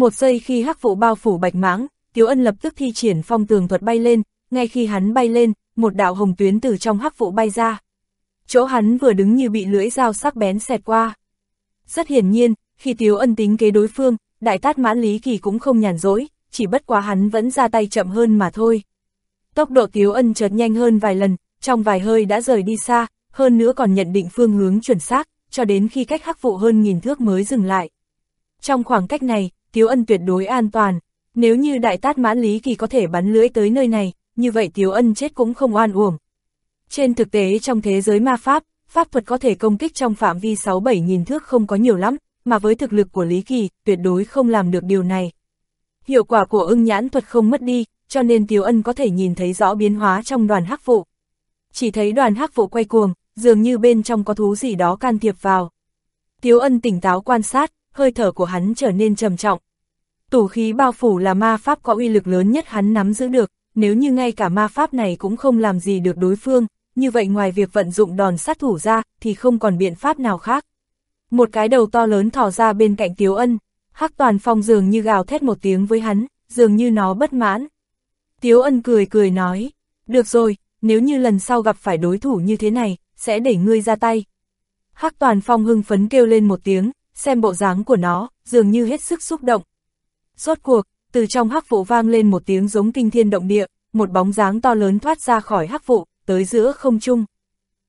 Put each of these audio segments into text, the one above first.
Một giây khi hắc vụ bao phủ bạch mãng, Tiếu Ân lập tức thi triển phong tường thuật bay lên, ngay khi hắn bay lên, một đạo hồng tuyến từ trong hắc vụ bay ra. Chỗ hắn vừa đứng như bị lưỡi dao sắc bén xẹt qua. Rất hiển nhiên, khi Tiếu Ân tính kế đối phương, đại tát mãn Lý Kỳ cũng không nhàn rỗi, chỉ bất quá hắn vẫn ra tay chậm hơn mà thôi. Tốc độ Tiếu Ân chợt nhanh hơn vài lần, trong vài hơi đã rời đi xa, hơn nữa còn nhận định phương hướng chuẩn xác, cho đến khi cách hắc vụ hơn nghìn thước mới dừng lại. Trong khoảng cách này, Tiếu Ân tuyệt đối an toàn, nếu như đại tát mãn Lý Kỳ có thể bắn lưỡi tới nơi này, như vậy Tiếu Ân chết cũng không oan uổng. Trên thực tế trong thế giới ma pháp, pháp thuật có thể công kích trong phạm vi 6-7 nghìn thước không có nhiều lắm, mà với thực lực của Lý Kỳ, tuyệt đối không làm được điều này. Hiệu quả của ưng nhãn thuật không mất đi, cho nên Tiếu Ân có thể nhìn thấy rõ biến hóa trong đoàn hắc vụ. Chỉ thấy đoàn hắc vụ quay cuồng, dường như bên trong có thú gì đó can thiệp vào. Tiếu Ân tỉnh táo quan sát, hơi thở của hắn trở nên trầm trọng. Tủ khí bao phủ là ma pháp có uy lực lớn nhất hắn nắm giữ được, nếu như ngay cả ma pháp này cũng không làm gì được đối phương, như vậy ngoài việc vận dụng đòn sát thủ ra, thì không còn biện pháp nào khác. Một cái đầu to lớn thò ra bên cạnh Tiếu Ân, Hắc Toàn Phong dường như gào thét một tiếng với hắn, dường như nó bất mãn. Tiếu Ân cười cười nói, được rồi, nếu như lần sau gặp phải đối thủ như thế này, sẽ để ngươi ra tay. Hắc Toàn Phong hưng phấn kêu lên một tiếng, xem bộ dáng của nó, dường như hết sức xúc động. Rốt cuộc, từ trong hắc vụ vang lên một tiếng giống kinh thiên động địa, một bóng dáng to lớn thoát ra khỏi hắc vụ, tới giữa không trung.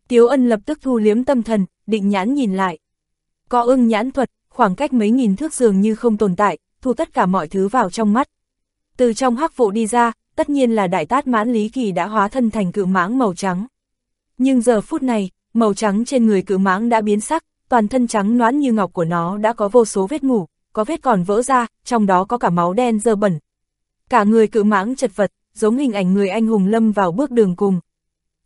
Tiếu ân lập tức thu liếm tâm thần, định nhãn nhìn lại. Có ưng nhãn thuật, khoảng cách mấy nghìn thước dường như không tồn tại, thu tất cả mọi thứ vào trong mắt. Từ trong hắc vụ đi ra, tất nhiên là đại tát mãn Lý Kỳ đã hóa thân thành cự mãng màu trắng. Nhưng giờ phút này, màu trắng trên người cự mãng đã biến sắc, toàn thân trắng noãn như ngọc của nó đã có vô số vết mủ, có vết còn vỡ ra, trong đó có cả máu đen dơ bẩn. Cả người cự mãng chật vật, giống hình ảnh người anh hùng lâm vào bước đường cùng.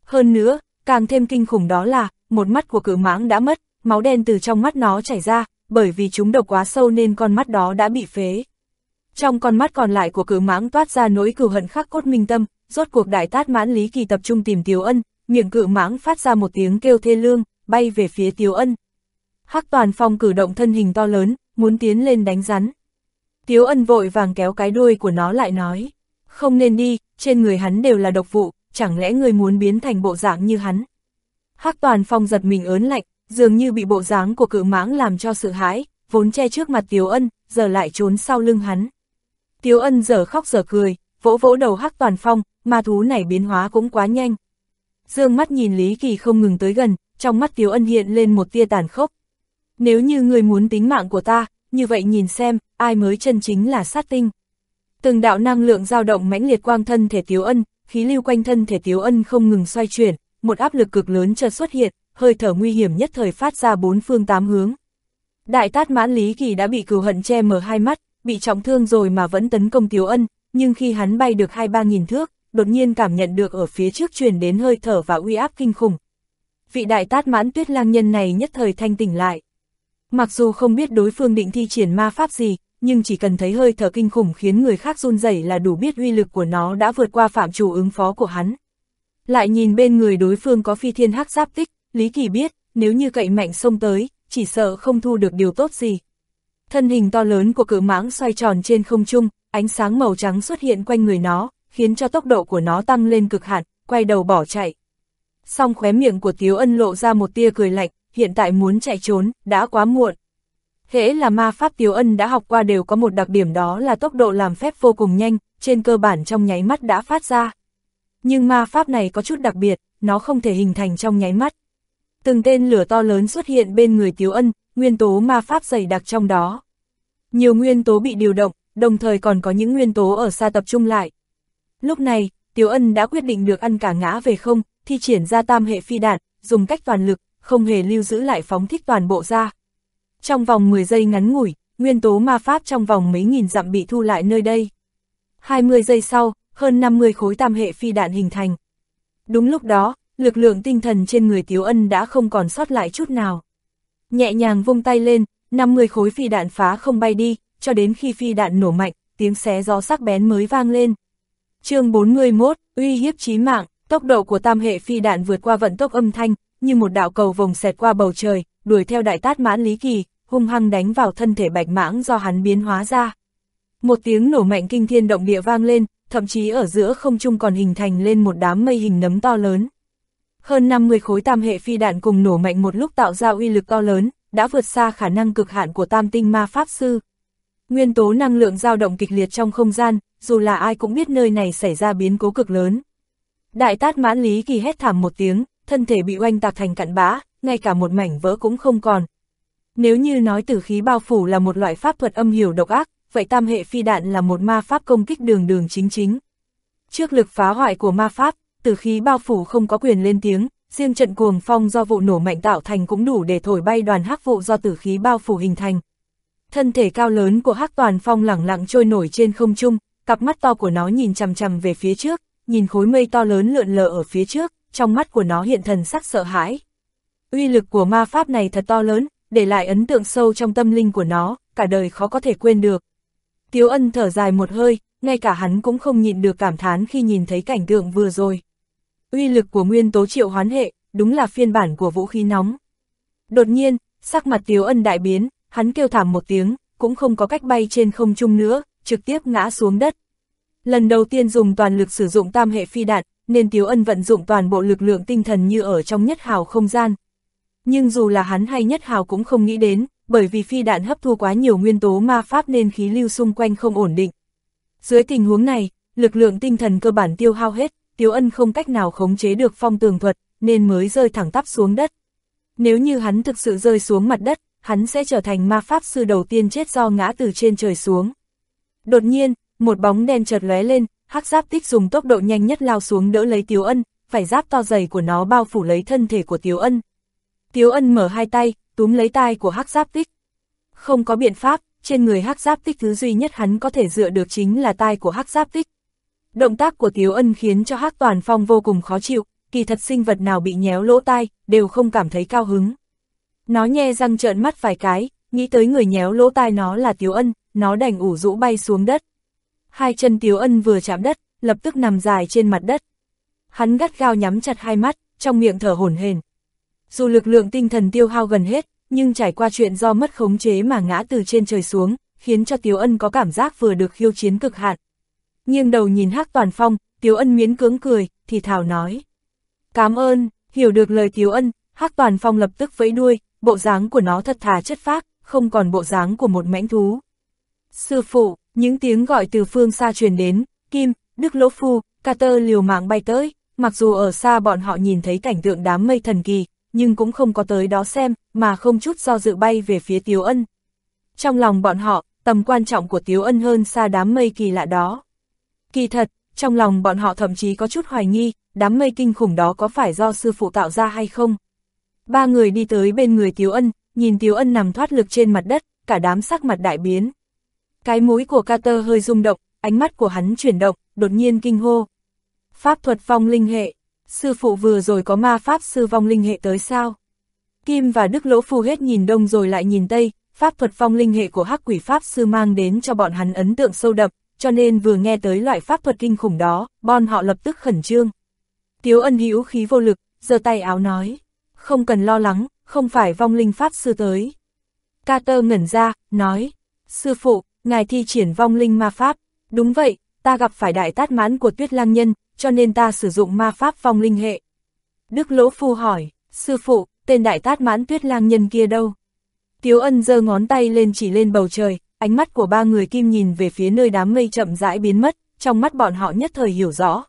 Hơn nữa, càng thêm kinh khủng đó là, một mắt của cự mãng đã mất, máu đen từ trong mắt nó chảy ra, bởi vì chúng độc quá sâu nên con mắt đó đã bị phế. Trong con mắt còn lại của cự mãng toát ra nỗi cừu hận khắc cốt minh tâm, rốt cuộc đại tát mãn Lý Kỳ tập trung tìm Tiếu Ân, miệng cự mãng phát ra một tiếng kêu thê lương, bay về phía Tiếu Ân. Hắc Toàn Phong cử động thân hình to lớn, muốn tiến lên đánh rắn. Tiếu Ân vội vàng kéo cái đuôi của nó lại nói, không nên đi, trên người hắn đều là độc vụ, chẳng lẽ người muốn biến thành bộ dạng như hắn. Hắc Toàn Phong giật mình ớn lạnh, dường như bị bộ dáng của cự mãng làm cho sự hãi, vốn che trước mặt Tiếu Ân, giờ lại trốn sau lưng hắn. Tiếu Ân giờ khóc giờ cười, vỗ vỗ đầu Hắc Toàn Phong, ma thú này biến hóa cũng quá nhanh. Dương mắt nhìn Lý Kỳ không ngừng tới gần, trong mắt Tiếu Ân hiện lên một tia tàn khốc. Nếu như người muốn tính mạng của ta, như vậy nhìn xem, ai mới chân chính là sát tinh. Từng đạo năng lượng dao động mãnh liệt quang thân thể Tiếu Ân, khí lưu quanh thân thể Tiếu Ân không ngừng xoay chuyển, một áp lực cực lớn chợt xuất hiện, hơi thở nguy hiểm nhất thời phát ra bốn phương tám hướng. Đại tát mãn Lý Kỳ đã bị cừu hận che mở hai mắt, bị trọng thương rồi mà vẫn tấn công Tiếu Ân, nhưng khi hắn bay được hai ba nghìn thước, đột nhiên cảm nhận được ở phía trước truyền đến hơi thở và uy áp kinh khủng. Vị đại tát mãn tuyết lang nhân này nhất thời thanh tỉnh lại. Mặc dù không biết đối phương định thi triển ma pháp gì, nhưng chỉ cần thấy hơi thở kinh khủng khiến người khác run rẩy là đủ biết uy lực của nó đã vượt qua phạm chủ ứng phó của hắn. Lại nhìn bên người đối phương có phi thiên hắc giáp tích, Lý Kỳ biết, nếu như cậy mạnh xông tới, chỉ sợ không thu được điều tốt gì. Thân hình to lớn của cự mãng xoay tròn trên không trung, ánh sáng màu trắng xuất hiện quanh người nó, khiến cho tốc độ của nó tăng lên cực hạn, quay đầu bỏ chạy. Song khóe miệng của Tiếu Ân lộ ra một tia cười lạnh, hiện tại muốn chạy trốn, đã quá muộn. Hễ là ma pháp Tiếu Ân đã học qua đều có một đặc điểm đó là tốc độ làm phép vô cùng nhanh, trên cơ bản trong nháy mắt đã phát ra. Nhưng ma pháp này có chút đặc biệt, nó không thể hình thành trong nháy mắt. Từng tên lửa to lớn xuất hiện bên người Tiếu Ân, nguyên tố ma pháp dày đặc trong đó. Nhiều nguyên tố bị điều động, đồng thời còn có những nguyên tố ở xa tập trung lại. Lúc này, Tiếu Ân đã quyết định được ăn cả ngã về không, thi triển ra tam hệ phi đạn, dùng cách toàn lực, không hề lưu giữ lại phóng thích toàn bộ ra. Trong vòng 10 giây ngắn ngủi, nguyên tố ma pháp trong vòng mấy nghìn dặm bị thu lại nơi đây. 20 giây sau, hơn 50 khối tam hệ phi đạn hình thành. Đúng lúc đó, lực lượng tinh thần trên người Tiếu Ân đã không còn sót lại chút nào. Nhẹ nhàng vung tay lên, 50 khối phi đạn phá không bay đi, cho đến khi phi đạn nổ mạnh, tiếng xé gió sắc bén mới vang lên. chương 41, uy hiếp chí mạng, tốc độ của tam hệ phi đạn vượt qua vận tốc âm thanh, như một đạo cầu vồng xẹt qua bầu trời, đuổi theo đại tát mãn Lý Kỳ, hung hăng đánh vào thân thể bạch mãng do hắn biến hóa ra. Một tiếng nổ mạnh kinh thiên động địa vang lên, thậm chí ở giữa không trung còn hình thành lên một đám mây hình nấm to lớn. Hơn 50 khối tam hệ phi đạn cùng nổ mạnh một lúc tạo ra uy lực to lớn, đã vượt xa khả năng cực hạn của tam tinh ma pháp sư. Nguyên tố năng lượng dao động kịch liệt trong không gian, dù là ai cũng biết nơi này xảy ra biến cố cực lớn. Đại tát mãn lý kỳ hét thảm một tiếng, thân thể bị oanh tạc thành cặn bã, ngay cả một mảnh vỡ cũng không còn. Nếu như nói tử khí bao phủ là một loại pháp thuật âm hiểu độc ác, vậy tam hệ phi đạn là một ma pháp công kích đường đường chính chính. Trước lực phá hoại của ma pháp, tử khí bao phủ không có quyền lên tiếng, riêng trận cuồng phong do vụ nổ mạnh tạo thành cũng đủ để thổi bay đoàn hắc vụ do tử khí bao phủ hình thành. Thân thể cao lớn của hắc toàn phong lẳng lặng trôi nổi trên không trung, cặp mắt to của nó nhìn chằm chằm về phía trước, nhìn khối mây to lớn lượn lờ ở phía trước, trong mắt của nó hiện thần sắc sợ hãi. Uy lực của ma pháp này thật to lớn, để lại ấn tượng sâu trong tâm linh của nó, cả đời khó có thể quên được. Tiếu ân thở dài một hơi, ngay cả hắn cũng không nhịn được cảm thán khi nhìn thấy cảnh tượng vừa rồi. Uy lực của nguyên tố triệu hoán hệ, đúng là phiên bản của vũ khí nóng. Đột nhiên, sắc mặt Tiếu ân đại biến, hắn kêu thảm một tiếng, cũng không có cách bay trên không trung nữa, trực tiếp ngã xuống đất. Lần đầu tiên dùng toàn lực sử dụng tam hệ phi đạn, nên Tiếu Ân vận dụng toàn bộ lực lượng tinh thần như ở trong nhất hào không gian. Nhưng dù là hắn hay nhất hào cũng không nghĩ đến, bởi vì phi đạn hấp thu quá nhiều nguyên tố ma pháp nên khí lưu xung quanh không ổn định. Dưới tình huống này, lực lượng tinh thần cơ bản tiêu hao hết, Tiếu Ân không cách nào khống chế được phong tường thuật, nên mới rơi thẳng tắp xuống đất. Nếu như hắn thực sự rơi xuống mặt đất, hắn sẽ trở thành ma pháp sư đầu tiên chết do ngã từ trên trời xuống. Đột nhiên, một bóng đen chợt lóe lên, hắc giáp tích dùng tốc độ nhanh nhất lao xuống đỡ lấy Tiếu Ân, phải giáp to dày của nó bao phủ lấy thân thể của Tiếu Ân. Tiếu Ân mở hai tay, túm lấy tai của hắc giáp tích. Không có biện pháp, trên người hắc giáp tích thứ duy nhất hắn có thể dựa được chính là tai của hắc giáp tích. Động tác của Tiếu Ân khiến cho hắc toàn phong vô cùng khó chịu, kỳ thật sinh vật nào bị nhéo lỗ tai, đều không cảm thấy cao hứng. Nó nhe răng trợn mắt vài cái, nghĩ tới người nhéo lỗ tai nó là Tiếu Ân, nó đành ủ rũ bay xuống đất. Hai chân Tiếu Ân vừa chạm đất, lập tức nằm dài trên mặt đất. Hắn gắt gao nhắm chặt hai mắt, trong miệng thở hổn hển. Dù lực lượng tinh thần tiêu hao gần hết, nhưng trải qua chuyện do mất khống chế mà ngã từ trên trời xuống, khiến cho Tiếu Ân có cảm giác vừa được khiêu chiến cực hạn. Nghiêng đầu nhìn Hắc Toàn Phong, Tiếu Ân miến cưỡng cười, thì thảo nói. Cảm ơn, hiểu được lời Tiếu Ân, Hắc Toàn Phong lập tức vẫy đuôi, bộ dáng của nó thật thà chất phác, không còn bộ dáng của một mãnh thú. Sư phụ, những tiếng gọi từ phương xa truyền đến, Kim, Đức Lỗ Phu, Carter liều mạng bay tới, mặc dù ở xa bọn họ nhìn thấy cảnh tượng đám mây thần kỳ, nhưng cũng không có tới đó xem, mà không chút do dự bay về phía Tiếu Ân. Trong lòng bọn họ, tầm quan trọng của Tiếu Ân hơn xa đám mây kỳ lạ đó. Kỳ thật, trong lòng bọn họ thậm chí có chút hoài nghi, đám mây kinh khủng đó có phải do sư phụ tạo ra hay không. Ba người đi tới bên người Tiếu Ân, nhìn Tiếu Ân nằm thoát lực trên mặt đất, cả đám sắc mặt đại biến. Cái mũi của Carter hơi rung động, ánh mắt của hắn chuyển động, đột nhiên kinh hô. Pháp thuật phong linh hệ, sư phụ vừa rồi có ma pháp sư vong linh hệ tới sao? Kim và Đức Lỗ Phu hết nhìn đông rồi lại nhìn tây, pháp thuật phong linh hệ của hắc quỷ pháp sư mang đến cho bọn hắn ấn tượng sâu đậm, cho nên vừa nghe tới loại pháp thuật kinh khủng đó, bọn họ lập tức khẩn trương. Tiếu ân hữu khí vô lực, giơ tay áo nói, không cần lo lắng, không phải vong linh pháp sư tới. Carter ngẩn ra, nói, sư phụ, ngài thi triển vong linh ma pháp, đúng vậy, ta gặp phải đại tát mãn của tuyết lang nhân, cho nên ta sử dụng ma pháp vong linh hệ. Đức Lỗ Phu hỏi, sư phụ, tên đại tát mãn tuyết lang nhân kia đâu? Tiếu ân giơ ngón tay lên chỉ lên bầu trời, ánh mắt của ba người kim nhìn về phía nơi đám mây chậm rãi biến mất, trong mắt bọn họ nhất thời hiểu rõ.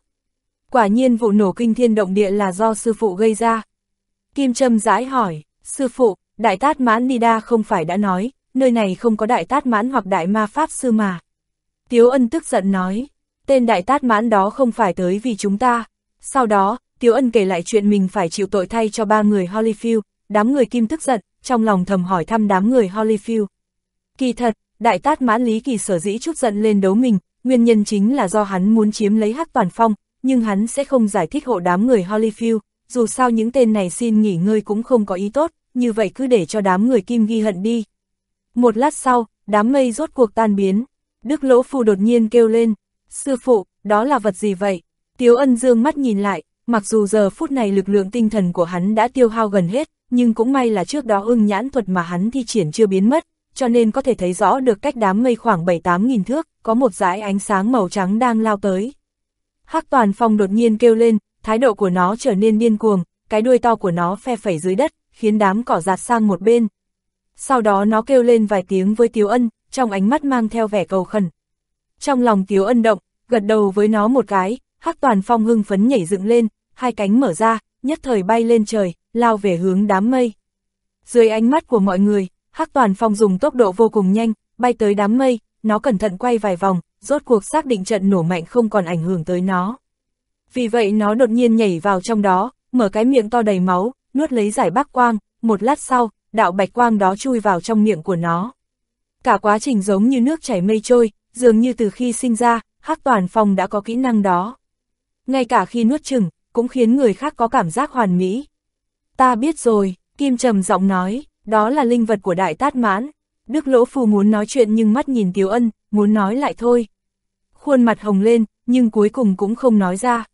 Quả nhiên vụ nổ kinh thiên động địa là do sư phụ gây ra. Kim châm rãi hỏi, sư phụ, đại tát mãn Nida không phải đã nói, nơi này không có đại tát mãn hoặc đại ma pháp sư mà. Tiếu ân tức giận nói, tên đại tát mãn đó không phải tới vì chúng ta. Sau đó, Tiếu ân kể lại chuyện mình phải chịu tội thay cho ba người Holyfield, đám người kim tức giận, trong lòng thầm hỏi thăm đám người Holyfield. Kỳ thật, đại tát mãn Lý Kỳ sở dĩ chút giận lên đấu mình, nguyên nhân chính là do hắn muốn chiếm lấy hắc toàn phong, nhưng hắn sẽ không giải thích hộ đám người Holyfield, dù sao những tên này xin nghỉ ngơi cũng không có ý tốt, như vậy cứ để cho đám người kim ghi hận đi. Một lát sau, đám mây rốt cuộc tan biến, Đức Lỗ Phu đột nhiên kêu lên, sư phụ, đó là vật gì vậy? Tiếu ân dương mắt nhìn lại, mặc dù giờ phút này lực lượng tinh thần của hắn đã tiêu hao gần hết, nhưng cũng may là trước đó ưng nhãn thuật mà hắn thi triển chưa biến mất, cho nên có thể thấy rõ được cách đám mây khoảng 7-8 nghìn thước, có một dải ánh sáng màu trắng đang lao tới. Hắc Toàn Phong đột nhiên kêu lên, thái độ của nó trở nên điên cuồng, cái đuôi to của nó phe phẩy dưới đất, khiến đám cỏ giạt sang một bên. Sau đó nó kêu lên vài tiếng với Tiếu Ân, trong ánh mắt mang theo vẻ cầu khẩn. Trong lòng Tiếu Ân động, gật đầu với nó một cái, Hắc Toàn Phong hưng phấn nhảy dựng lên, hai cánh mở ra, nhất thời bay lên trời, lao về hướng đám mây. Dưới ánh mắt của mọi người, Hắc Toàn Phong dùng tốc độ vô cùng nhanh, bay tới đám mây, nó cẩn thận quay vài vòng, rốt cuộc xác định trận nổ mạnh không còn ảnh hưởng tới nó. Vì vậy nó đột nhiên nhảy vào trong đó, mở cái miệng to đầy máu, nuốt lấy giải bác quang, một lát sau, đạo bạch quang đó chui vào trong miệng của nó. Cả quá trình giống như nước chảy mây trôi, dường như từ khi sinh ra, Hắc Toàn Phong đã có kỹ năng đó. Ngay cả khi nuốt chừng, cũng khiến người khác có cảm giác hoàn mỹ. Ta biết rồi, Kim trầm giọng nói, đó là linh vật của đại tát mãn. Đức Lỗ Phu muốn nói chuyện nhưng mắt nhìn Tiếu Ân, muốn nói lại thôi. Khuôn mặt hồng lên, nhưng cuối cùng cũng không nói ra.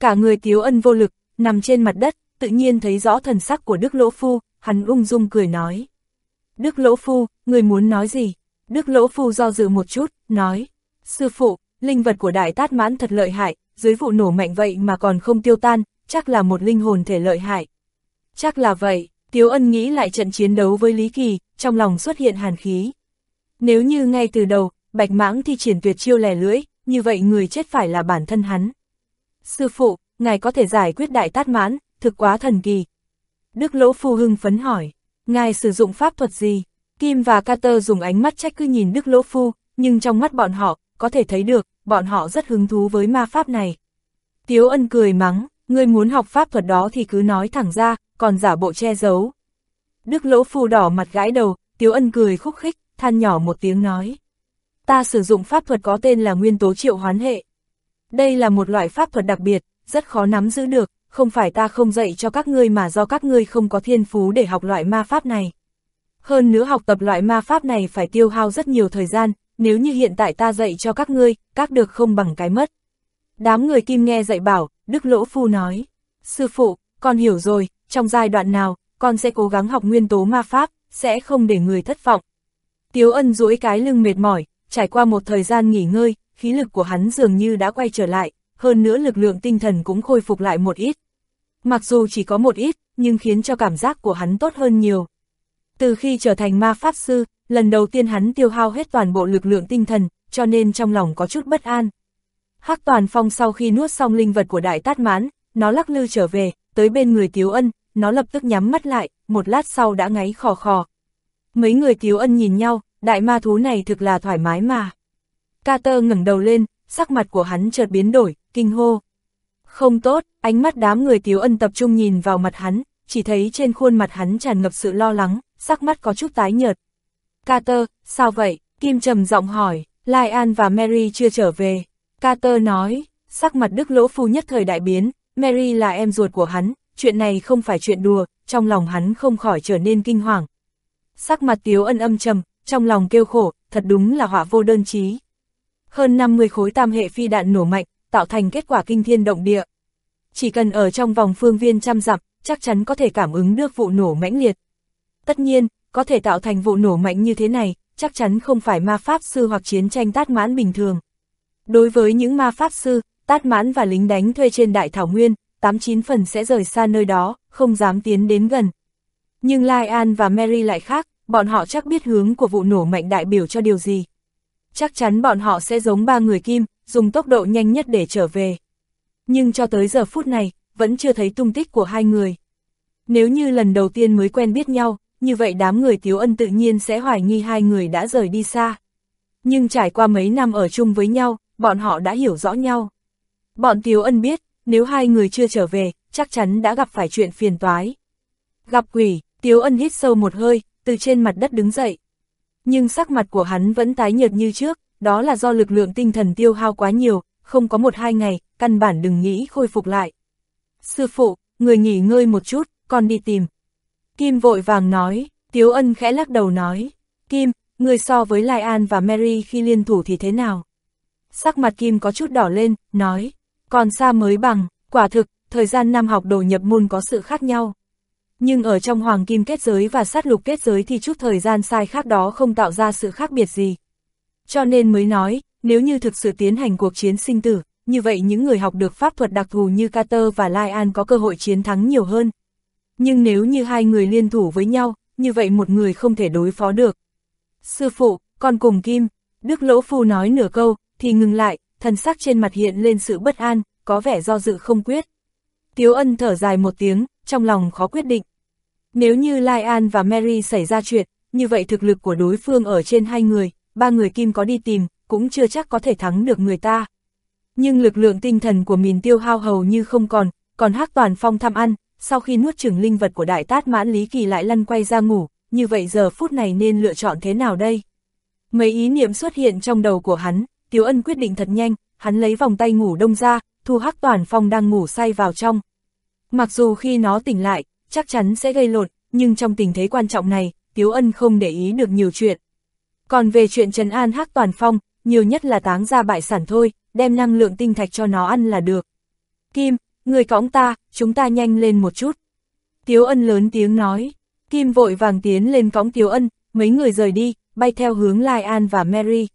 Cả người Tiếu Ân vô lực, nằm trên mặt đất, tự nhiên thấy rõ thần sắc của Đức Lỗ Phu, hắn ung dung cười nói. Đức Lỗ Phu, người muốn nói gì? Đức Lỗ Phu do dự một chút, nói. Sư phụ, linh vật của Đại Tát Mãn thật lợi hại, dưới vụ nổ mạnh vậy mà còn không tiêu tan, chắc là một linh hồn thể lợi hại. Chắc là vậy, Tiếu Ân nghĩ lại trận chiến đấu với Lý Kỳ, trong lòng xuất hiện hàn khí. Nếu như ngay từ đầu, Bạch Mãng thi triển tuyệt chiêu lẻ lưỡi, như vậy người chết phải là bản thân hắn. Sư phụ, ngài có thể giải quyết đại tát mãn, thực quá thần kỳ. Đức Lỗ Phu hưng phấn hỏi, ngài sử dụng pháp thuật gì? Kim và Carter dùng ánh mắt trách cứ nhìn Đức Lỗ Phu, nhưng trong mắt bọn họ, có thể thấy được, bọn họ rất hứng thú với ma pháp này. Tiếu ân cười mắng, ngươi muốn học pháp thuật đó thì cứ nói thẳng ra, còn giả bộ che giấu. Đức Lỗ Phu đỏ mặt gãi đầu, Tiếu ân cười khúc khích, than nhỏ một tiếng nói. Ta sử dụng pháp thuật có tên là nguyên tố triệu hoán hệ. Đây là một loại pháp thuật đặc biệt, rất khó nắm giữ được, không phải ta không dạy cho các ngươi mà do các ngươi không có thiên phú để học loại ma pháp này. Hơn nữa học tập loại ma pháp này phải tiêu hao rất nhiều thời gian, nếu như hiện tại ta dạy cho các ngươi, các được không bằng cái mất. Đám người kim nghe dạy bảo, Đức Lỗ Phu nói, Sư phụ, con hiểu rồi, trong giai đoạn nào, con sẽ cố gắng học nguyên tố ma pháp, sẽ không để người thất vọng. Tiếu ân duỗi cái lưng mệt mỏi, trải qua một thời gian nghỉ ngơi, khí lực của hắn dường như đã quay trở lại, hơn nữa lực lượng tinh thần cũng khôi phục lại một ít. Mặc dù chỉ có một ít, nhưng khiến cho cảm giác của hắn tốt hơn nhiều. Từ khi trở thành ma pháp sư, lần đầu tiên hắn tiêu hao hết toàn bộ lực lượng tinh thần, cho nên trong lòng có chút bất an. Hắc Toàn Phong sau khi nuốt xong linh vật của Đại Tát Mãn, nó lắc lư trở về, tới bên người Tiếu Ân, nó lập tức nhắm mắt lại, một lát sau đã ngáy khò khò. Mấy người Tiếu Ân nhìn nhau, đại ma thú này thực là thoải mái mà. Carter ngẩng đầu lên, sắc mặt của hắn chợt biến đổi, kinh hô. Không tốt, ánh mắt đám người Tiếu Ân tập trung nhìn vào mặt hắn, chỉ thấy trên khuôn mặt hắn tràn ngập sự lo lắng, sắc mắt có chút tái nhợt. Carter, sao vậy? Kim trầm giọng hỏi, Lai An và Mary chưa trở về. Carter nói, sắc mặt Đức Lỗ Phu nhất thời đại biến, Mary là em ruột của hắn, chuyện này không phải chuyện đùa, trong lòng hắn không khỏi trở nên kinh hoàng. Sắc mặt Tiếu Ân âm trầm, trong lòng kêu khổ, thật đúng là họa vô đơn chí. Hơn 50 khối tam hệ phi đạn nổ mạnh, tạo thành kết quả kinh thiên động địa. Chỉ cần ở trong vòng phương viên trăm dặm, chắc chắn có thể cảm ứng được vụ nổ mãnh liệt. Tất nhiên, có thể tạo thành vụ nổ mạnh như thế này, chắc chắn không phải ma pháp sư hoặc chiến tranh tát mãn bình thường. Đối với những ma pháp sư, tát mãn và lính đánh thuê trên đại thảo nguyên, 89 phần sẽ rời xa nơi đó, không dám tiến đến gần. Nhưng Lai An và Mary lại khác, bọn họ chắc biết hướng của vụ nổ mạnh đại biểu cho điều gì. Chắc chắn bọn họ sẽ giống ba người kim, dùng tốc độ nhanh nhất để trở về. Nhưng cho tới giờ phút này, vẫn chưa thấy tung tích của hai người. Nếu như lần đầu tiên mới quen biết nhau, như vậy đám người Tiếu Ân tự nhiên sẽ hoài nghi hai người đã rời đi xa. Nhưng trải qua mấy năm ở chung với nhau, bọn họ đã hiểu rõ nhau. Bọn Tiếu Ân biết, nếu hai người chưa trở về, chắc chắn đã gặp phải chuyện phiền toái. Gặp quỷ, Tiếu Ân hít sâu một hơi, từ trên mặt đất đứng dậy. Nhưng sắc mặt của hắn vẫn tái nhợt như trước, đó là do lực lượng tinh thần tiêu hao quá nhiều, không có một hai ngày, căn bản đừng nghĩ khôi phục lại. Sư phụ, người nghỉ ngơi một chút, con đi tìm. Kim vội vàng nói, Tiếu Ân khẽ lắc đầu nói, Kim, người so với Lai An và Mary khi liên thủ thì thế nào? Sắc mặt Kim có chút đỏ lên, nói, còn xa mới bằng, quả thực, thời gian năm học đồ nhập môn có sự khác nhau. Nhưng ở trong hoàng kim kết giới và sát lục kết giới thì chút thời gian sai khác đó không tạo ra sự khác biệt gì. Cho nên mới nói, nếu như thực sự tiến hành cuộc chiến sinh tử, như vậy những người học được pháp thuật đặc thù như Carter và Lai An có cơ hội chiến thắng nhiều hơn. Nhưng nếu như hai người liên thủ với nhau, như vậy một người không thể đối phó được. Sư phụ, con cùng Kim, Đức Lỗ Phu nói nửa câu, thì ngừng lại, thần sắc trên mặt hiện lên sự bất an, có vẻ do dự không quyết. Tiếu ân thở dài một tiếng, trong lòng khó quyết định. Nếu như Lai An và Mary xảy ra chuyện, như vậy thực lực của đối phương ở trên hai người, ba người Kim có đi tìm, cũng chưa chắc có thể thắng được người ta. Nhưng lực lượng tinh thần của mình tiêu hao hầu như không còn, còn hắc toàn phong thăm ăn, sau khi nuốt chửng linh vật của đại tát mãn Lý Kỳ lại lăn quay ra ngủ, như vậy giờ phút này nên lựa chọn thế nào đây? Mấy ý niệm xuất hiện trong đầu của hắn, Tiếu Ân quyết định thật nhanh, hắn lấy vòng tay ngủ đông ra, thu hắc toàn phong đang ngủ say vào trong. Mặc dù khi nó tỉnh lại, chắc chắn sẽ gây lộn, nhưng trong tình thế quan trọng này, Tiếu Ân không để ý được nhiều chuyện. Còn về chuyện Trần An hắc toàn phong, nhiều nhất là táng ra bại sản thôi, đem năng lượng tinh thạch cho nó ăn là được. Kim, người cõng ta, chúng ta nhanh lên một chút. Tiếu ân lớn tiếng nói. Kim vội vàng tiến lên cõng Tiếu ân, mấy người rời đi, bay theo hướng Lai An và Mary.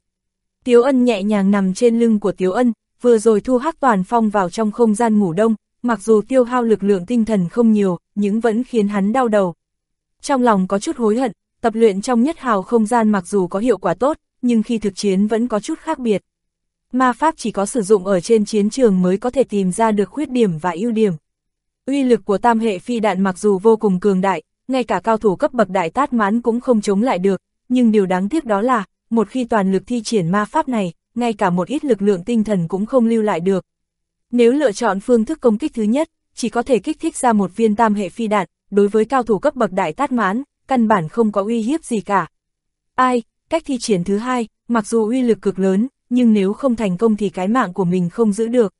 Tiếu ân nhẹ nhàng nằm trên lưng của Tiếu ân, vừa rồi thu hắc toàn phong vào trong không gian ngủ đông, mặc dù tiêu hao lực lượng tinh thần không nhiều, nhưng vẫn khiến hắn đau đầu. Trong lòng có chút hối hận, tập luyện trong nhất hào không gian mặc dù có hiệu quả tốt, nhưng khi thực chiến vẫn có chút khác biệt. Ma pháp chỉ có sử dụng ở trên chiến trường mới có thể tìm ra được khuyết điểm và ưu điểm. Uy lực của tam hệ phi đạn mặc dù vô cùng cường đại, ngay cả cao thủ cấp bậc đại tát mãn cũng không chống lại được, nhưng điều đáng tiếc đó là, một khi toàn lực thi triển ma pháp này, ngay cả một ít lực lượng tinh thần cũng không lưu lại được. Nếu lựa chọn phương thức công kích thứ nhất, chỉ có thể kích thích ra một viên tam hệ phi đạn, đối với cao thủ cấp bậc đại tát mãn, căn bản không có uy hiếp gì cả. Ai, cách thi triển thứ hai, mặc dù uy lực cực lớn, nhưng nếu không thành công thì cái mạng của mình không giữ được.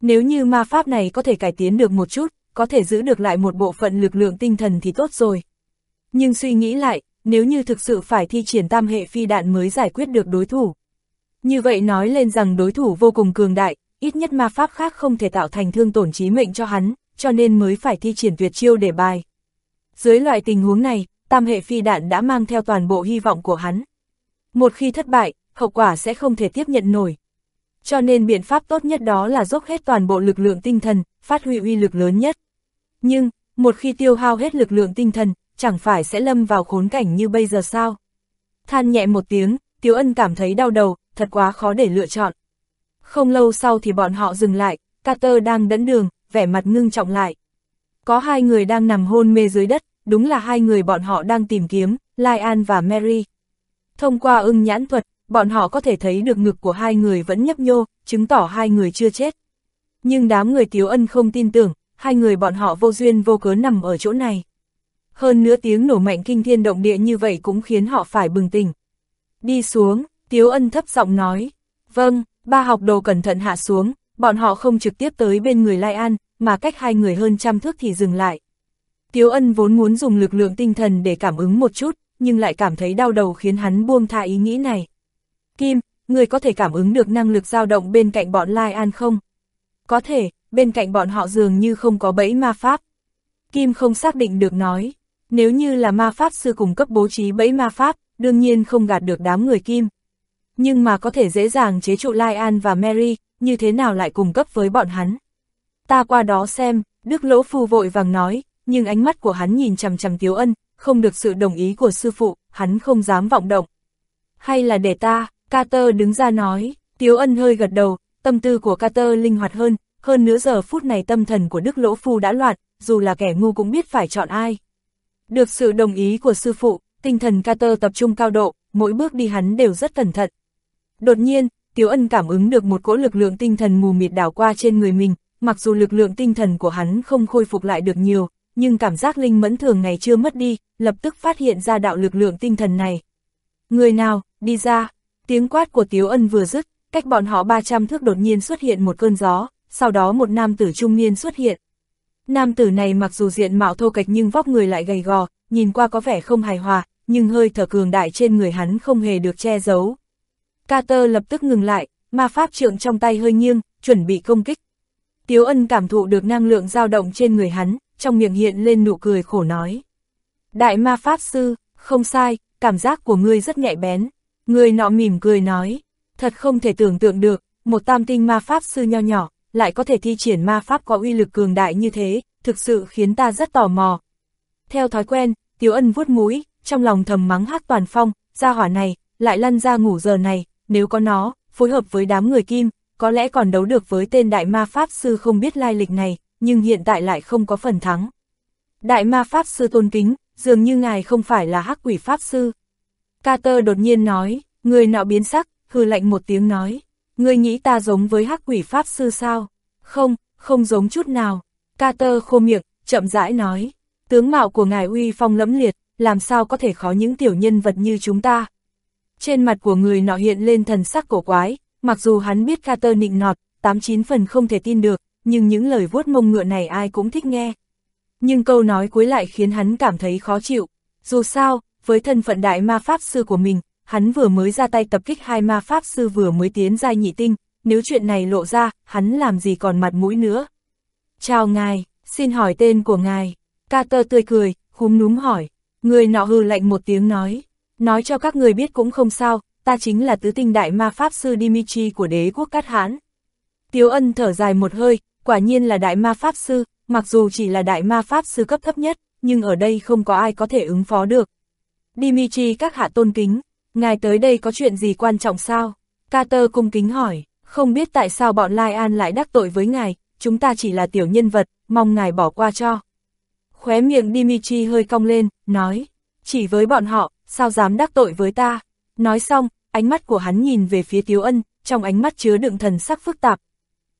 Nếu như ma pháp này có thể cải tiến được một chút, có thể giữ được lại một bộ phận lực lượng tinh thần thì tốt rồi. Nhưng suy nghĩ lại, nếu như thực sự phải thi triển tam hệ phi đạn mới giải quyết được đối thủ. Như vậy nói lên rằng đối thủ vô cùng cường đại, ít nhất ma pháp khác không thể tạo thành thương tổn trí mệnh cho hắn, cho nên mới phải thi triển tuyệt chiêu để bài. Dưới loại tình huống này, tam hệ phi đạn đã mang theo toàn bộ hy vọng của hắn. Một khi thất bại, hậu quả sẽ không thể tiếp nhận nổi. Cho nên biện pháp tốt nhất đó là dốc hết toàn bộ lực lượng tinh thần, phát huy uy lực lớn nhất. Nhưng, một khi tiêu hao hết lực lượng tinh thần, chẳng phải sẽ lâm vào khốn cảnh như bây giờ sao? Than nhẹ một tiếng, Tiếu Ân cảm thấy đau đầu, thật quá khó để lựa chọn. Không lâu sau thì bọn họ dừng lại, Carter đang dẫn đường, vẻ mặt ngưng trọng lại. Có hai người đang nằm hôn mê dưới đất, đúng là hai người bọn họ đang tìm kiếm, Lai An và Mary. Thông qua ưng nhãn thuật, bọn họ có thể thấy được ngực của hai người vẫn nhấp nhô, chứng tỏ hai người chưa chết. Nhưng đám người Tiếu Ân không tin tưởng, hai người bọn họ vô duyên vô cớ nằm ở chỗ này. Hơn nữa tiếng nổ mạnh kinh thiên động địa như vậy cũng khiến họ phải bừng tỉnh. Đi xuống, Tiếu Ân thấp giọng nói. Vâng, ba học đồ cẩn thận hạ xuống, bọn họ không trực tiếp tới bên người Lai An, mà cách hai người hơn trăm thước thì dừng lại. Tiếu Ân vốn muốn dùng lực lượng tinh thần để cảm ứng một chút, nhưng lại cảm thấy đau đầu khiến hắn buông tha ý nghĩ này. Kim, người có thể cảm ứng được năng lực dao động bên cạnh bọn Lai An không? Có thể, bên cạnh bọn họ dường như không có bẫy ma pháp. Kim không xác định được nói, nếu như là ma pháp sư cùng cấp bố trí bẫy ma pháp, đương nhiên không gạt được đám người Kim. Nhưng mà có thể dễ dàng chế trụ Lai An và Mary, như thế nào lại cùng cấp với bọn hắn. Ta qua đó xem, Đức Lỗ Phu vội vàng nói, nhưng ánh mắt của hắn nhìn chằm chằm Tiếu Ân, không được sự đồng ý của sư phụ, hắn không dám vọng động. Hay là để ta, Carter đứng ra nói, Tiếu Ân hơi gật đầu, tâm tư của Carter linh hoạt hơn, hơn nửa giờ phút này tâm thần của Đức Lỗ Phu đã loạn, dù là kẻ ngu cũng biết phải chọn ai. Được sự đồng ý của sư phụ, tinh thần Carter tập trung cao độ, mỗi bước đi hắn đều rất cẩn thận. Đột nhiên, Tiếu Ân cảm ứng được một cỗ lực lượng tinh thần mù mịt đảo qua trên người mình, mặc dù lực lượng tinh thần của hắn không khôi phục lại được nhiều, nhưng cảm giác linh mẫn thường ngày chưa mất đi, lập tức phát hiện ra đạo lực lượng tinh thần này. Người nào, đi ra, tiếng quát của Tiếu Ân vừa dứt, cách bọn họ 300 thước đột nhiên xuất hiện một cơn gió, sau đó một nam tử trung niên xuất hiện. Nam tử này mặc dù diện mạo thô kệch nhưng vóc người lại gầy gò, nhìn qua có vẻ không hài hòa, nhưng hơi thở cường đại trên người hắn không hề được che giấu. Carter lập tức ngừng lại, ma pháp trượng trong tay hơi nghiêng, chuẩn bị công kích. Tiếu ân cảm thụ được năng lượng dao động trên người hắn, trong miệng hiện lên nụ cười khổ nói. Đại ma pháp sư, không sai, cảm giác của ngươi rất nhạy bén. Người nọ mỉm cười nói, thật không thể tưởng tượng được, một tam tinh ma pháp sư nho nhỏ, lại có thể thi triển ma pháp có uy lực cường đại như thế, thực sự khiến ta rất tò mò. Theo thói quen, Tiếu Ân vuốt mũi, trong lòng thầm mắng hắc toàn phong, ra hỏa này, lại lăn ra ngủ giờ này, nếu có nó, phối hợp với đám người kim, có lẽ còn đấu được với tên đại ma pháp sư không biết lai lịch này, nhưng hiện tại lại không có phần thắng. Đại ma pháp sư tôn kính, dường như ngài không phải là hắc quỷ pháp sư. Carter đột nhiên nói, người nọ biến sắc, hư lạnh một tiếng nói, người nghĩ ta giống với hắc quỷ pháp sư sao? Không, không giống chút nào. Carter khô miệng, chậm rãi nói, tướng mạo của ngài uy phong lẫm liệt, làm sao có thể khó những tiểu nhân vật như chúng ta. Trên mặt của người nọ hiện lên thần sắc cổ quái, mặc dù hắn biết Carter nịnh nọt, 89 phần không thể tin được, nhưng những lời vuốt mông ngựa này ai cũng thích nghe. Nhưng câu nói cuối lại khiến hắn cảm thấy khó chịu. Dù sao, với thân phận đại ma pháp sư của mình, hắn vừa mới ra tay tập kích hai ma pháp sư vừa mới tiến giai nhị tinh, nếu chuyện này lộ ra, hắn làm gì còn mặt mũi nữa. Chào ngài, xin hỏi tên của ngài. Carter tươi cười, húm núm hỏi. Người nọ hư lạnh một tiếng nói. Nói cho các người biết cũng không sao, ta chính là tứ tinh đại ma pháp sư Dimitri của đế quốc Cát Hán. Tiếu ân thở dài một hơi, quả nhiên là đại ma pháp sư, mặc dù chỉ là đại ma pháp sư cấp thấp nhất, nhưng ở đây không có ai có thể ứng phó được. Dimitri các hạ tôn kính, ngài tới đây có chuyện gì quan trọng sao? Carter cung kính hỏi, không biết tại sao bọn Lai An lại đắc tội với ngài, chúng ta chỉ là tiểu nhân vật, mong ngài bỏ qua cho. Khóe miệng Dimitri hơi cong lên, nói, chỉ với bọn họ, sao dám đắc tội với ta? Nói xong, ánh mắt của hắn nhìn về phía Tiếu Ân, trong ánh mắt chứa đựng thần sắc phức tạp.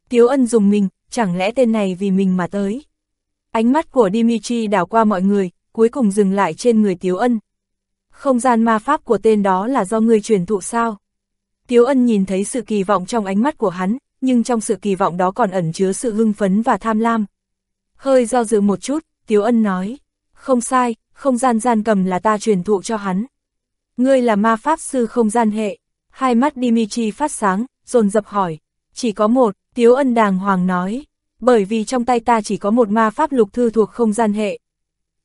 Tiếu Ân dùng mình, chẳng lẽ tên này vì mình mà tới? Ánh mắt của Dimitri đảo qua mọi người, cuối cùng dừng lại trên người Tiếu Ân. Không gian ma pháp của tên đó là do người truyền thụ sao? Tiếu Ân nhìn thấy sự kỳ vọng trong ánh mắt của hắn, nhưng trong sự kỳ vọng đó còn ẩn chứa sự hưng phấn và tham lam. Hơi do dự một chút, Tiếu Ân nói, không sai, không gian gian cầm là ta truyền thụ cho hắn. Ngươi là ma pháp sư không gian hệ, hai mắt Dimitri phát sáng, dồn dập hỏi, chỉ có một, Tiếu Ân đàng hoàng nói, bởi vì trong tay ta chỉ có một ma pháp lục thư thuộc không gian hệ.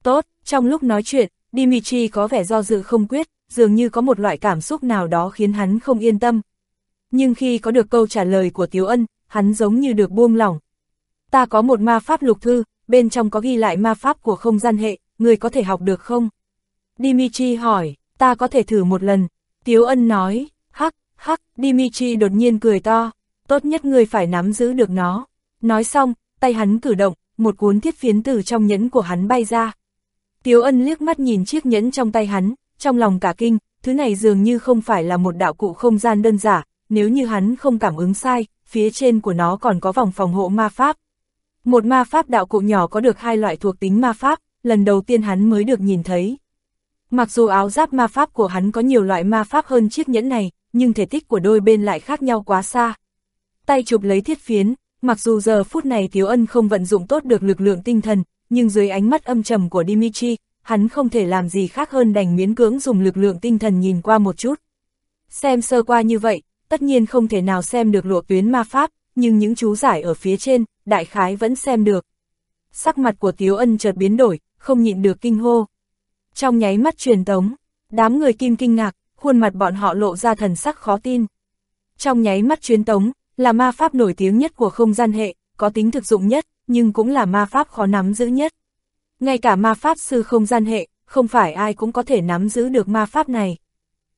Tốt, trong lúc nói chuyện, Dimitri có vẻ do dự không quyết, dường như có một loại cảm xúc nào đó khiến hắn không yên tâm. Nhưng khi có được câu trả lời của Tiếu Ân, hắn giống như được buông lỏng. Ta có một ma pháp lục thư, bên trong có ghi lại ma pháp của không gian hệ, người có thể học được không? Dimitri hỏi, ta có thể thử một lần. Tiếu Ân nói, hắc, hắc, Dimitri đột nhiên cười to, tốt nhất người phải nắm giữ được nó. Nói xong, tay hắn cử động, một cuốn thiết phiến từ trong nhẫn của hắn bay ra. Tiếu Ân liếc mắt nhìn chiếc nhẫn trong tay hắn, trong lòng cả kinh, thứ này dường như không phải là một đạo cụ không gian đơn giản, nếu như hắn không cảm ứng sai, phía trên của nó còn có vòng phòng hộ ma pháp. Một ma pháp đạo cụ nhỏ có được hai loại thuộc tính ma pháp, lần đầu tiên hắn mới được nhìn thấy. Mặc dù áo giáp ma pháp của hắn có nhiều loại ma pháp hơn chiếc nhẫn này, nhưng thể tích của đôi bên lại khác nhau quá xa. Tay chụp lấy thiết phiến, mặc dù giờ phút này Tiếu Ân không vận dụng tốt được lực lượng tinh thần, nhưng dưới ánh mắt âm trầm của Dimitri, hắn không thể làm gì khác hơn đành miễn cưỡng dùng lực lượng tinh thần nhìn qua một chút. Xem sơ qua như vậy, tất nhiên không thể nào xem được lộ tuyến ma pháp, nhưng những chú giải ở phía trên, đại khái vẫn xem được. Sắc mặt của Tiếu Ân chợt biến đổi, không nhịn được kinh hô. Trong nháy mắt truyền tống, đám người kim kinh ngạc, khuôn mặt bọn họ lộ ra thần sắc khó tin. Trong nháy mắt truyền tống, là ma pháp nổi tiếng nhất của không gian hệ, có tính thực dụng nhất, nhưng cũng là ma pháp khó nắm giữ nhất. Ngay cả ma pháp sư không gian hệ, không phải ai cũng có thể nắm giữ được ma pháp này.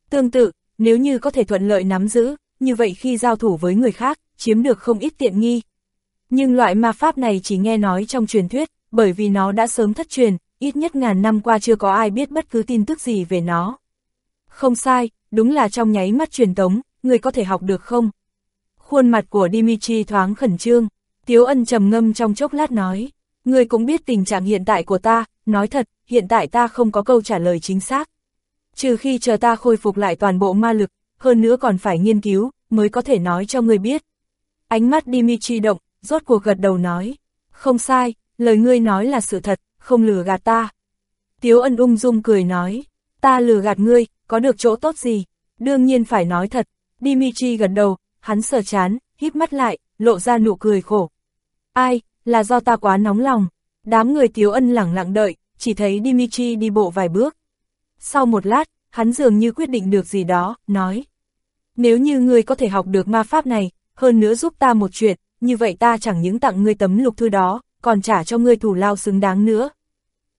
Tương tự, nếu như có thể thuận lợi nắm giữ, như vậy khi giao thủ với người khác, chiếm được không ít tiện nghi. Nhưng loại ma pháp này chỉ nghe nói trong truyền thuyết, bởi vì nó đã sớm thất truyền, ít nhất ngàn năm qua chưa có ai biết bất cứ tin tức gì về nó. Không sai, đúng là trong nháy mắt truyền tống, người có thể học được không? Khuôn mặt của Dimitri thoáng khẩn trương, Tiếu ân trầm ngâm trong chốc lát nói, người cũng biết tình trạng hiện tại của ta, nói thật, hiện tại ta không có câu trả lời chính xác. Trừ khi chờ ta khôi phục lại toàn bộ ma lực, hơn nữa còn phải nghiên cứu, mới có thể nói cho người biết. Ánh mắt Dimitri động, rốt cuộc gật đầu nói, không sai, lời ngươi nói là sự thật, không lừa gạt ta. Tiếu ân ung dung cười nói, ta lừa gạt ngươi, có được chỗ tốt gì? Đương nhiên phải nói thật, Dimitri gật đầu, hắn sờ chán, híp mắt lại, lộ ra nụ cười khổ. Ai, là do ta quá nóng lòng. Đám người Tiếu Ân lẳng lặng đợi, chỉ thấy Dimitri đi bộ vài bước. Sau một lát, hắn dường như quyết định được gì đó, nói. Nếu như ngươi có thể học được ma pháp này, hơn nữa giúp ta một chuyện, như vậy ta chẳng những tặng ngươi tấm lục thư đó, còn trả cho ngươi thủ lao xứng đáng nữa.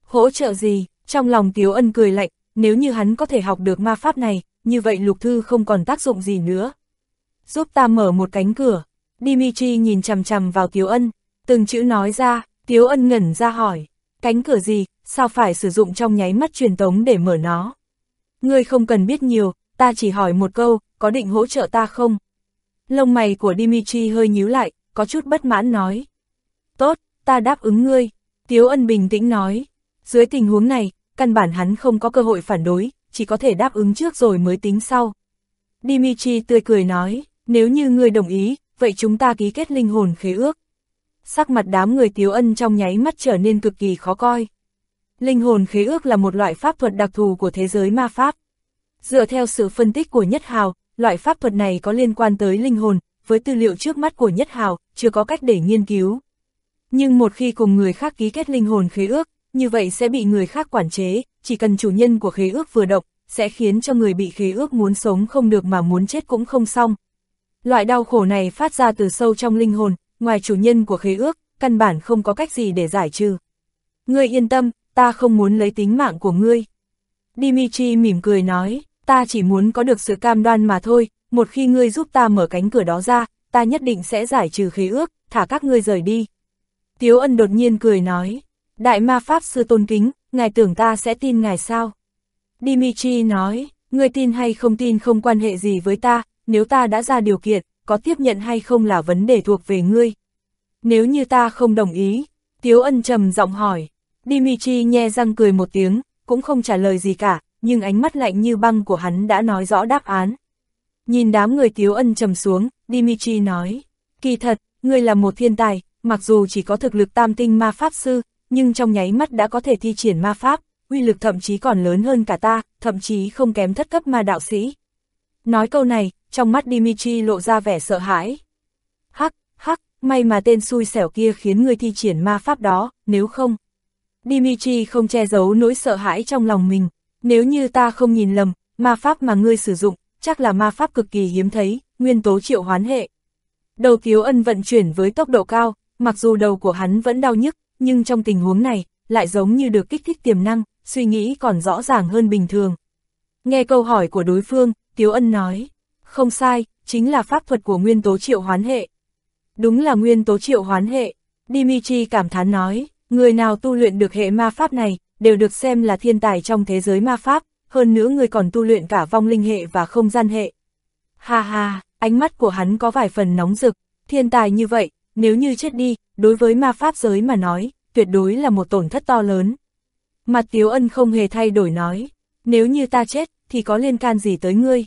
Hỗ trợ gì? Trong lòng Tiếu Ân cười lạnh, nếu như hắn có thể học được ma pháp này, như vậy lục thư không còn tác dụng gì nữa. Giúp ta mở một cánh cửa. Dimitri nhìn chằm chằm vào Tiếu Ân, từng chữ nói ra, Tiếu Ân ngẩn ra hỏi, cánh cửa gì, sao phải sử dụng trong nháy mắt truyền tống để mở nó? Ngươi không cần biết nhiều, ta chỉ hỏi một câu, có định hỗ trợ ta không? Lông mày của Dimitri hơi nhíu lại, có chút bất mãn nói. Tốt, ta đáp ứng ngươi. Tiếu ân bình tĩnh nói. Dưới tình huống này, căn bản hắn không có cơ hội phản đối, chỉ có thể đáp ứng trước rồi mới tính sau. Dimitri tươi cười nói, nếu như ngươi đồng ý, vậy chúng ta ký kết linh hồn khế ước. Sắc mặt đám người tiếu ân trong nháy mắt trở nên cực kỳ khó coi. Linh hồn khế ước là một loại pháp thuật đặc thù của thế giới ma pháp. Dựa theo sự phân tích của Nhất Hào, loại pháp thuật này có liên quan tới linh hồn, với tư liệu trước mắt của Nhất Hào, chưa có cách để nghiên cứu. Nhưng một khi cùng người khác ký kết linh hồn khế ước, như vậy sẽ bị người khác quản chế, chỉ cần chủ nhân của khế ước vừa động, sẽ khiến cho người bị khế ước muốn sống không được mà muốn chết cũng không xong. Loại đau khổ này phát ra từ sâu trong linh hồn, ngoài chủ nhân của khế ước, căn bản không có cách gì để giải trừ. Ngươi yên tâm, ta không muốn lấy tính mạng của ngươi. Dimitri mỉm cười nói, ta chỉ muốn có được sự cam đoan mà thôi, một khi ngươi giúp ta mở cánh cửa đó ra, ta nhất định sẽ giải trừ khế ước, thả các ngươi rời đi. Tiếu ân đột nhiên cười nói, đại ma pháp sư tôn kính, ngài tưởng ta sẽ tin ngài sao? Dimitri nói, ngươi tin hay không tin không quan hệ gì với ta, nếu ta đã ra điều kiện, có tiếp nhận hay không là vấn đề thuộc về ngươi. Nếu như ta không đồng ý, Tiếu ân trầm giọng hỏi, Dimitri nhe răng cười một tiếng, cũng không trả lời gì cả, nhưng ánh mắt lạnh như băng của hắn đã nói rõ đáp án. Nhìn đám người Tiếu ân trầm xuống, Dimitri nói, kỳ thật, ngươi là một thiên tài, mặc dù chỉ có thực lực tam tinh ma pháp sư, nhưng trong nháy mắt đã có thể thi triển ma pháp, uy lực thậm chí còn lớn hơn cả ta, thậm chí không kém thất cấp ma đạo sĩ. Nói câu này, trong mắt Dimitri lộ ra vẻ sợ hãi. Hắc, hắc, may mà tên xui xẻo kia khiến ngươi thi triển ma pháp đó, nếu không. Dimitri không che giấu nỗi sợ hãi trong lòng mình, nếu như ta không nhìn lầm, ma pháp mà ngươi sử dụng, chắc là ma pháp cực kỳ hiếm thấy, nguyên tố triệu hoán hệ. Đầu Tiếu Ân vận chuyển với tốc độ cao, mặc dù đầu của hắn vẫn đau nhức, nhưng trong tình huống này, lại giống như được kích thích tiềm năng, suy nghĩ còn rõ ràng hơn bình thường. Nghe câu hỏi của đối phương, Tiếu Ân nói, không sai, chính là pháp thuật của nguyên tố triệu hoán hệ. Đúng là nguyên tố triệu hoán hệ, Dimitri cảm thán nói, người nào tu luyện được hệ ma pháp này, đều được xem là thiên tài trong thế giới ma pháp, hơn nữa người còn tu luyện cả vong linh hệ và không gian hệ. Ha ha, ánh mắt của hắn có vài phần nóng rực, thiên tài như vậy, nếu như chết đi, đối với ma pháp giới mà nói, tuyệt đối là một tổn thất to lớn. Mặt Tiếu Ân không hề thay đổi nói, nếu như ta chết, thì có liên can gì tới ngươi?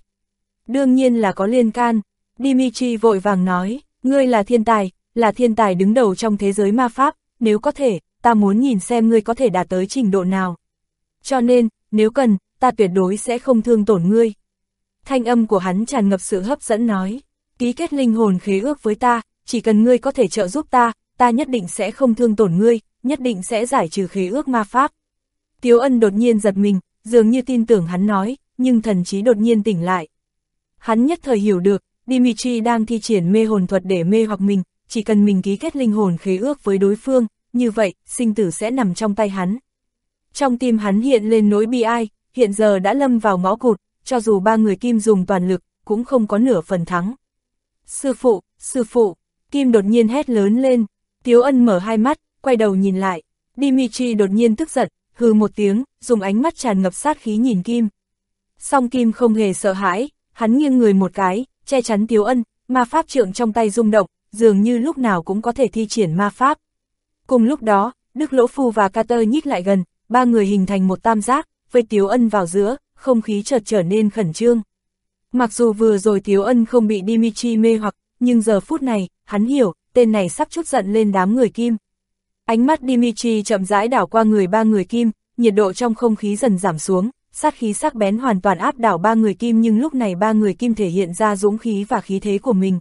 Đương nhiên là có liên can, Dimitri vội vàng nói, ngươi là thiên tài, là thiên tài đứng đầu trong thế giới ma pháp, nếu có thể, ta muốn nhìn xem ngươi có thể đạt tới trình độ nào. Cho nên, nếu cần, ta tuyệt đối sẽ không thương tổn ngươi. Thanh âm của hắn tràn ngập sự hấp dẫn nói, ký kết linh hồn khế ước với ta, chỉ cần ngươi có thể trợ giúp ta, ta nhất định sẽ không thương tổn ngươi, nhất định sẽ giải trừ khí ước ma pháp. Tiếu ân đột nhiên giật mình, dường như tin tưởng hắn nói, nhưng thần trí đột nhiên tỉnh lại. Hắn nhất thời hiểu được, Dimitri đang thi triển mê hồn thuật để mê hoặc mình, chỉ cần mình ký kết linh hồn khế ước với đối phương, như vậy, sinh tử sẽ nằm trong tay hắn. Trong tim hắn hiện lên nỗi bi ai, hiện giờ đã lâm vào ngõ cụt, cho dù ba người Kim dùng toàn lực, cũng không có nửa phần thắng. Sư phụ, sư phụ, Kim đột nhiên hét lớn lên, Tiếu Ân mở hai mắt, quay đầu nhìn lại, Dimitri đột nhiên tức giận, hừ một tiếng, dùng ánh mắt tràn ngập sát khí nhìn Kim. Song Kim không hề sợ hãi, hắn nghiêng người một cái, che chắn Tiếu Ân, ma pháp trượng trong tay rung động, dường như lúc nào cũng có thể thi triển ma pháp. Cùng lúc đó, Đức Lỗ Phu và Carter nhích lại gần, ba người hình thành một tam giác, với Tiếu Ân vào giữa, không khí chợt trở nên khẩn trương. Mặc dù vừa rồi Tiếu Ân không bị Dimitri mê hoặc, nhưng giờ phút này, hắn hiểu, tên này sắp chút giận lên đám người Kim. Ánh mắt Dimitri chậm rãi đảo qua người ba người Kim, nhiệt độ trong không khí dần giảm xuống, sát khí sắc bén hoàn toàn áp đảo ba người Kim nhưng lúc này ba người Kim thể hiện ra dũng khí và khí thế của mình.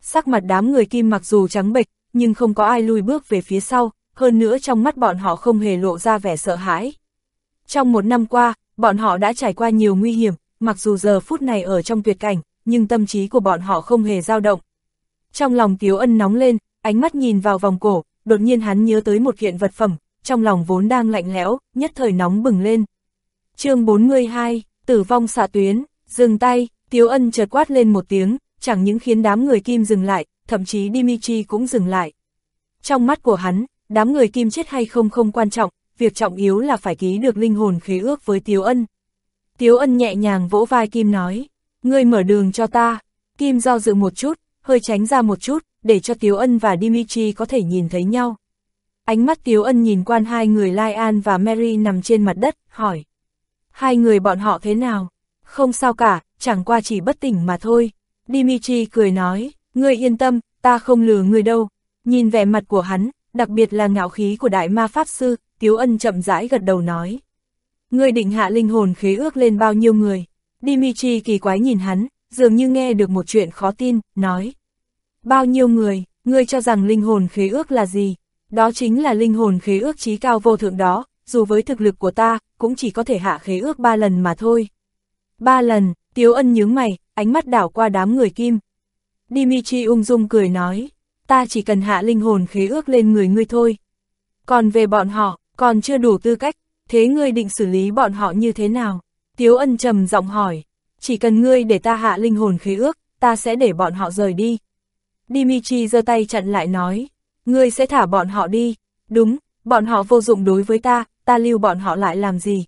Sắc mặt đám người Kim mặc dù trắng bệch, nhưng không có ai lùi bước về phía sau, hơn nữa trong mắt bọn họ không hề lộ ra vẻ sợ hãi. Trong một năm qua, bọn họ đã trải qua nhiều nguy hiểm, mặc dù giờ phút này ở trong tuyệt cảnh, nhưng tâm trí của bọn họ không hề dao động. Trong lòng Tiếu Ân nóng lên, ánh mắt nhìn vào vòng cổ, đột nhiên hắn nhớ tới một kiện vật phẩm, trong lòng vốn đang lạnh lẽo, nhất thời nóng bừng lên. chương 42, tử vong xạ tuyến, dừng tay, Tiếu Ân chợt quát lên một tiếng, chẳng những khiến đám người kim dừng lại, thậm chí Dimitri cũng dừng lại. Trong mắt của hắn, đám người kim chết hay không không quan trọng, việc trọng yếu là phải ký được linh hồn khế ước với Tiếu Ân. Tiếu Ân nhẹ nhàng vỗ vai Kim nói, ngươi mở đường cho ta. Kim do dự một chút, hơi tránh ra một chút, để cho Tiếu Ân và Dimitri có thể nhìn thấy nhau. Ánh mắt Tiếu Ân nhìn quan hai người Lai An và Mary nằm trên mặt đất, hỏi. Hai người bọn họ thế nào? Không sao cả, chẳng qua chỉ bất tỉnh mà thôi. Dimitri cười nói, ngươi yên tâm, ta không lừa ngươi đâu. Nhìn vẻ mặt của hắn, đặc biệt là ngạo khí của đại ma pháp sư, Tiếu Ân chậm rãi gật đầu nói. Ngươi định hạ linh hồn khế ước lên bao nhiêu người? Dimitri kỳ quái nhìn hắn, dường như nghe được một chuyện khó tin, nói. Bao nhiêu người, ngươi cho rằng linh hồn khế ước là gì? Đó chính là linh hồn khế ước trí cao vô thượng đó, dù với thực lực của ta, cũng chỉ có thể hạ khế ước ba lần mà thôi. Ba lần, Tiếu Ân nhướng mày, ánh mắt đảo qua đám người kim. Dimitri ung dung cười nói, ta chỉ cần hạ linh hồn khế ước lên người ngươi thôi. Còn về bọn họ, còn chưa đủ tư cách, thế ngươi định xử lý bọn họ như thế nào? Tiếu ân trầm giọng hỏi, chỉ cần ngươi để ta hạ linh hồn khế ước, ta sẽ để bọn họ rời đi. Dimitri giơ tay chặn lại nói, ngươi sẽ thả bọn họ đi, đúng, bọn họ vô dụng đối với ta, ta lưu bọn họ lại làm gì?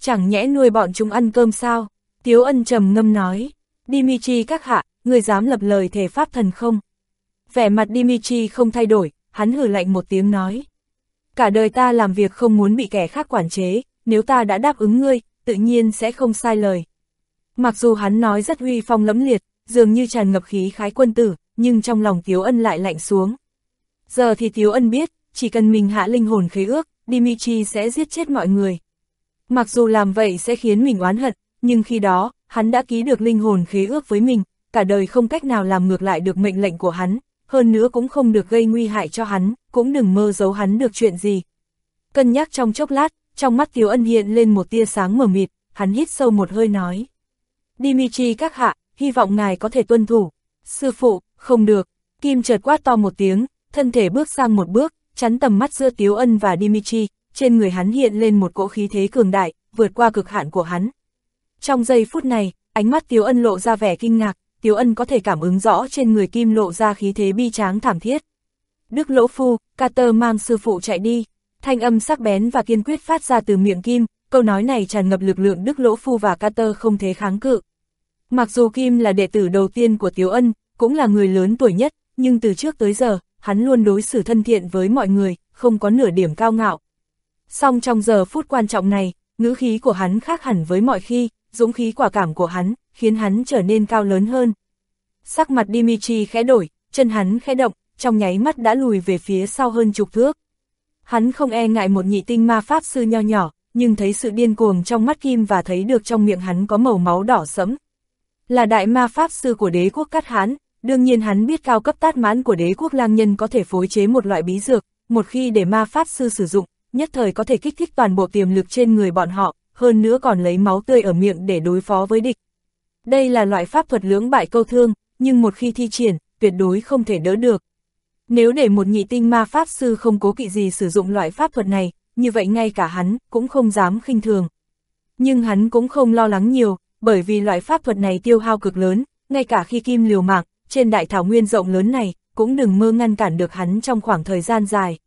Chẳng nhẽ nuôi bọn chúng ăn cơm sao? Tiếu ân trầm ngâm nói, Dimitri các hạ, ngươi dám lập lời thể pháp thần không? Vẻ mặt Dimitri không thay đổi, hắn hử lạnh một tiếng nói. Cả đời ta làm việc không muốn bị kẻ khác quản chế, nếu ta đã đáp ứng ngươi, tự nhiên sẽ không sai lời. Mặc dù hắn nói rất huy phong lẫm liệt, dường như tràn ngập khí khái quân tử, nhưng trong lòng Tiếu Ân lại lạnh xuống. Giờ thì Tiếu Ân biết, chỉ cần mình hạ linh hồn khế ước, Dimitri sẽ giết chết mọi người. Mặc dù làm vậy sẽ khiến mình oán hận, nhưng khi đó, hắn đã ký được linh hồn khế ước với mình, cả đời không cách nào làm ngược lại được mệnh lệnh của hắn, hơn nữa cũng không được gây nguy hại cho hắn, cũng đừng mơ giấu hắn được chuyện gì. Cân nhắc trong chốc lát, trong mắt Tiếu Ân hiện lên một tia sáng mờ mịt, hắn hít sâu một hơi nói. Dimitri các hạ, hy vọng ngài có thể tuân thủ. Sư phụ, không được. Kim chợt quát to một tiếng, thân thể bước sang một bước, chắn tầm mắt giữa Tiếu Ân và Dimitri, trên người hắn hiện lên một cỗ khí thế cường đại, vượt qua cực hạn của hắn. Trong giây phút này, ánh mắt Tiếu Ân lộ ra vẻ kinh ngạc, Tiếu Ân có thể cảm ứng rõ trên người Kim lộ ra khí thế bi tráng thảm thiết. Đức Lỗ Phu, Carter mang sư phụ chạy đi, thanh âm sắc bén và kiên quyết phát ra từ miệng Kim, câu nói này tràn ngập lực lượng Đức Lỗ Phu và Carter không thể kháng cự. Mặc dù Kim là đệ tử đầu tiên của Tiếu Ân, cũng là người lớn tuổi nhất, nhưng từ trước tới giờ, hắn luôn đối xử thân thiện với mọi người, không có nửa điểm cao ngạo. Song trong giờ phút quan trọng này, ngữ khí của hắn khác hẳn với mọi khi, dũng khí quả cảm của hắn, khiến hắn trở nên cao lớn hơn. Sắc mặt Dimitri khẽ đổi, chân hắn khẽ động, trong nháy mắt đã lùi về phía sau hơn chục thước. Hắn không e ngại một nhị tinh ma pháp sư nho nhỏ, nhưng thấy sự điên cuồng trong mắt Kim và thấy được trong miệng hắn có màu máu đỏ sẫm. Là đại ma pháp sư của đế quốc Cát Hán, đương nhiên hắn biết cao cấp tát mãn của đế quốc lang nhân có thể phối chế một loại bí dược, một khi để ma pháp sư sử dụng, nhất thời có thể kích thích toàn bộ tiềm lực trên người bọn họ, hơn nữa còn lấy máu tươi ở miệng để đối phó với địch. Đây là loại pháp thuật lưỡng bại câu thương, nhưng một khi thi triển, tuyệt đối không thể đỡ được. Nếu để một nhị tinh ma pháp sư không cố kỵ gì sử dụng loại pháp thuật này, như vậy ngay cả hắn cũng không dám khinh thường. Nhưng hắn cũng không lo lắng nhiều, bởi vì loại pháp thuật này tiêu hao cực lớn, ngay cả khi kim liều mạng, trên đại thảo nguyên rộng lớn này, cũng đừng mơ ngăn cản được hắn trong khoảng thời gian dài.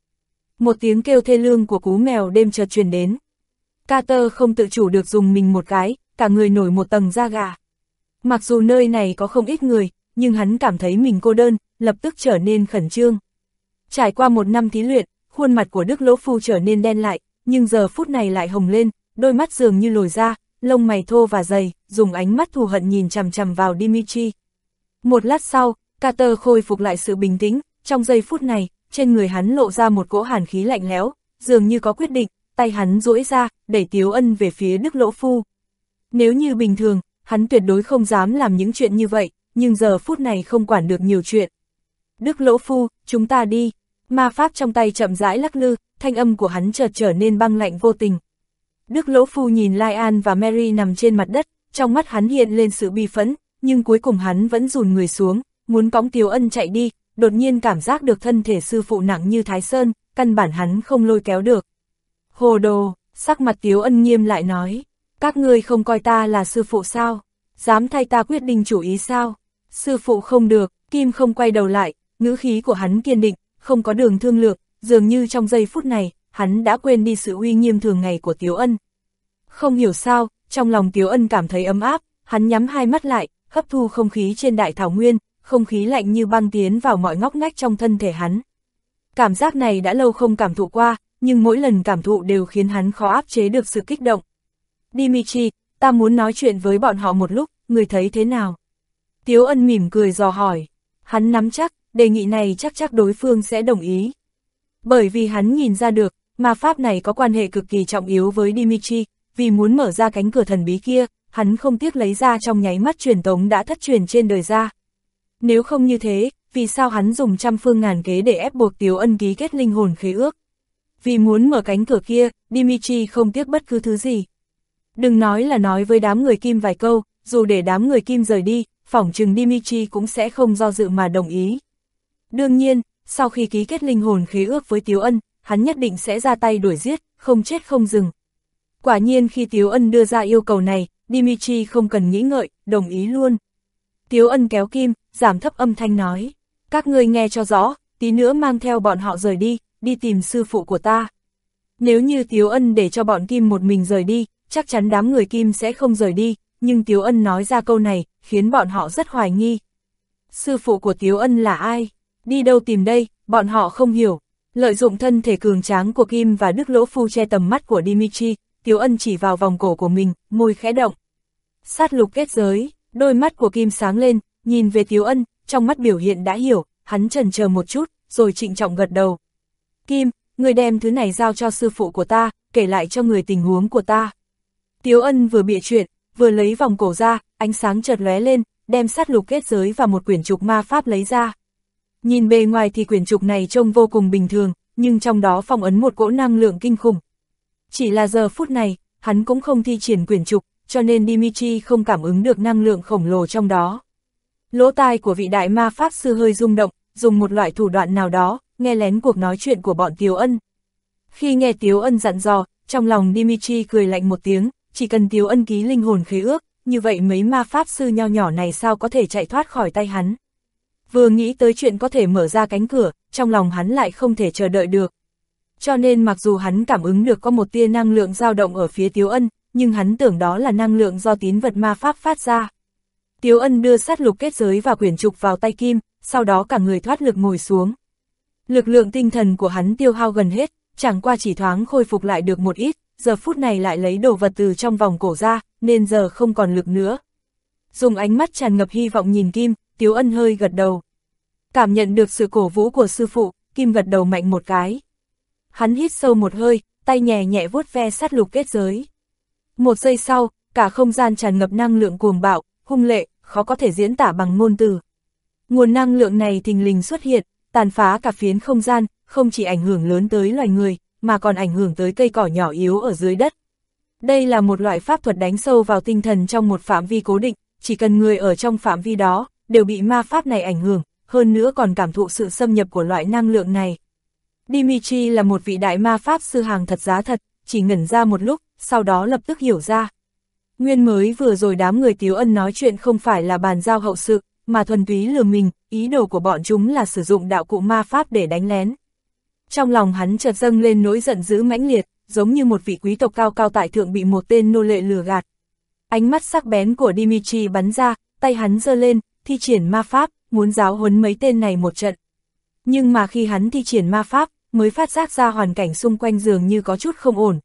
Một tiếng kêu thê lương của cú mèo đêm chợt truyền đến. Carter không tự chủ được dùng mình một cái, cả người nổi một tầng da gà. Mặc dù nơi này có không ít người, nhưng hắn cảm thấy mình cô đơn, lập tức trở nên khẩn trương. Trải qua một năm thí luyện, khuôn mặt của Đức Lỗ Phu trở nên đen lại, nhưng giờ phút này lại hồng lên, đôi mắt dường như lồi ra, lông mày thô và dày, dùng ánh mắt thù hận nhìn chằm chằm vào Dimitri. Một lát sau, Carter khôi phục lại sự bình tĩnh, trong giây phút này, trên người hắn lộ ra một cỗ hàn khí lạnh lẽo, dường như có quyết định, tay hắn duỗi ra, đẩy Tiếu Ân về phía Đức Lỗ Phu. Nếu như bình thường, hắn tuyệt đối không dám làm những chuyện như vậy, nhưng giờ phút này không quản được nhiều chuyện. Đức Lỗ Phu, chúng ta đi. Ma pháp trong tay chậm rãi lắc lư, thanh âm của hắn chợt trở nên băng lạnh vô tình. Đức Lỗ Phu nhìn Lai An và Mary nằm trên mặt đất, trong mắt hắn hiện lên sự bi phẫn, nhưng cuối cùng hắn vẫn rùn người xuống, muốn cõng Tiếu Ân chạy đi, đột nhiên cảm giác được thân thể sư phụ nặng như Thái Sơn, căn bản hắn không lôi kéo được. Hồ đồ, sắc mặt Tiếu Ân nghiêm lại nói, các ngươi không coi ta là sư phụ sao, dám thay ta quyết định chủ ý sao, sư phụ không được, Kim không quay đầu lại, ngữ khí của hắn kiên định, không có đường thương lượng, dường như trong giây phút này, hắn đã quên đi sự uy nghiêm thường ngày của Tiếu Ân. Không hiểu sao, trong lòng Tiếu Ân cảm thấy ấm áp, hắn nhắm hai mắt lại, hấp thu không khí trên đại thảo nguyên, không khí lạnh như băng tiến vào mọi ngóc ngách trong thân thể hắn. Cảm giác này đã lâu không cảm thụ qua, nhưng mỗi lần cảm thụ đều khiến hắn khó áp chế được sự kích động. Dimitri, ta muốn nói chuyện với bọn họ một lúc, người thấy thế nào? Tiếu ân mỉm cười dò hỏi. Hắn nắm chắc, đề nghị này chắc chắc đối phương sẽ đồng ý. Bởi vì hắn nhìn ra được, ma pháp này có quan hệ cực kỳ trọng yếu với Dimitri, vì muốn mở ra cánh cửa thần bí kia, hắn không tiếc lấy ra trong nháy mắt truyền tống đã thất truyền trên đời ra. Nếu không như thế, vì sao hắn dùng trăm phương ngàn kế để ép buộc Tiếu Ân ký kết linh hồn khế ước? Vì muốn mở cánh cửa kia, Dimitri không tiếc bất cứ thứ gì. Đừng nói là nói với đám người Kim vài câu, dù để đám người Kim rời đi, phỏng chừng Dimitri cũng sẽ không do dự mà đồng ý. Đương nhiên, sau khi ký kết linh hồn khế ước với Tiếu Ân, hắn nhất định sẽ ra tay đuổi giết, không chết không dừng. Quả nhiên khi Tiếu Ân đưa ra yêu cầu này, Dimitri không cần nghĩ ngợi, đồng ý luôn. Tiếu Ân kéo Kim, giảm thấp âm thanh nói, các ngươi nghe cho rõ, tí nữa mang theo bọn họ rời đi, đi tìm sư phụ của ta. Nếu như Tiếu Ân để cho bọn Kim một mình rời đi, chắc chắn đám người Kim sẽ không rời đi, nhưng Tiếu Ân nói ra câu này, khiến bọn họ rất hoài nghi. Sư phụ của Tiếu Ân là ai? Đi đâu tìm đây? Bọn họ không hiểu. Lợi dụng thân thể cường tráng của Kim và Đức Lỗ Phu che tầm mắt của Dimitri, Tiếu Ân chỉ vào vòng cổ của mình, môi khẽ động. Sát lục kết giới, đôi mắt của Kim sáng lên, nhìn về Tiếu Ân, trong mắt biểu hiện đã hiểu, hắn trần chờ một chút, rồi trịnh trọng gật đầu. Kim, người đem thứ này giao cho sư phụ của ta, kể lại cho người tình huống của ta. Tiếu Ân vừa bịa chuyện, vừa lấy vòng cổ ra, ánh sáng chợt lóe lên, đem sát lục kết giới và một quyển trục ma pháp lấy ra. Nhìn bề ngoài thì quyển trục này trông vô cùng bình thường, nhưng trong đó phong ấn một cỗ năng lượng kinh khủng. Chỉ là giờ phút này, hắn cũng không thi triển quyển trục, cho nên Dimitri không cảm ứng được năng lượng khổng lồ trong đó. Lỗ tai của vị đại ma pháp sư hơi rung động, dùng một loại thủ đoạn nào đó, nghe lén cuộc nói chuyện của bọn Tiếu Ân. Khi nghe Tiếu Ân dặn dò, trong lòng Dimitri cười lạnh một tiếng, chỉ cần Tiếu Ân ký linh hồn khế ước, như vậy mấy ma pháp sư nho nhỏ này sao có thể chạy thoát khỏi tay hắn. Vừa nghĩ tới chuyện có thể mở ra cánh cửa, trong lòng hắn lại không thể chờ đợi được. Cho nên mặc dù hắn cảm ứng được có một tia năng lượng dao động ở phía Tiếu Ân, nhưng hắn tưởng đó là năng lượng do tín vật ma pháp phát ra. Tiếu Ân đưa sát lục kết giới và quyển trục vào tay Kim, sau đó cả người thoát lực ngồi xuống. Lực lượng tinh thần của hắn tiêu hao gần hết, chẳng qua chỉ thoáng khôi phục lại được một ít, giờ phút này lại lấy đồ vật từ trong vòng cổ ra, nên giờ không còn lực nữa. Dùng ánh mắt tràn ngập hy vọng nhìn Kim, Tiếu Ân hơi gật đầu. Cảm nhận được sự cổ vũ của sư phụ, Kim gật đầu mạnh một cái. Hắn hít sâu một hơi, tay nhẹ nhẹ vuốt ve sát lục kết giới. Một giây sau, cả không gian tràn ngập năng lượng cuồng bạo, hung lệ, khó có thể diễn tả bằng ngôn từ. Nguồn năng lượng này thình lình xuất hiện, tàn phá cả phiến không gian, không chỉ ảnh hưởng lớn tới loài người, mà còn ảnh hưởng tới cây cỏ nhỏ yếu ở dưới đất. Đây là một loại pháp thuật đánh sâu vào tinh thần trong một phạm vi cố định, chỉ cần người ở trong phạm vi đó, đều bị ma pháp này ảnh hưởng, hơn nữa còn cảm thụ sự xâm nhập của loại năng lượng này. Dimitri là một vị đại ma pháp sư hàng thật giá thật, chỉ ngẩn ra một lúc, sau đó lập tức hiểu ra. Nguyên mới vừa rồi đám người Tiếu Ân nói chuyện không phải là bàn giao hậu sự, mà thuần túy lừa mình, ý đồ của bọn chúng là sử dụng đạo cụ ma pháp để đánh lén. Trong lòng hắn chợt dâng lên nỗi giận dữ mãnh liệt, giống như một vị quý tộc cao cao tại thượng bị một tên nô lệ lừa gạt. Ánh mắt sắc bén của Dimitri bắn ra, tay hắn giơ lên, thi triển ma pháp, muốn giáo huấn mấy tên này một trận. Nhưng mà khi hắn thi triển ma pháp, mới phát giác ra hoàn cảnh xung quanh dường như có chút không ổn.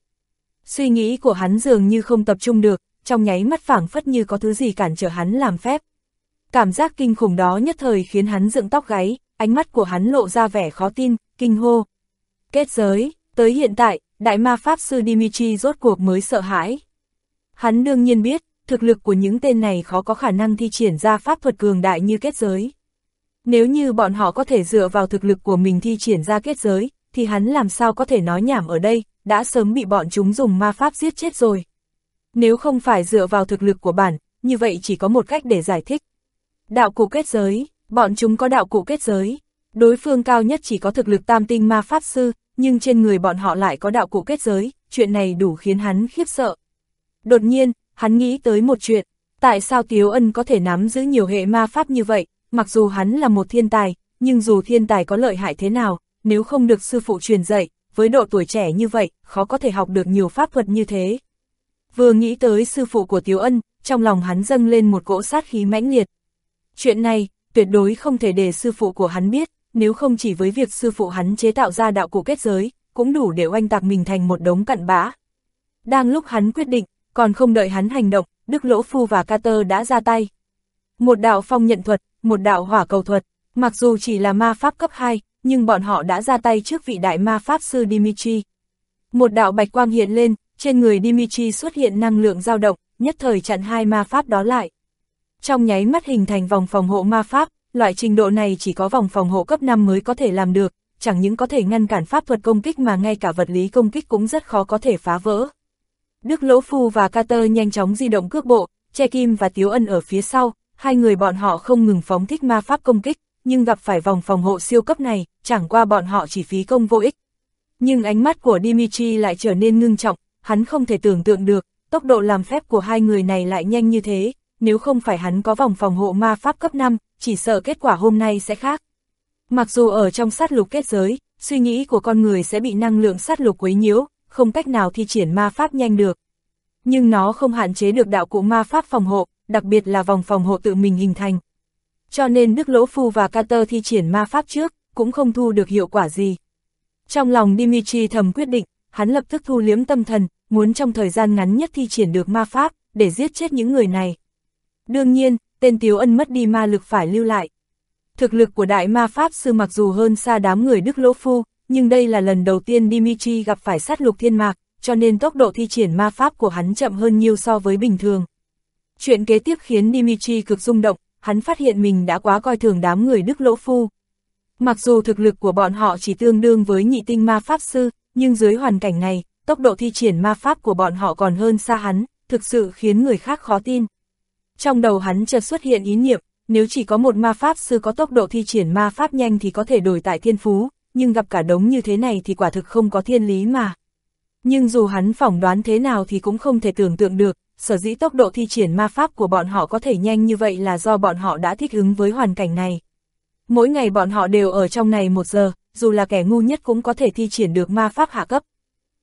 Suy nghĩ của hắn dường như không tập trung được, trong nháy mắt phảng phất như có thứ gì cản trở hắn làm phép. Cảm giác kinh khủng đó nhất thời khiến hắn dựng tóc gáy, ánh mắt của hắn lộ ra vẻ khó tin, kinh hô. Kết giới, tới hiện tại, đại ma pháp sư Dimitri rốt cuộc mới sợ hãi. Hắn đương nhiên biết, thực lực của những tên này khó có khả năng thi triển ra pháp thuật cường đại như kết giới. Nếu như bọn họ có thể dựa vào thực lực của mình thi triển ra kết giới, thì hắn làm sao có thể nói nhảm ở đây, đã sớm bị bọn chúng dùng ma pháp giết chết rồi. Nếu không phải dựa vào thực lực của bản, như vậy chỉ có một cách để giải thích. Đạo cụ kết giới, bọn chúng có đạo cụ kết giới. Đối phương cao nhất chỉ có thực lực tam tinh ma pháp sư, nhưng trên người bọn họ lại có đạo cụ kết giới, chuyện này đủ khiến hắn khiếp sợ. Đột nhiên, hắn nghĩ tới một chuyện, tại sao Tiếu Ân có thể nắm giữ nhiều hệ ma pháp như vậy, mặc dù hắn là một thiên tài, nhưng dù thiên tài có lợi hại thế nào, nếu không được sư phụ truyền dạy, với độ tuổi trẻ như vậy, khó có thể học được nhiều pháp thuật như thế. Vừa nghĩ tới sư phụ của Tiếu Ân, trong lòng hắn dâng lên một cỗ sát khí mãnh liệt. Chuyện này, tuyệt đối không thể để sư phụ của hắn biết, nếu không chỉ với việc sư phụ hắn chế tạo ra đạo cụ kết giới, cũng đủ để oanh tạc mình thành một đống cặn bã. Đang lúc hắn quyết định, còn không đợi hắn hành động, Đức Lỗ Phu và Carter đã ra tay. Một đạo phong nhận thuật, một đạo hỏa cầu thuật, mặc dù chỉ là ma pháp cấp 2, nhưng bọn họ đã ra tay trước vị đại ma pháp sư Dimitri. Một đạo bạch quang hiện lên, trên người Dimitri xuất hiện năng lượng dao động, nhất thời chặn hai ma pháp đó lại. Trong nháy mắt hình thành vòng phòng hộ ma pháp, loại trình độ này chỉ có vòng phòng hộ cấp 5 mới có thể làm được, chẳng những có thể ngăn cản pháp thuật công kích mà ngay cả vật lý công kích cũng rất khó có thể phá vỡ. Đức Lỗ Phu và Carter nhanh chóng di động cước bộ, Che Kim và Tiếu Ân ở phía sau, hai người bọn họ không ngừng phóng thích ma pháp công kích, nhưng gặp phải vòng phòng hộ siêu cấp này, chẳng qua bọn họ chỉ phí công vô ích. Nhưng ánh mắt của Dimitri lại trở nên ngưng trọng, hắn không thể tưởng tượng được, tốc độ làm phép của hai người này lại nhanh như thế, nếu không phải hắn có vòng phòng hộ ma pháp cấp 5, chỉ sợ kết quả hôm nay sẽ khác. Mặc dù ở trong sát lục kết giới, suy nghĩ của con người sẽ bị năng lượng sát lục quấy nhiễu, không cách nào thi triển ma pháp nhanh được. Nhưng nó không hạn chế được đạo cụ ma pháp phòng hộ, đặc biệt là vòng phòng hộ tự mình hình thành. Cho nên Đức Lỗ Phu và Carter thi triển ma pháp trước, cũng không thu được hiệu quả gì. Trong lòng Dimitri thầm quyết định, hắn lập tức thu liếm tâm thần, muốn trong thời gian ngắn nhất thi triển được ma pháp, để giết chết những người này. Đương nhiên, tên Tiếu Ân mất đi ma lực phải lưu lại. Thực lực của đại ma pháp sư mặc dù hơn xa đám người Đức Lỗ Phu, nhưng đây là lần đầu tiên Dimitri gặp phải sát lục thiên mạc, cho nên tốc độ thi triển ma pháp của hắn chậm hơn nhiều so với bình thường. Chuyện kế tiếp khiến Dimitri cực rung động, hắn phát hiện mình đã quá coi thường đám người Đức Lỗ Phu. Mặc dù thực lực của bọn họ chỉ tương đương với nhị tinh ma pháp sư, nhưng dưới hoàn cảnh này, tốc độ thi triển ma pháp của bọn họ còn hơn xa hắn, thực sự khiến người khác khó tin. Trong đầu hắn chợt xuất hiện ý niệm, nếu chỉ có một ma pháp sư có tốc độ thi triển ma pháp nhanh thì có thể đổi tại thiên phú, nhưng gặp cả đống như thế này thì quả thực không có thiên lý mà. Nhưng dù hắn phỏng đoán thế nào thì cũng không thể tưởng tượng được, sở dĩ tốc độ thi triển ma pháp của bọn họ có thể nhanh như vậy là do bọn họ đã thích ứng với hoàn cảnh này. Mỗi ngày bọn họ đều ở trong này một giờ, dù là kẻ ngu nhất cũng có thể thi triển được ma pháp hạ cấp.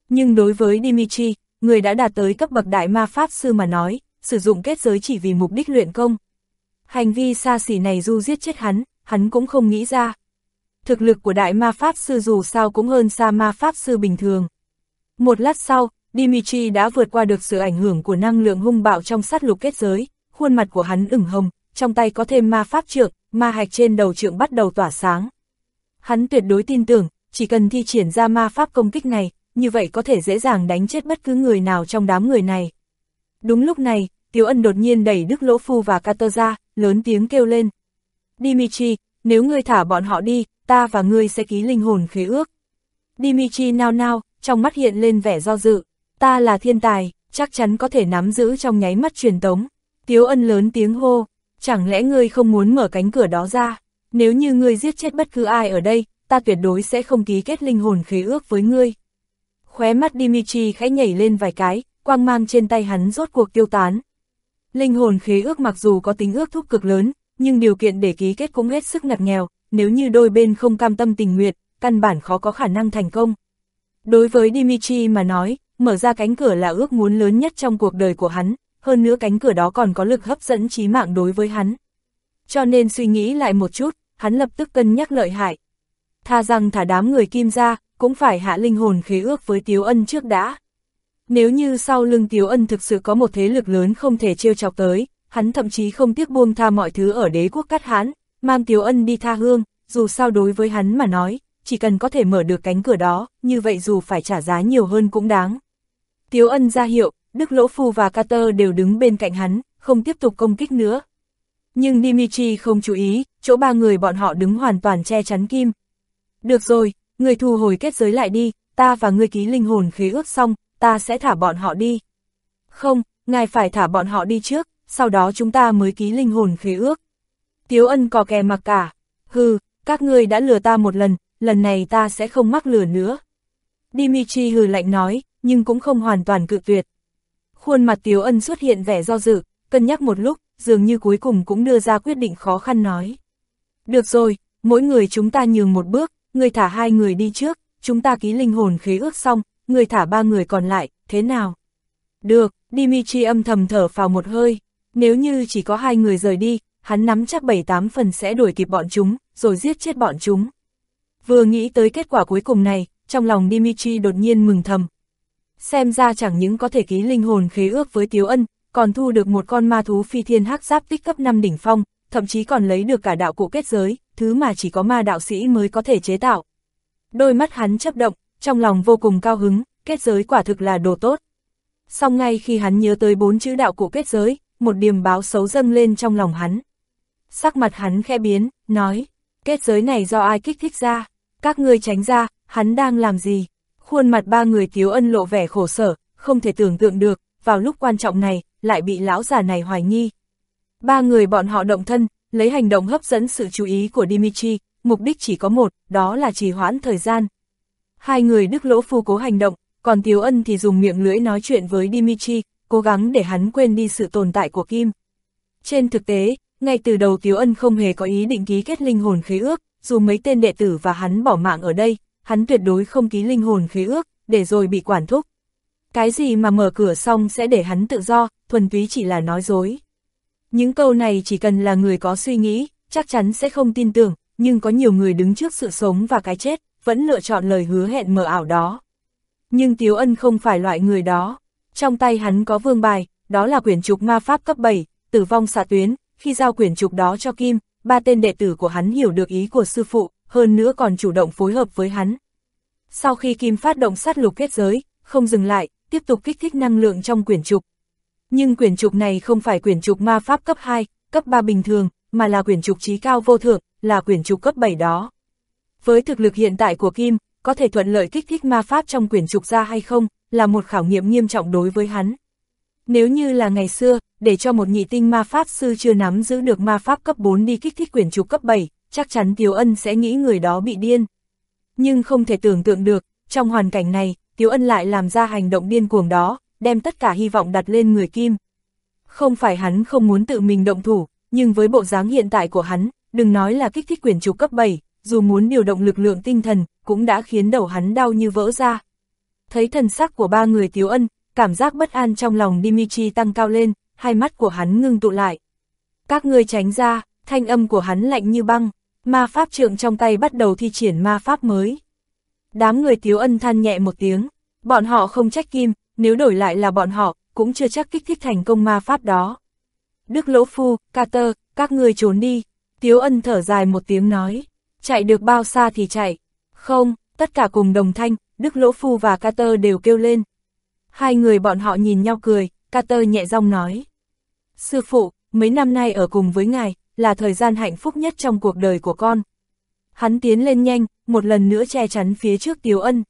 Nhưng đối với Dimitri, người đã đạt tới cấp bậc đại ma pháp sư mà nói, sử dụng kết giới chỉ vì mục đích luyện công. Hành vi xa xỉ này du giết chết hắn, hắn cũng không nghĩ ra. Thực lực của đại ma pháp sư dù sao cũng hơn xa ma pháp sư bình thường. Một lát sau, Dimitri đã vượt qua được sự ảnh hưởng của năng lượng hung bạo trong sát lục kết giới, khuôn mặt của hắn ửng hồng, trong tay có thêm ma pháp trượng, ma hạch trên đầu trượng bắt đầu tỏa sáng. Hắn tuyệt đối tin tưởng, chỉ cần thi triển ra ma pháp công kích này, như vậy có thể dễ dàng đánh chết bất cứ người nào trong đám người này. Đúng lúc này, Tiếu Ân đột nhiên đẩy Đức Lỗ Phu và Carter ra, lớn tiếng kêu lên. Dimitri, nếu ngươi thả bọn họ đi, ta và ngươi sẽ ký linh hồn khế ước. Dimitri nao nao, trong mắt hiện lên vẻ do dự. Ta là thiên tài, chắc chắn có thể nắm giữ trong nháy mắt truyền tống. Tiếu Ân lớn tiếng hô, chẳng lẽ ngươi không muốn mở cánh cửa đó ra? Nếu như ngươi giết chết bất cứ ai ở đây, ta tuyệt đối sẽ không ký kết linh hồn khế ước với ngươi. Khóe mắt Dimitri khẽ nhảy lên vài cái, quang mang trên tay hắn rốt cuộc tiêu tán. Linh hồn khế ước mặc dù có tính ước thúc cực lớn, nhưng điều kiện để ký kết cũng hết sức ngặt nghèo, nếu như đôi bên không cam tâm tình nguyện, căn bản khó có khả năng thành công. Đối với Dimitri mà nói, mở ra cánh cửa là ước muốn lớn nhất trong cuộc đời của hắn, hơn nữa cánh cửa đó còn có lực hấp dẫn trí mạng đối với hắn. Cho nên suy nghĩ lại một chút, hắn lập tức cân nhắc lợi hại. Tha rằng thả đám người kim ra, cũng phải hạ linh hồn khế ước với Tiếu Ân trước đã. Nếu như sau lưng Tiếu Ân thực sự có một thế lực lớn không thể trêu chọc tới, hắn thậm chí không tiếc buông tha mọi thứ ở đế quốc cắt hán, mang Tiếu Ân đi tha hương, dù sao đối với hắn mà nói, chỉ cần có thể mở được cánh cửa đó, như vậy dù phải trả giá nhiều hơn cũng đáng. Tiếu Ân ra hiệu, Đức Lỗ Phu và Carter đều đứng bên cạnh hắn, không tiếp tục công kích nữa. Nhưng Dimitri không chú ý, chỗ ba người bọn họ đứng hoàn toàn che chắn kim. Được rồi, người thu hồi kết giới lại đi, ta và ngươi ký linh hồn khế ước xong, ta sẽ thả bọn họ đi. Không, ngài phải thả bọn họ đi trước, sau đó chúng ta mới ký linh hồn khế ước. Tiếu ân có kè mặc cả. Hừ, các ngươi đã lừa ta một lần, lần này ta sẽ không mắc lừa nữa. Dimitri hừ lạnh nói, nhưng cũng không hoàn toàn cự tuyệt. Khuôn mặt Tiếu ân xuất hiện vẻ do dự, cân nhắc một lúc, dường như cuối cùng cũng đưa ra quyết định khó khăn nói. Được rồi, mỗi người chúng ta nhường một bước, người thả hai người đi trước, chúng ta ký linh hồn khế ước xong, người thả ba người còn lại, thế nào? Được, Dimitri âm thầm thở vào một hơi, nếu như chỉ có hai người rời đi, hắn nắm chắc bảy tám phần sẽ đuổi kịp bọn chúng, rồi giết chết bọn chúng. Vừa nghĩ tới kết quả cuối cùng này, trong lòng Dimitri đột nhiên mừng thầm. Xem ra chẳng những có thể ký linh hồn khế ước với Tiếu Ân, còn thu được một con ma thú phi thiên hắc giáp tích cấp 5 đỉnh phong, thậm chí còn lấy được cả đạo cụ kết giới, thứ mà chỉ có ma đạo sĩ mới có thể chế tạo. Đôi mắt hắn chấp động, trong lòng vô cùng cao hứng, kết giới quả thực là đồ tốt. Xong ngay khi hắn nhớ tới bốn chữ đạo cụ kết giới, một điềm báo xấu dâng lên trong lòng hắn. Sắc mặt hắn khẽ biến, nói, kết giới này do ai kích thích ra, các ngươi tránh ra, hắn đang làm gì? Khuôn mặt ba người thiếu ân lộ vẻ khổ sở, không thể tưởng tượng được, vào lúc quan trọng này, lại bị lão già này hoài nghi. Ba người bọn họ động thân, lấy hành động hấp dẫn sự chú ý của Dimitri, mục đích chỉ có một, đó là trì hoãn thời gian. Hai người đức lỗ phu cố hành động, còn Tiếu Ân thì dùng miệng lưỡi nói chuyện với Dimitri, cố gắng để hắn quên đi sự tồn tại của Kim. Trên thực tế, ngay từ đầu Tiếu Ân không hề có ý định ký kết linh hồn khế ước, dù mấy tên đệ tử và hắn bỏ mạng ở đây, hắn tuyệt đối không ký linh hồn khế ước, để rồi bị quản thúc. Cái gì mà mở cửa xong sẽ để hắn tự do, thuần túy chỉ là nói dối. Những câu này chỉ cần là người có suy nghĩ, chắc chắn sẽ không tin tưởng, nhưng có nhiều người đứng trước sự sống và cái chết, vẫn lựa chọn lời hứa hẹn mờ ảo đó. Nhưng Tiếu Ân không phải loại người đó. Trong tay hắn có vương bài, đó là quyển trục ma pháp cấp 7, tử vong xạ tuyến, khi giao quyển trục đó cho Kim, ba tên đệ tử của hắn hiểu được ý của sư phụ, hơn nữa còn chủ động phối hợp với hắn. Sau khi Kim phát động sát lục kết giới, không dừng lại, tiếp tục kích thích năng lượng trong quyển trục. Nhưng quyển trục này không phải quyển trục ma pháp cấp 2, cấp 3 bình thường, mà là quyển trục trí cao vô thượng, là quyển trục cấp 7 đó. Với thực lực hiện tại của Kim, có thể thuận lợi kích thích ma pháp trong quyển trục ra hay không, là một khảo nghiệm nghiêm trọng đối với hắn. Nếu như là ngày xưa, để cho một nhị tinh ma pháp sư chưa nắm giữ được ma pháp cấp 4 đi kích thích quyển trục cấp 7, chắc chắn Tiếu Ân sẽ nghĩ người đó bị điên. Nhưng không thể tưởng tượng được, trong hoàn cảnh này, Tiếu Ân lại làm ra hành động điên cuồng đó, đem tất cả hy vọng đặt lên người Kim. Không phải hắn không muốn tự mình động thủ, nhưng với bộ dáng hiện tại của hắn, đừng nói là kích thích quyền trục cấp 7, dù muốn điều động lực lượng tinh thần, cũng đã khiến đầu hắn đau như vỡ ra. Thấy thần sắc của ba người Tiếu Ân, cảm giác bất an trong lòng Dimitri tăng cao lên, hai mắt của hắn ngưng tụ lại. Các ngươi tránh ra, thanh âm của hắn lạnh như băng, ma pháp trượng trong tay bắt đầu thi triển ma pháp mới. Đám người Tiếu Ân than nhẹ một tiếng, bọn họ không trách kim, nếu đổi lại là bọn họ, cũng chưa chắc kích thích thành công ma pháp đó. Đức Lỗ Phu, Carter, các người trốn đi, Tiếu Ân thở dài một tiếng nói, chạy được bao xa thì chạy. Không, tất cả cùng đồng thanh, Đức Lỗ Phu và Carter đều kêu lên. Hai người bọn họ nhìn nhau cười, Carter nhẹ giọng nói. Sư phụ, mấy năm nay ở cùng với ngài, là thời gian hạnh phúc nhất trong cuộc đời của con. Hắn tiến lên nhanh, một lần nữa che chắn phía trước Tiếu Ân.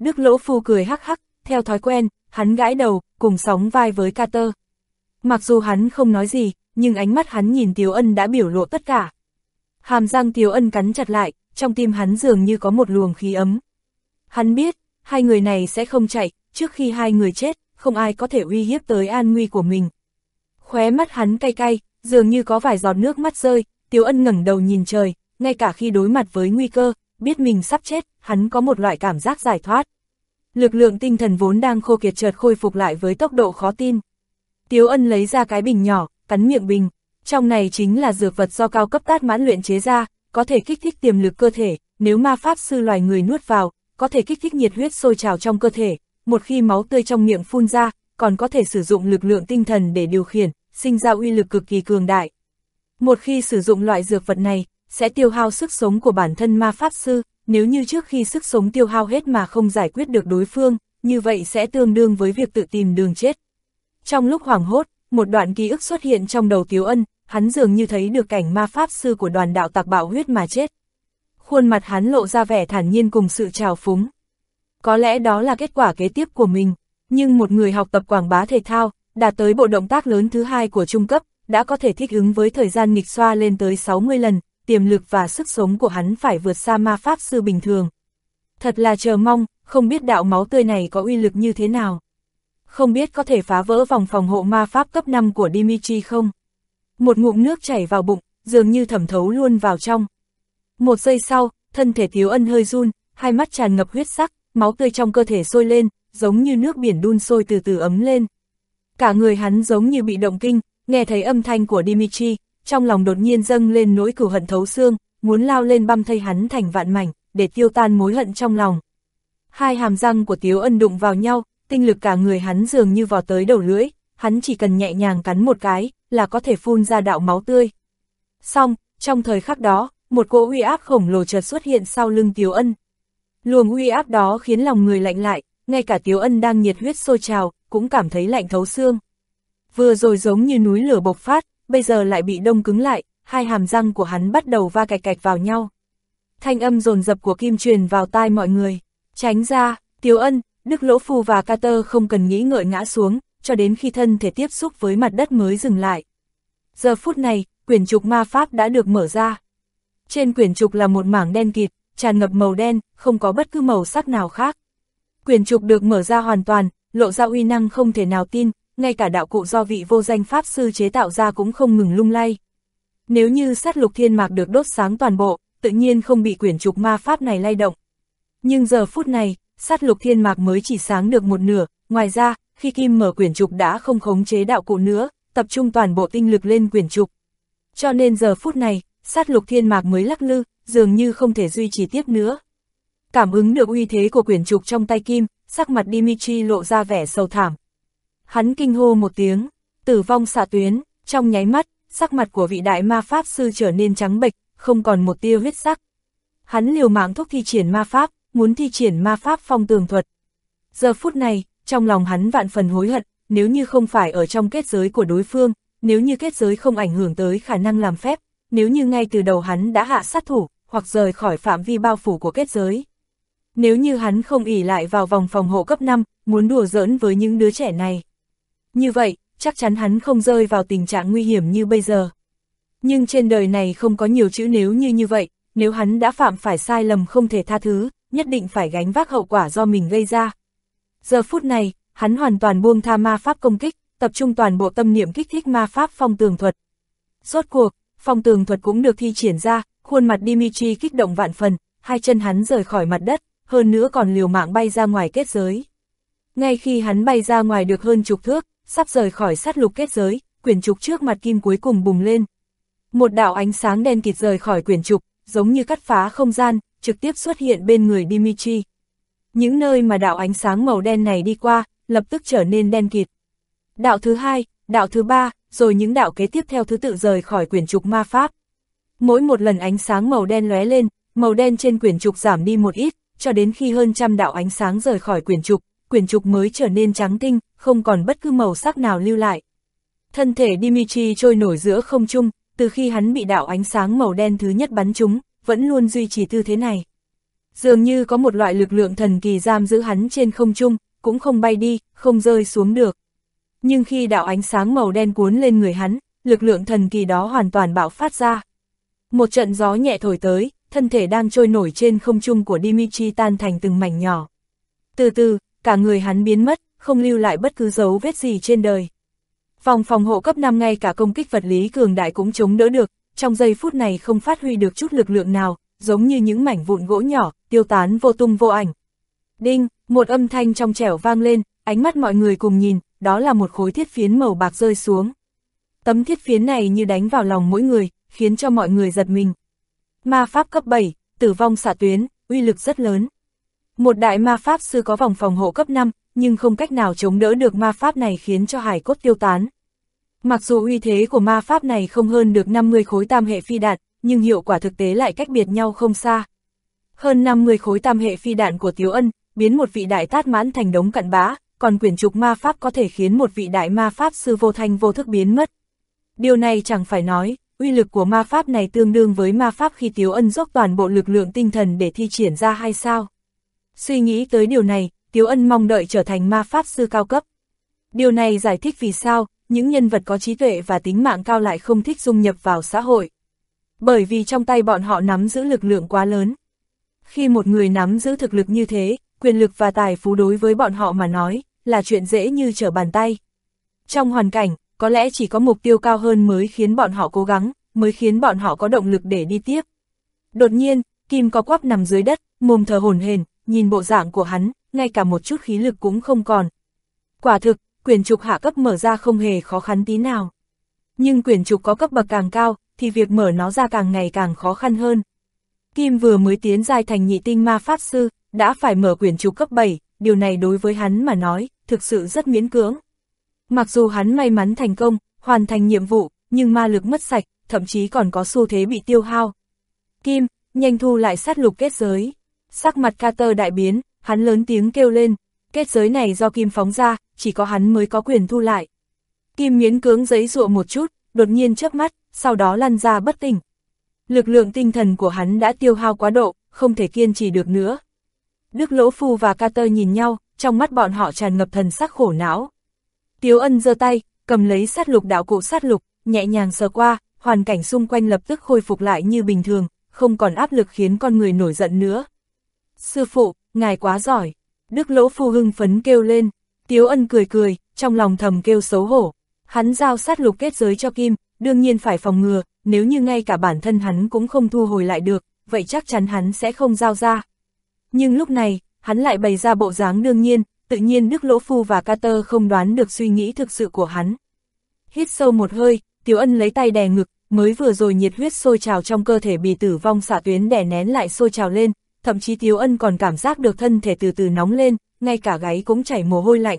Đức Lỗ Phu cười hắc hắc, theo thói quen, hắn gãi đầu, cùng sóng vai với Carter. Mặc dù hắn không nói gì, nhưng ánh mắt hắn nhìn Tiếu Ân đã biểu lộ tất cả. Hàm răng Tiếu Ân cắn chặt lại, trong tim hắn dường như có một luồng khí ấm. Hắn biết, hai người này sẽ không chạy, trước khi hai người chết, không ai có thể uy hiếp tới an nguy của mình. Khóe mắt hắn cay cay, dường như có vài giọt nước mắt rơi, Tiếu Ân ngẩng đầu nhìn trời, ngay cả khi đối mặt với nguy cơ, biết mình sắp chết, hắn có một loại cảm giác giải thoát. Lực lượng tinh thần vốn đang khô kiệt chợt khôi phục lại với tốc độ khó tin. Tiếu Ân lấy ra cái bình nhỏ, cắn miệng bình, trong này chính là dược vật do cao cấp tát mãn luyện chế ra, có thể kích thích tiềm lực cơ thể, nếu ma pháp sư loài người nuốt vào, có thể kích thích nhiệt huyết sôi trào trong cơ thể, một khi máu tươi trong miệng phun ra, còn có thể sử dụng lực lượng tinh thần để điều khiển, sinh ra uy lực cực kỳ cường đại. Một khi sử dụng loại dược vật này, sẽ tiêu hao sức sống của bản thân ma pháp sư, nếu như trước khi sức sống tiêu hao hết mà không giải quyết được đối phương, như vậy sẽ tương đương với việc tự tìm đường chết. Trong lúc hoảng hốt, một đoạn ký ức xuất hiện trong đầu Tiếu Ân, hắn dường như thấy được cảnh ma pháp sư của đoàn đạo tặc bạo huyết mà chết. Khuôn mặt hắn lộ ra vẻ thản nhiên cùng sự trào phúng. Có lẽ đó là kết quả kế tiếp của mình, nhưng một người học tập quảng bá thể thao, đạt tới bộ động tác lớn thứ hai của trung cấp, đã có thể thích ứng với thời gian nghịch xoa lên tới 60 lần, tiềm lực và sức sống của hắn phải vượt xa ma pháp sư bình thường. Thật là chờ mong, không biết đạo máu tươi này có uy lực như thế nào. Không biết có thể phá vỡ vòng phòng hộ ma pháp cấp 5 của Dimitri không? Một ngụm nước chảy vào bụng, dường như thẩm thấu luôn vào trong. Một giây sau, thân thể thiếu ân hơi run, hai mắt tràn ngập huyết sắc, máu tươi trong cơ thể sôi lên, giống như nước biển đun sôi từ từ ấm lên. Cả người hắn giống như bị động kinh, nghe thấy âm thanh của Dimitri, trong lòng đột nhiên dâng lên nỗi cửu hận thấu xương, muốn lao lên băm thây hắn thành vạn mảnh, để tiêu tan mối hận trong lòng. Hai hàm răng của Tiếu Ân đụng vào nhau, tinh lực cả người hắn dường như vào tới đầu lưỡi, hắn chỉ cần nhẹ nhàng cắn một cái, là có thể phun ra đạo máu tươi. Xong, trong thời khắc đó, một cỗ uy áp khổng lồ chợt xuất hiện sau lưng Tiếu Ân. Luồng uy áp đó khiến lòng người lạnh lại, ngay cả Tiếu Ân đang nhiệt huyết sôi trào, cũng cảm thấy lạnh thấu xương. Vừa rồi giống như núi lửa bộc phát, bây giờ lại bị đông cứng lại, hai hàm răng của hắn bắt đầu va cạch cạch vào nhau. Thanh âm rồn rập của kim truyền vào tai mọi người. Tránh ra, Tiếu Ân, Đức Lỗ Phu và Carter không cần nghĩ ngợi ngã xuống, cho đến khi thân thể tiếp xúc với mặt đất mới dừng lại. Giờ phút này, quyển trục ma pháp đã được mở ra. Trên quyển trục là một mảng đen kịt, tràn ngập màu đen, không có bất cứ màu sắc nào khác. Quyển trục được mở ra hoàn toàn, lộ ra uy năng không thể nào tin, ngay cả đạo cụ do vị vô danh pháp sư chế tạo ra cũng không ngừng lung lay. Nếu như sát lục thiên mạc được đốt sáng toàn bộ, tự nhiên không bị quyển trục ma pháp này lay động. Nhưng giờ phút này, sát lục thiên mạc mới chỉ sáng được một nửa, ngoài ra, khi Kim mở quyển trục đã không khống chế đạo cụ nữa, tập trung toàn bộ tinh lực lên quyển trục. Cho nên giờ phút này, sát lục thiên mạc mới lắc lư, dường như không thể duy trì tiếp nữa. Cảm ứng được uy thế của quyển trục trong tay Kim, sắc mặt Dimitri lộ ra vẻ sầu thảm. Hắn kinh hô một tiếng, tử vong xạ tuyến, trong nháy mắt, sắc mặt của vị đại ma pháp sư trở nên trắng bệch, không còn một tia huyết sắc. Hắn liều mạng thúc thi triển ma pháp, muốn thi triển ma pháp phong tường thuật. Giờ phút này, trong lòng hắn vạn phần hối hận, nếu như không phải ở trong kết giới của đối phương, nếu như kết giới không ảnh hưởng tới khả năng làm phép, nếu như ngay từ đầu hắn đã hạ sát thủ, hoặc rời khỏi phạm vi bao phủ của kết giới. Nếu như hắn không ỉ lại vào vòng phòng hộ cấp 5, muốn đùa giỡn với những đứa trẻ này. Như vậy, chắc chắn hắn không rơi vào tình trạng nguy hiểm như bây giờ. Nhưng trên đời này không có nhiều chữ nếu như như vậy, nếu hắn đã phạm phải sai lầm không thể tha thứ, nhất định phải gánh vác hậu quả do mình gây ra. Giờ phút này, hắn hoàn toàn buông tha ma pháp công kích, tập trung toàn bộ tâm niệm kích thích ma pháp phong tường thuật. Rốt cuộc, phong tường thuật cũng được thi triển ra, khuôn mặt Dimitri kích động vạn phần, hai chân hắn rời khỏi mặt đất, hơn nữa còn liều mạng bay ra ngoài kết giới. Ngay khi hắn bay ra ngoài được hơn chục thước, sắp rời khỏi sát lục kết giới, quyển trục trước mặt kim cuối cùng bùng lên. Một đạo ánh sáng đen kịt rời khỏi quyển trục, giống như cắt phá không gian, trực tiếp xuất hiện bên người Dimitri. Những nơi mà đạo ánh sáng màu đen này đi qua, lập tức trở nên đen kịt. Đạo thứ hai, đạo thứ ba, rồi những đạo kế tiếp theo thứ tự rời khỏi quyển trục ma pháp. Mỗi một lần ánh sáng màu đen lóe lên, màu đen trên quyển trục giảm đi một ít, cho đến khi hơn trăm đạo ánh sáng rời khỏi quyển trục, quyển trục mới trở nên trắng tinh, không còn bất cứ màu sắc nào lưu lại. Thân thể Dimitri trôi nổi giữa không trung, từ khi hắn bị đạo ánh sáng màu đen thứ nhất bắn trúng, vẫn luôn duy trì tư thế này. Dường như có một loại lực lượng thần kỳ giam giữ hắn trên không trung, cũng không bay đi, không rơi xuống được. Nhưng khi đạo ánh sáng màu đen cuốn lên người hắn, lực lượng thần kỳ đó hoàn toàn bạo phát ra. Một trận gió nhẹ thổi tới, thân thể đang trôi nổi trên không trung của Dimitri tan thành từng mảnh nhỏ. Từ từ, cả người hắn biến mất, không lưu lại bất cứ dấu vết gì trên đời. Vòng phòng hộ cấp 5 ngay cả công kích vật lý cường đại cũng chống đỡ được, trong giây phút này không phát huy được chút lực lượng nào, giống như những mảnh vụn gỗ nhỏ, tiêu tán vô tung vô ảnh. Đinh, một âm thanh trong trẻo vang lên, ánh mắt mọi người cùng nhìn, đó là một khối thiết phiến màu bạc rơi xuống. Tấm thiết phiến này như đánh vào lòng mỗi người, khiến cho mọi người giật mình. Ma pháp cấp 7, tử vong xạ tuyến, uy lực rất lớn. Một đại ma pháp sư có vòng phòng hộ cấp 5, nhưng không cách nào chống đỡ được ma pháp này khiến cho hải cốt tiêu tán. Mặc dù uy thế của ma pháp này không hơn được 50 khối tam hệ phi đạn, nhưng hiệu quả thực tế lại cách biệt nhau không xa. Hơn 50 khối tam hệ phi đạn của Tiếu Ân, biến một vị đại tát mãn thành đống cặn bã, còn quyển trục ma pháp có thể khiến một vị đại ma pháp sư vô thanh vô thức biến mất. Điều này chẳng phải nói, uy lực của ma pháp này tương đương với ma pháp khi Tiếu Ân dốc toàn bộ lực lượng tinh thần để thi triển ra hay sao? Suy nghĩ tới điều này, Tiếu Ân mong đợi trở thành ma pháp sư cao cấp. Điều này giải thích vì sao, những nhân vật có trí tuệ và tính mạng cao lại không thích dung nhập vào xã hội. Bởi vì trong tay bọn họ nắm giữ lực lượng quá lớn. Khi một người nắm giữ thực lực như thế, quyền lực và tài phú đối với bọn họ mà nói, là chuyện dễ như trở bàn tay. Trong hoàn cảnh, có lẽ chỉ có mục tiêu cao hơn mới khiến bọn họ cố gắng, mới khiến bọn họ có động lực để đi tiếp. Đột nhiên, Kim có quắp nằm dưới đất, mồm thở hổn hển, nhìn bộ dạng của hắn, ngay cả một chút khí lực cũng không còn. Quả thực, quyền trục hạ cấp mở ra không hề khó khăn tí nào. Nhưng quyền trục có cấp bậc càng cao, thì việc mở nó ra càng ngày càng khó khăn hơn. Kim vừa mới tiến giai thành nhị tinh ma pháp sư, đã phải mở quyển trục cấp 7, điều này đối với hắn mà nói, thực sự rất miễn cưỡng. Mặc dù hắn may mắn thành công, hoàn thành nhiệm vụ, nhưng ma lực mất sạch, thậm chí còn có xu thế bị tiêu hao. Kim, nhanh thu lại sát lục kết giới. Sắc mặt Carter đại biến, hắn lớn tiếng kêu lên, kết giới này do Kim phóng ra, chỉ có hắn mới có quyền thu lại. Kim miến cưỡng giấy dụa một chút, đột nhiên chớp mắt, sau đó lăn ra bất tỉnh. Lực lượng tinh thần của hắn đã tiêu hao quá độ, không thể kiên trì được nữa. Đức Lỗ Phu và Carter nhìn nhau, trong mắt bọn họ tràn ngập thần sắc khổ não. Tiếu ân giơ tay, cầm lấy sát lục đạo cụ sát lục, nhẹ nhàng sờ qua, hoàn cảnh xung quanh lập tức khôi phục lại như bình thường, không còn áp lực khiến con người nổi giận nữa. Sư phụ, ngài quá giỏi. Đức Lỗ Phu hưng phấn kêu lên, Tiếu ân cười cười, trong lòng thầm kêu xấu hổ. Hắn giao sát lục kết giới cho Kim, đương nhiên phải phòng ngừa, nếu như ngay cả bản thân hắn cũng không thu hồi lại được, vậy chắc chắn hắn sẽ không giao ra. Nhưng lúc này, hắn lại bày ra bộ dáng đương nhiên, tự nhiên Đức Lỗ Phu và Carter không đoán được suy nghĩ thực sự của hắn. Hít sâu một hơi, Tiểu Ân lấy tay đè ngực, mới vừa rồi nhiệt huyết sôi trào trong cơ thể bị tử vong xạ tuyến đè nén lại sôi trào lên, thậm chí Tiểu Ân còn cảm giác được thân thể từ từ nóng lên, ngay cả gáy cũng chảy mồ hôi lạnh.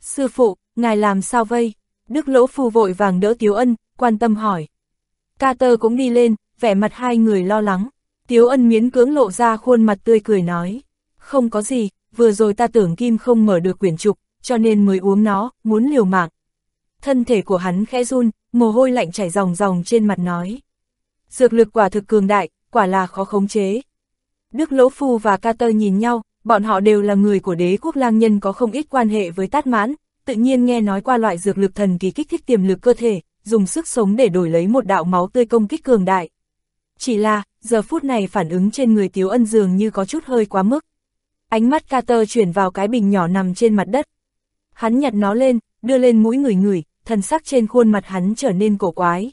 Sư phụ, ngài làm sao vây? Đức Lỗ Phu vội vàng đỡ Tiểu Ân, quan tâm hỏi. Carter cũng đi lên, vẻ mặt hai người lo lắng. Tiếu ân miến cưỡng lộ ra khuôn mặt tươi cười nói. Không có gì, vừa rồi ta tưởng Kim không mở được quyển trục, cho nên mới uống nó, muốn liều mạng. Thân thể của hắn khẽ run, mồ hôi lạnh chảy ròng ròng trên mặt nói. Dược lực quả thực cường đại, quả là khó khống chế. Đức Lỗ Phu và Carter nhìn nhau, bọn họ đều là người của đế quốc lang nhân có không ít quan hệ với tát mãn, tự nhiên nghe nói qua loại dược lực thần kỳ kích thích tiềm lực cơ thể, dùng sức sống để đổi lấy một đạo máu tươi công kích cường đại. Chỉ là, giờ phút này phản ứng trên người Tiếu Ân dường như có chút hơi quá mức. Ánh mắt Carter chuyển vào cái bình nhỏ nằm trên mặt đất. Hắn nhặt nó lên, đưa lên mũi người người, thần sắc trên khuôn mặt hắn trở nên cổ quái.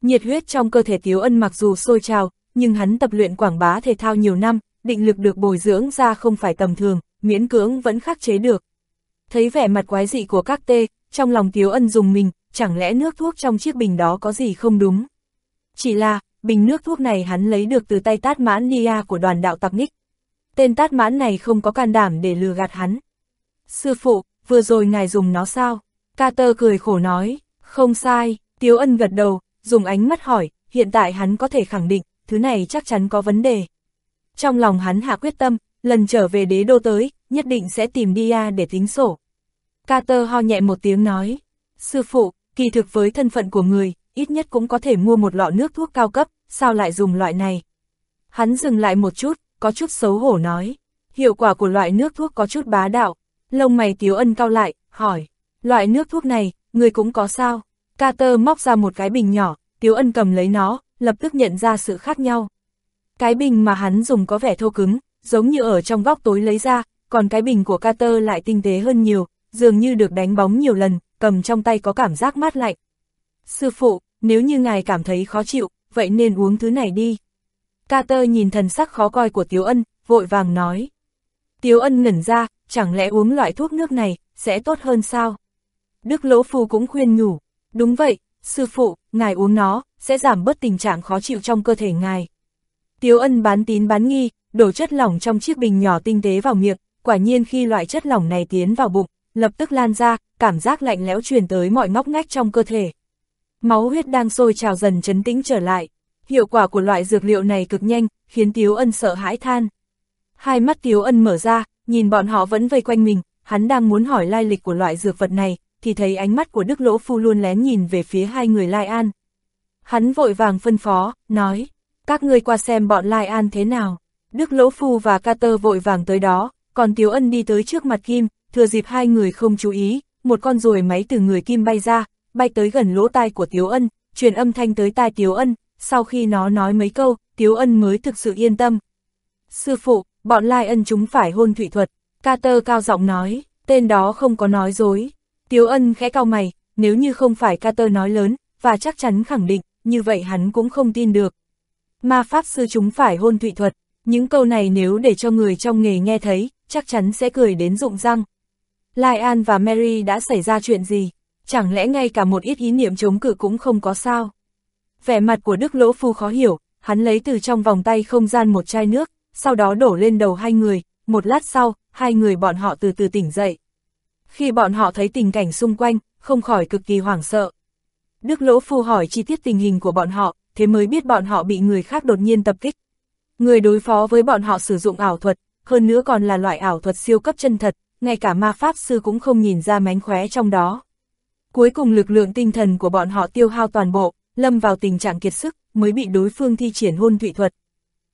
Nhiệt huyết trong cơ thể Tiếu Ân mặc dù sôi trào, nhưng hắn tập luyện quảng bá thể thao nhiều năm, định lực được bồi dưỡng ra không phải tầm thường, miễn cưỡng vẫn khắc chế được. Thấy vẻ mặt quái dị của các tê, trong lòng Tiếu Ân dùng mình, chẳng lẽ nước thuốc trong chiếc bình đó có gì không đúng? Chỉ là, bình nước thuốc này hắn lấy được từ tay tát mãn Nia của đoàn đạo tặc Nick. Tên tát mãn này không có can đảm để lừa gạt hắn. Sư phụ, vừa rồi ngài dùng nó sao? Carter cười khổ nói, không sai, Tiếu Ân gật đầu, dùng ánh mắt hỏi, hiện tại hắn có thể khẳng định, thứ này chắc chắn có vấn đề. Trong lòng hắn hạ quyết tâm, lần trở về đế đô tới, nhất định sẽ tìm Dia để tính sổ. Carter ho nhẹ một tiếng nói, sư phụ, kỳ thực với thân phận của người, ít nhất cũng có thể mua một lọ nước thuốc cao cấp, sao lại dùng loại này? Hắn dừng lại một chút, có chút xấu hổ nói, hiệu quả của loại nước thuốc có chút bá đạo. Lông mày Tiếu Ân cao lại, hỏi, loại nước thuốc này, người cũng có sao? Carter móc ra một cái bình nhỏ, Tiếu Ân cầm lấy nó, lập tức nhận ra sự khác nhau. Cái bình mà hắn dùng có vẻ thô cứng, giống như ở trong góc tối lấy ra, còn cái bình của Carter lại tinh tế hơn nhiều, dường như được đánh bóng nhiều lần, cầm trong tay có cảm giác mát lạnh. Sư phụ, nếu như ngài cảm thấy khó chịu, vậy nên uống thứ này đi. Carter nhìn thần sắc khó coi của Tiếu Ân, vội vàng nói. Tiếu Ân ngẩn ra, chẳng lẽ uống loại thuốc nước này, sẽ tốt hơn sao? Đức Lỗ Phu cũng khuyên nhủ. Đúng vậy, sư phụ, ngài uống nó, sẽ giảm bớt tình trạng khó chịu trong cơ thể ngài. Tiếu Ân bán tín bán nghi, đổ chất lỏng trong chiếc bình nhỏ tinh tế vào miệng, quả nhiên khi loại chất lỏng này tiến vào bụng, lập tức lan ra, cảm giác lạnh lẽo truyền tới mọi ngóc ngách trong cơ thể. Máu huyết đang sôi trào dần chấn tĩnh trở lại. Hiệu quả của loại dược liệu này cực nhanh, khiến Tiếu Ân sợ hãi than. Hai mắt Tiếu Ân mở ra, nhìn bọn họ vẫn vây quanh mình, hắn đang muốn hỏi lai lịch của loại dược vật này, thì thấy ánh mắt của Đức Lỗ Phu luôn lén nhìn về phía hai người Lai An. Hắn vội vàng phân phó, nói, các ngươi qua xem bọn Lai An thế nào. Đức Lỗ Phu và Carter vội vàng tới đó, còn Tiếu Ân đi tới trước mặt Kim, thừa dịp hai người không chú ý, một con ruồi máy từ người Kim bay ra, bay tới gần lỗ tai của Tiếu Ân, truyền âm thanh tới tai Tiếu Ân, sau khi nó nói mấy câu, Tiếu Ân mới thực sự yên tâm. Sư phụ, bọn Lai Ân chúng phải hôn thủy thuật, Carter cao giọng nói, tên đó không có nói dối. Tiếu Ân khẽ cao mày, nếu như không phải Carter nói lớn, và chắc chắn khẳng định, như vậy hắn cũng không tin được. Ma Pháp Sư chúng phải hôn thủy thuật, những câu này nếu để cho người trong nghề nghe thấy, chắc chắn sẽ cười đến rụng răng. Lai An và Mary đã xảy ra chuyện gì? Chẳng lẽ ngay cả một ít ý niệm chống cự cũng không có sao? Vẻ mặt của Đức Lỗ Phu khó hiểu, hắn lấy từ trong vòng tay không gian một chai nước, sau đó đổ lên đầu hai người, một lát sau, hai người bọn họ từ từ tỉnh dậy. Khi bọn họ thấy tình cảnh xung quanh, không khỏi cực kỳ hoảng sợ. Đức Lỗ Phu hỏi chi tiết tình hình của bọn họ, thế mới biết bọn họ bị người khác đột nhiên tập kích. Người đối phó với bọn họ sử dụng ảo thuật, hơn nữa còn là loại ảo thuật siêu cấp chân thật, ngay cả ma pháp sư cũng không nhìn ra mánh khóe trong đó. Cuối cùng lực lượng tinh thần của bọn họ tiêu hao toàn bộ, lâm vào tình trạng kiệt sức, mới bị đối phương thi triển hôn thủy thuật.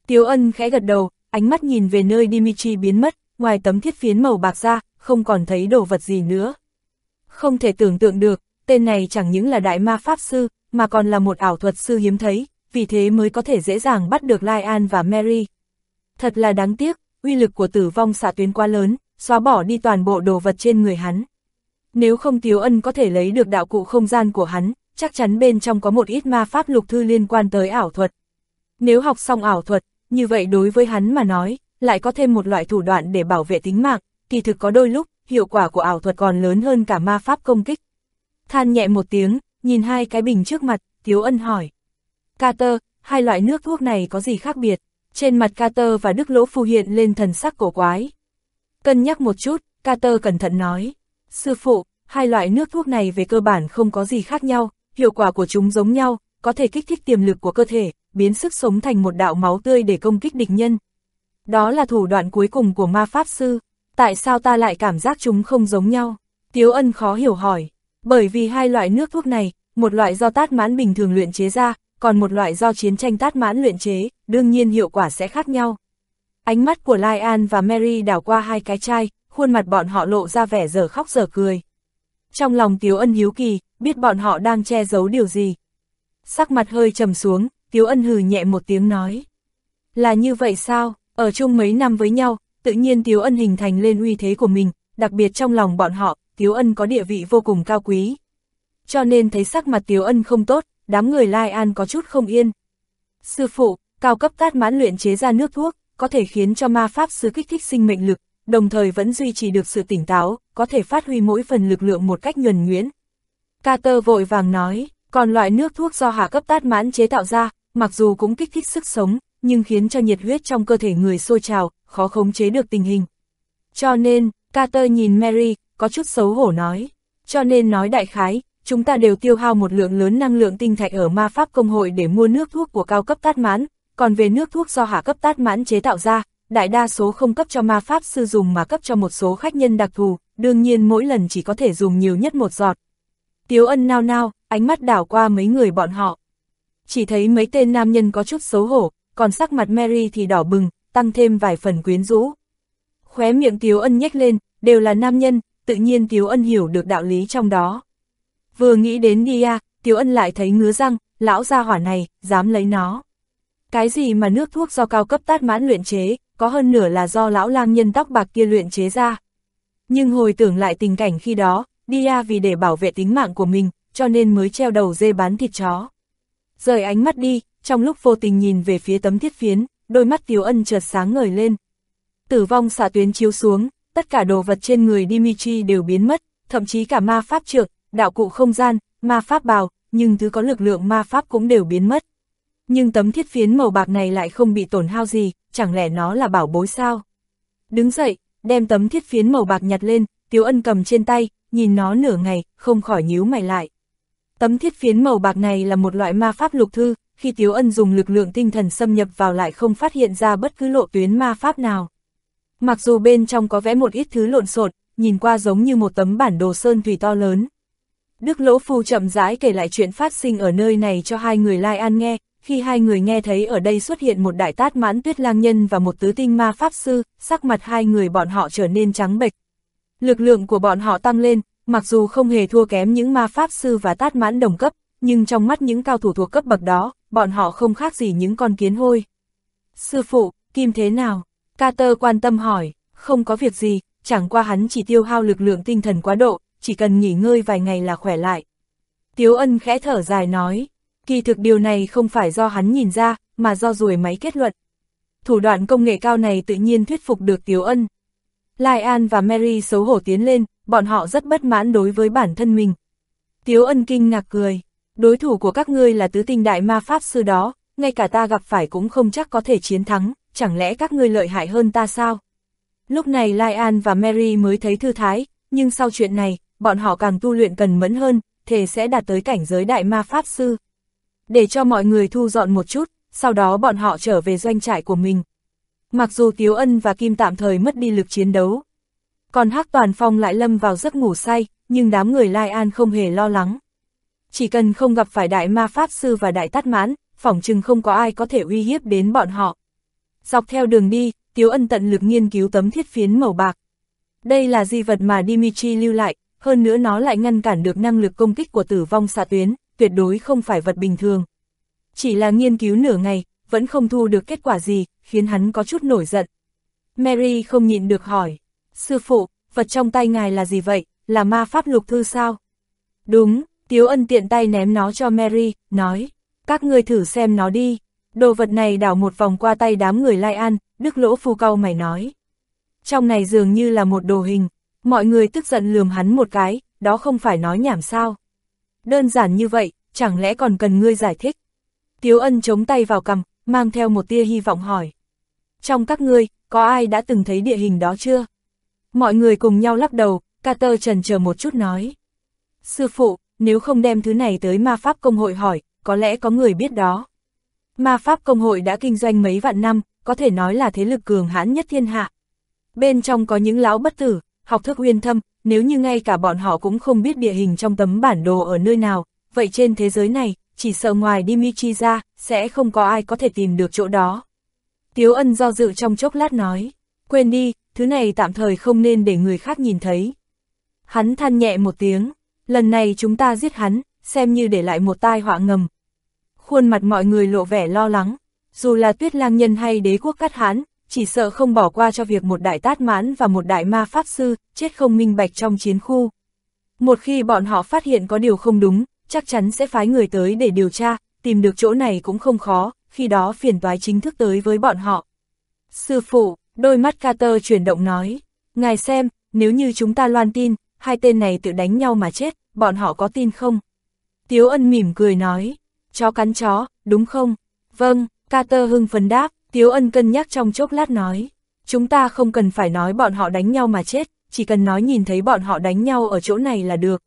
Tiếu ân khẽ gật đầu, ánh mắt nhìn về nơi Dimitri biến mất, ngoài tấm thiết phiến màu bạc ra, không còn thấy đồ vật gì nữa. Không thể tưởng tượng được, tên này chẳng những là đại ma pháp sư, mà còn là một ảo thuật sư hiếm thấy, vì thế mới có thể dễ dàng bắt được Lai An và Mary. Thật là đáng tiếc, uy lực của tử vong xạ tuyến quá lớn, xóa bỏ đi toàn bộ đồ vật trên người hắn. Nếu không Tiếu Ân có thể lấy được đạo cụ không gian của hắn, chắc chắn bên trong có một ít ma pháp lục thư liên quan tới ảo thuật. Nếu học xong ảo thuật, như vậy đối với hắn mà nói, lại có thêm một loại thủ đoạn để bảo vệ tính mạng, kỳ thực có đôi lúc, hiệu quả của ảo thuật còn lớn hơn cả ma pháp công kích. Than nhẹ một tiếng, nhìn hai cái bình trước mặt, Tiếu Ân hỏi. Carter, hai loại nước thuốc này có gì khác biệt? Trên mặt Carter và Đức Lỗ Phu hiện lên thần sắc cổ quái. Cân nhắc một chút, Carter cẩn thận nói. Sư phụ, hai loại nước thuốc này về cơ bản không có gì khác nhau, hiệu quả của chúng giống nhau, có thể kích thích tiềm lực của cơ thể, biến sức sống thành một đạo máu tươi để công kích địch nhân. Đó là thủ đoạn cuối cùng của ma pháp sư, tại sao ta lại cảm giác chúng không giống nhau? Tiếu ân khó hiểu hỏi, bởi vì hai loại nước thuốc này, một loại do tát mãn bình thường luyện chế ra, còn một loại do chiến tranh tát mãn luyện chế, đương nhiên hiệu quả sẽ khác nhau. Ánh mắt của Lai An và Mary đảo qua hai cái chai, khuôn mặt bọn họ lộ ra vẻ giờ khóc giờ cười. Trong lòng Tiếu Ân hiếu kỳ, biết bọn họ đang che giấu điều gì. Sắc mặt hơi trầm xuống, Tiếu Ân hừ nhẹ một tiếng nói. Là như vậy sao, ở chung mấy năm với nhau, tự nhiên Tiếu Ân hình thành lên uy thế của mình, đặc biệt trong lòng bọn họ, Tiếu Ân có địa vị vô cùng cao quý. Cho nên thấy sắc mặt Tiếu Ân không tốt, đám người Lai An có chút không yên. Sư phụ, cao cấp tát mãn luyện chế ra nước thuốc, có thể khiến cho ma pháp sư kích thích sinh mệnh lực, đồng thời vẫn duy trì được sự tỉnh táo, có thể phát huy mỗi phần lực lượng một cách nhuần nhuyễn. Carter vội vàng nói, còn loại nước thuốc do hạ cấp tát mãn chế tạo ra, mặc dù cũng kích thích sức sống, nhưng khiến cho nhiệt huyết trong cơ thể người sôi trào, khó khống chế được tình hình. Cho nên, Carter nhìn Mary, có chút xấu hổ nói, cho nên nói đại khái, chúng ta đều tiêu hao một lượng lớn năng lượng tinh thạch ở ma pháp công hội để mua nước thuốc của cao cấp tát mãn, còn về nước thuốc do hạ cấp tát mãn chế tạo ra, đại đa số không cấp cho ma pháp sư dùng mà cấp cho một số khách nhân đặc thù, đương nhiên mỗi lần chỉ có thể dùng nhiều nhất một giọt. Tiếu ân nao nao, ánh mắt đảo qua mấy người bọn họ. Chỉ thấy mấy tên nam nhân có chút xấu hổ, còn sắc mặt Mary thì đỏ bừng, tăng thêm vài phần quyến rũ. Khóe miệng Tiếu ân nhếch lên, đều là nam nhân, tự nhiên Tiếu ân hiểu được đạo lý trong đó. Vừa nghĩ đến Nia, Tiếu ân lại thấy ngứa răng, lão gia hỏa này, dám lấy nó. Cái gì mà nước thuốc do cao cấp tát mãn luyện chế, có hơn nửa là do lão lang nhân tóc bạc kia luyện chế ra. Nhưng hồi tưởng lại tình cảnh khi đó, Dia vì để bảo vệ tính mạng của mình, cho nên mới treo đầu dê bán thịt chó. Rời ánh mắt đi, trong lúc vô tình nhìn về phía tấm thiết phiến, đôi mắt Tiếu Ân chợt sáng ngời lên. Tử vong xạ tuyến chiếu xuống, tất cả đồ vật trên người Dimitri đều biến mất, thậm chí cả ma pháp trượng, đạo cụ không gian, ma pháp bào, nhưng thứ có lực lượng ma pháp cũng đều biến mất. Nhưng tấm thiết phiến màu bạc này lại không bị tổn hao gì, chẳng lẽ nó là bảo bối sao? Đứng dậy, đem tấm thiết phiến màu bạc nhặt lên, Tiếu Ân cầm trên tay, nhìn nó nửa ngày, không khỏi nhíu mày lại. Tấm thiết phiến màu bạc này là một loại ma pháp lục thư, khi Tiếu Ân dùng lực lượng tinh thần xâm nhập vào lại không phát hiện ra bất cứ lộ tuyến ma pháp nào. Mặc dù bên trong có vẽ một ít thứ lộn xộn, nhìn qua giống như một tấm bản đồ sơn thủy to lớn, Đức Lỗ Phu chậm rãi kể lại chuyện phát sinh ở nơi này cho hai người Lai An nghe, khi hai người nghe thấy ở đây xuất hiện một đại tát mãn tuyết lang nhân và một tứ tinh ma pháp sư, sắc mặt hai người bọn họ trở nên trắng bệch. Lực lượng của bọn họ tăng lên, mặc dù không hề thua kém những ma pháp sư và tát mãn đồng cấp, nhưng trong mắt những cao thủ thuộc cấp bậc đó, bọn họ không khác gì những con kiến hôi. Sư phụ, Kim thế nào? Carter quan tâm hỏi, không có việc gì, chẳng qua hắn chỉ tiêu hao lực lượng tinh thần quá độ, chỉ cần nghỉ ngơi vài ngày là khỏe lại. Tiếu ân khẽ thở dài nói, kỳ thực điều này không phải do hắn nhìn ra, mà do ruồi máy kết luận. Thủ đoạn công nghệ cao này tự nhiên thuyết phục được Tiếu ân. Lai An và Mary xấu hổ tiến lên, bọn họ rất bất mãn đối với bản thân mình. Tiếu ân kinh ngạc cười, đối thủ của các ngươi là tứ tinh đại ma pháp sư đó, ngay cả ta gặp phải cũng không chắc có thể chiến thắng, chẳng lẽ các ngươi lợi hại hơn ta sao? Lúc này Lai An và Mary mới thấy thư thái, nhưng sau chuyện này, bọn họ càng tu luyện cần mẫn hơn, thề sẽ đạt tới cảnh giới đại ma pháp sư. Để cho mọi người thu dọn một chút, sau đó bọn họ trở về doanh trại của mình. Mặc dù Tiếu Ân và Kim tạm thời mất đi lực chiến đấu, còn Hắc Toàn Phong lại lâm vào giấc ngủ say, nhưng đám người Lai An không hề lo lắng. Chỉ cần không gặp phải đại ma pháp sư và đại tát mãn, phỏng chừng không có ai có thể uy hiếp đến bọn họ. Dọc theo đường đi, Tiếu Ân tận lực nghiên cứu tấm thiết phiến màu bạc. Đây là di vật mà Dimitri lưu lại, hơn nữa nó lại ngăn cản được năng lực công kích của tử vong xạ tuyến, tuyệt đối không phải vật bình thường. Chỉ là nghiên cứu nửa ngày, vẫn không thu được kết quả gì, khiến hắn có chút nổi giận. Mary không nhịn được hỏi, sư phụ, vật trong tay ngài là gì vậy, là ma pháp lục thư sao? Đúng, Tiếu Ân tiện tay ném nó cho Mary, nói, các ngươi thử xem nó đi. Đồ vật này đảo một vòng qua tay đám người Lai An, Đức Lỗ Phu Cao mày nói. Trong này dường như là một đồ hình, mọi người tức giận lườm hắn một cái, đó không phải nói nhảm sao. Đơn giản như vậy, chẳng lẽ còn cần ngươi giải thích. Tiếu ân chống tay vào cầm, mang theo một tia hy vọng hỏi. Trong các ngươi, có ai đã từng thấy địa hình đó chưa? Mọi người cùng nhau lắc đầu, Carter trần chờ một chút nói. Sư phụ, nếu không đem thứ này tới ma pháp công hội hỏi, có lẽ có người biết đó. Ma Pháp Công hội đã kinh doanh mấy vạn năm, có thể nói là thế lực cường hãn nhất thiên hạ. Bên trong có những lão bất tử, học thức uyên thâm, nếu như ngay cả bọn họ cũng không biết địa hình trong tấm bản đồ ở nơi nào, vậy trên thế giới này, chỉ sợ ngoài Dimitri ra, sẽ không có ai có thể tìm được chỗ đó. Tiếu ân do dự trong chốc lát nói, quên đi, thứ này tạm thời không nên để người khác nhìn thấy. Hắn than nhẹ một tiếng, lần này chúng ta giết hắn, xem như để lại một tai họa ngầm, khuôn mặt mọi người lộ vẻ lo lắng, dù là tuyết lang nhân hay đế quốc cắt hán, chỉ sợ không bỏ qua cho việc một đại tát mãn và một đại ma pháp sư chết không minh bạch trong chiến khu. Một khi bọn họ phát hiện có điều không đúng, chắc chắn sẽ phái người tới để điều tra, tìm được chỗ này cũng không khó, khi đó phiền toái chính thức tới với bọn họ. Sư phụ, đôi mắt Carter chuyển động nói, ngài xem, nếu như chúng ta loan tin, hai tên này tự đánh nhau mà chết, bọn họ có tin không? Tiếu ân mỉm cười nói, chó cắn chó, đúng không? Vâng, Carter hưng phấn đáp, Tiếu Ân cân nhắc trong chốc lát nói. Chúng ta không cần phải nói bọn họ đánh nhau mà chết, chỉ cần nói nhìn thấy bọn họ đánh nhau ở chỗ này là được.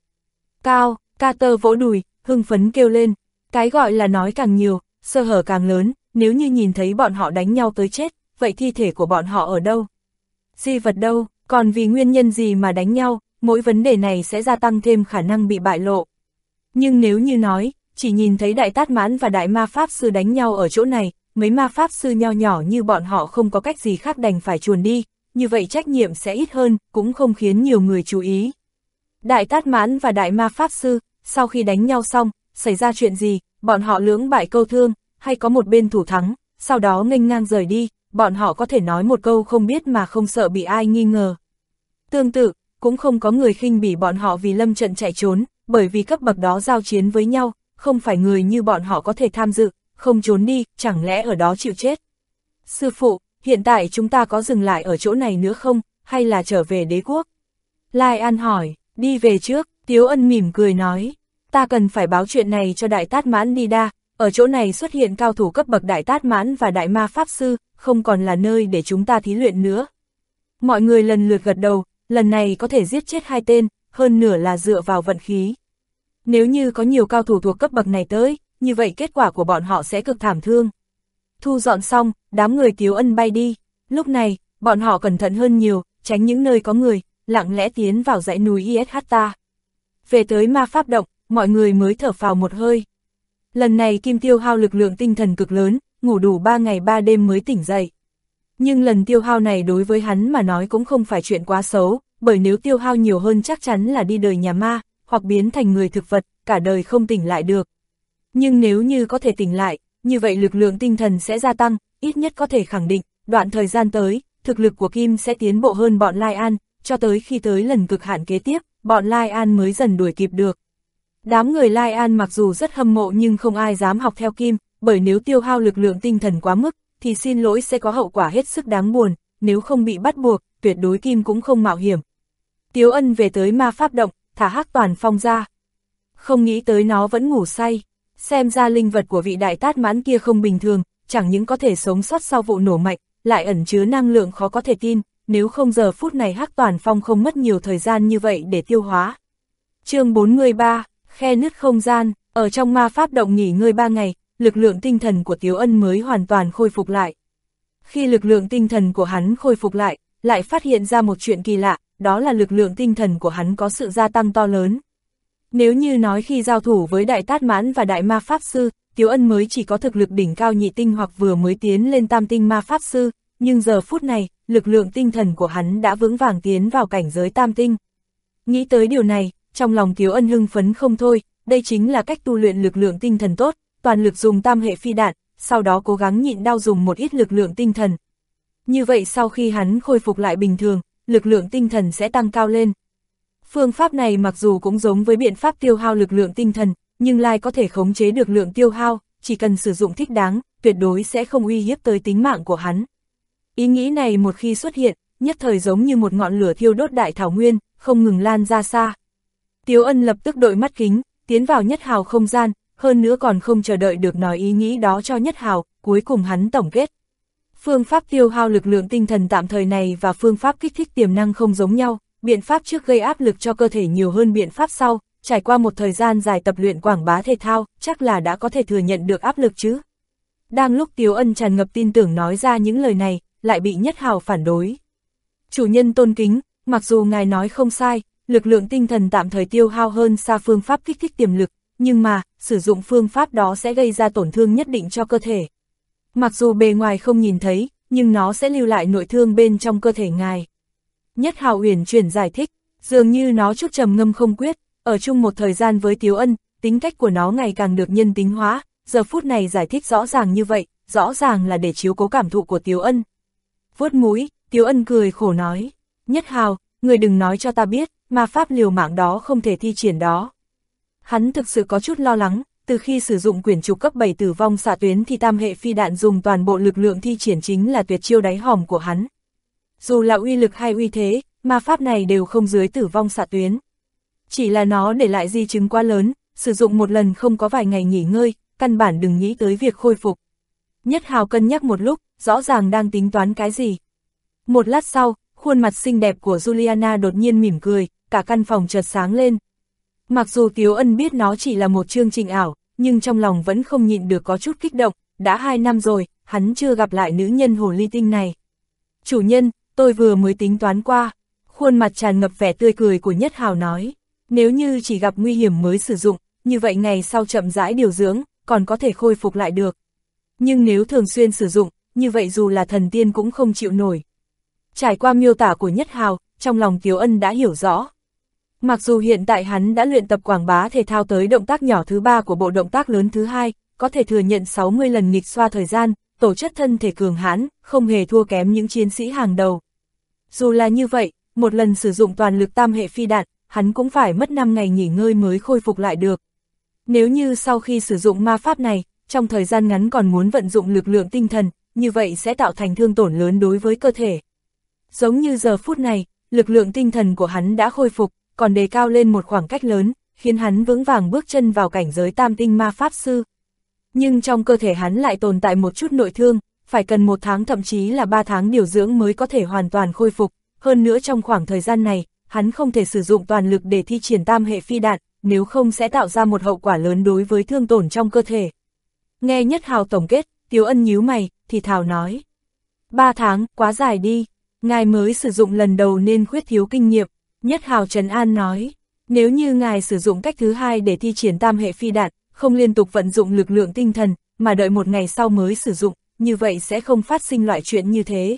Cao, Carter vỗ đùi, hưng phấn kêu lên. Cái gọi là nói càng nhiều, sơ hở càng lớn, nếu như nhìn thấy bọn họ đánh nhau tới chết, vậy thi thể của bọn họ ở đâu? Di vật đâu, còn vì nguyên nhân gì mà đánh nhau, mỗi vấn đề này sẽ gia tăng thêm khả năng bị bại lộ. Nhưng nếu như nói, chỉ nhìn thấy đại tát mãn và đại ma pháp sư đánh nhau ở chỗ này, mấy ma pháp sư nho nhỏ như bọn họ không có cách gì khác đành phải chuồn đi, như vậy trách nhiệm sẽ ít hơn, cũng không khiến nhiều người chú ý. Đại tát mãn và đại ma pháp sư, sau khi đánh nhau xong, xảy ra chuyện gì, bọn họ lưỡng bại câu thương, hay có một bên thủ thắng, sau đó nghênh ngang rời đi, bọn họ có thể nói một câu không biết mà không sợ bị ai nghi ngờ. Tương tự, cũng không có người khinh bỉ bọn họ vì lâm trận chạy trốn, bởi vì cấp bậc đó giao chiến với nhau, không phải người như bọn họ có thể tham dự, không trốn đi, chẳng lẽ ở đó chịu chết. Sư phụ, hiện tại chúng ta có dừng lại ở chỗ này nữa không, hay là trở về đế quốc? Lai An hỏi, đi về trước, Tiếu Ân mỉm cười nói, ta cần phải báo chuyện này cho Đại Tát Mãn đi đa, ở chỗ này xuất hiện cao thủ cấp bậc Đại Tát Mãn và Đại Ma Pháp Sư, không còn là nơi để chúng ta thí luyện nữa. Mọi người lần lượt gật đầu, lần này có thể giết chết hai tên, hơn nửa là dựa vào vận khí. Nếu như có nhiều cao thủ thuộc cấp bậc này tới, như vậy kết quả của bọn họ sẽ cực thảm thương. Thu dọn xong, đám người Tiếu Ân bay đi. Lúc này, bọn họ cẩn thận hơn nhiều, tránh những nơi có người, lặng lẽ tiến vào dãy núi Ishta. về tới ma pháp động, mọi người mới thở phào một hơi. Lần này Kim tiêu hao lực lượng tinh thần cực lớn, ngủ đủ 3 ngày 3 đêm mới tỉnh dậy. Nhưng lần tiêu hao này đối với hắn mà nói cũng không phải chuyện quá xấu, bởi nếu tiêu hao nhiều hơn chắc chắn là đi đời nhà ma, hoặc biến thành người thực vật, cả đời không tỉnh lại được. Nhưng nếu như có thể tỉnh lại, như vậy lực lượng tinh thần sẽ gia tăng, ít nhất có thể khẳng định, đoạn thời gian tới, thực lực của Kim sẽ tiến bộ hơn bọn Lai An, cho tới khi tới lần cực hạn kế tiếp, bọn Lai An mới dần đuổi kịp được. Đám người Lai An mặc dù rất hâm mộ nhưng không ai dám học theo Kim, bởi nếu tiêu hao lực lượng tinh thần quá mức, thì xin lỗi sẽ có hậu quả hết sức đáng buồn, nếu không bị bắt buộc, tuyệt đối Kim cũng không mạo hiểm. Tiếu ân về tới ma pháp động, thả hắc toàn phong ra. Không nghĩ tới nó vẫn ngủ say, xem ra linh vật của vị đại tát mãn kia không bình thường, chẳng những có thể sống sót sau vụ nổ mạnh, lại ẩn chứa năng lượng khó có thể tin, nếu không giờ phút này hắc toàn phong không mất nhiều thời gian như vậy để tiêu hóa. chương 43, khe nứt không gian, ở trong ma pháp động nghỉ ngơi 3 ngày, lực lượng tinh thần của Tiếu Ân mới hoàn toàn khôi phục lại. Khi lực lượng tinh thần của hắn khôi phục lại, lại phát hiện ra một chuyện kỳ lạ, đó là lực lượng tinh thần của hắn có sự gia tăng to lớn. Nếu như nói khi giao thủ với Đại Tát Mãn và Đại Ma Pháp Sư, Tiếu Ân mới chỉ có thực lực đỉnh cao nhị tinh hoặc vừa mới tiến lên tam tinh Ma Pháp Sư, nhưng giờ phút này, lực lượng tinh thần của hắn đã vững vàng tiến vào cảnh giới tam tinh. Nghĩ tới điều này, trong lòng Tiếu Ân hưng phấn không thôi, đây chính là cách tu luyện lực lượng tinh thần tốt, toàn lực dùng tam hệ phi đạn, sau đó cố gắng nhịn đau dùng một ít lực lượng tinh thần. Như vậy sau khi hắn khôi phục lại bình thường, lực lượng tinh thần sẽ tăng cao lên. Phương pháp này mặc dù cũng giống với biện pháp tiêu hao lực lượng tinh thần, nhưng lại có thể khống chế được lượng tiêu hao, chỉ cần sử dụng thích đáng, tuyệt đối sẽ không uy hiếp tới tính mạng của hắn. Ý nghĩ này một khi xuất hiện, nhất thời giống như một ngọn lửa thiêu đốt đại thảo nguyên, không ngừng lan ra xa. Tiếu ân lập tức đội mắt kính, tiến vào nhất hào không gian, hơn nữa còn không chờ đợi được nói ý nghĩ đó cho nhất hào, cuối cùng hắn tổng kết. Phương pháp tiêu hao lực lượng tinh thần tạm thời này và phương pháp kích thích tiềm năng không giống nhau, biện pháp trước gây áp lực cho cơ thể nhiều hơn biện pháp sau, trải qua một thời gian dài tập luyện quảng bá thể thao, chắc là đã có thể thừa nhận được áp lực chứ. Đang lúc Tiếu Ân tràn ngập tin tưởng nói ra những lời này, lại bị Nhất Hào phản đối. Chủ nhân tôn kính, mặc dù ngài nói không sai, lực lượng tinh thần tạm thời tiêu hao hơn xa phương pháp kích thích tiềm lực, nhưng mà, sử dụng phương pháp đó sẽ gây ra tổn thương nhất định cho cơ thể. Mặc dù bề ngoài không nhìn thấy, nhưng nó sẽ lưu lại nội thương bên trong cơ thể ngài. Nhất Hào Uyển chuyển giải thích, dường như nó chút trầm ngâm không quyết, ở chung một thời gian với Tiếu Ân, tính cách của nó ngày càng được nhân tính hóa, giờ phút này giải thích rõ ràng như vậy, rõ ràng là để chiếu cố cảm thụ của Tiếu Ân. Vuốt mũi, Tiếu Ân cười khổ nói, Nhất Hào, người đừng nói cho ta biết, mà pháp liều mạng đó không thể thi triển đó. Hắn thực sự có chút lo lắng, từ khi sử dụng quyển trục cấp 7 tử vong xạ tuyến thì tam hệ phi đạn dùng toàn bộ lực lượng thi triển chính là tuyệt chiêu đáy hòm của hắn. Dù là uy lực hay uy thế, ma pháp này đều không dưới tử vong xạ tuyến. Chỉ là nó để lại di chứng quá lớn, sử dụng một lần không có vài ngày nghỉ ngơi, căn bản đừng nghĩ tới việc khôi phục. Nhất Hào cân nhắc một lúc, rõ ràng đang tính toán cái gì. Một lát sau, khuôn mặt xinh đẹp của Juliana đột nhiên mỉm cười, cả căn phòng chợt sáng lên. Mặc dù Tiếu Ân biết nó chỉ là một chương trình ảo, nhưng trong lòng vẫn không nhịn được có chút kích động, đã hai năm rồi, hắn chưa gặp lại nữ nhân hồ ly tinh này. Chủ nhân, tôi vừa mới tính toán qua, khuôn mặt tràn ngập vẻ tươi cười của Nhất Hào nói, nếu như chỉ gặp nguy hiểm mới sử dụng, như vậy ngày sau chậm rãi điều dưỡng, còn có thể khôi phục lại được. Nhưng nếu thường xuyên sử dụng, như vậy dù là thần tiên cũng không chịu nổi. Trải qua miêu tả của Nhất Hào, trong lòng Tiếu Ân đã hiểu rõ. Mặc dù hiện tại hắn đã luyện tập quảng bá thể thao tới động tác nhỏ thứ ba của bộ động tác lớn thứ hai, có thể thừa nhận 60 lần nghịch xoa thời gian, tổ chất thân thể cường hãn, không hề thua kém những chiến sĩ hàng đầu. Dù là như vậy, một lần sử dụng toàn lực tam hệ phi đạn, hắn cũng phải mất 5 ngày nghỉ ngơi mới khôi phục lại được. Nếu như sau khi sử dụng ma pháp này, trong thời gian ngắn còn muốn vận dụng lực lượng tinh thần, như vậy sẽ tạo thành thương tổn lớn đối với cơ thể. Giống như giờ phút này, lực lượng tinh thần của hắn đã khôi phục, còn đề cao lên một khoảng cách lớn, khiến hắn vững vàng bước chân vào cảnh giới tam tinh ma pháp sư. Nhưng trong cơ thể hắn lại tồn tại một chút nội thương, phải cần một tháng thậm chí là ba tháng điều dưỡng mới có thể hoàn toàn khôi phục, hơn nữa trong khoảng thời gian này, hắn không thể sử dụng toàn lực để thi triển tam hệ phi đạn, nếu không sẽ tạo ra một hậu quả lớn đối với thương tổn trong cơ thể. Nghe Nhất Hào tổng kết, Tiếu Ân nhíu mày, thì Thảo nói. Ba tháng, quá dài đi, ngài mới sử dụng lần đầu nên khuyết thiếu kinh nghiệm, Nhất Hào Trần An nói. Nếu như ngài sử dụng cách thứ hai để thi triển tam hệ phi đạn, không liên tục vận dụng lực lượng tinh thần, mà đợi một ngày sau mới sử dụng, như vậy sẽ không phát sinh loại chuyện như thế.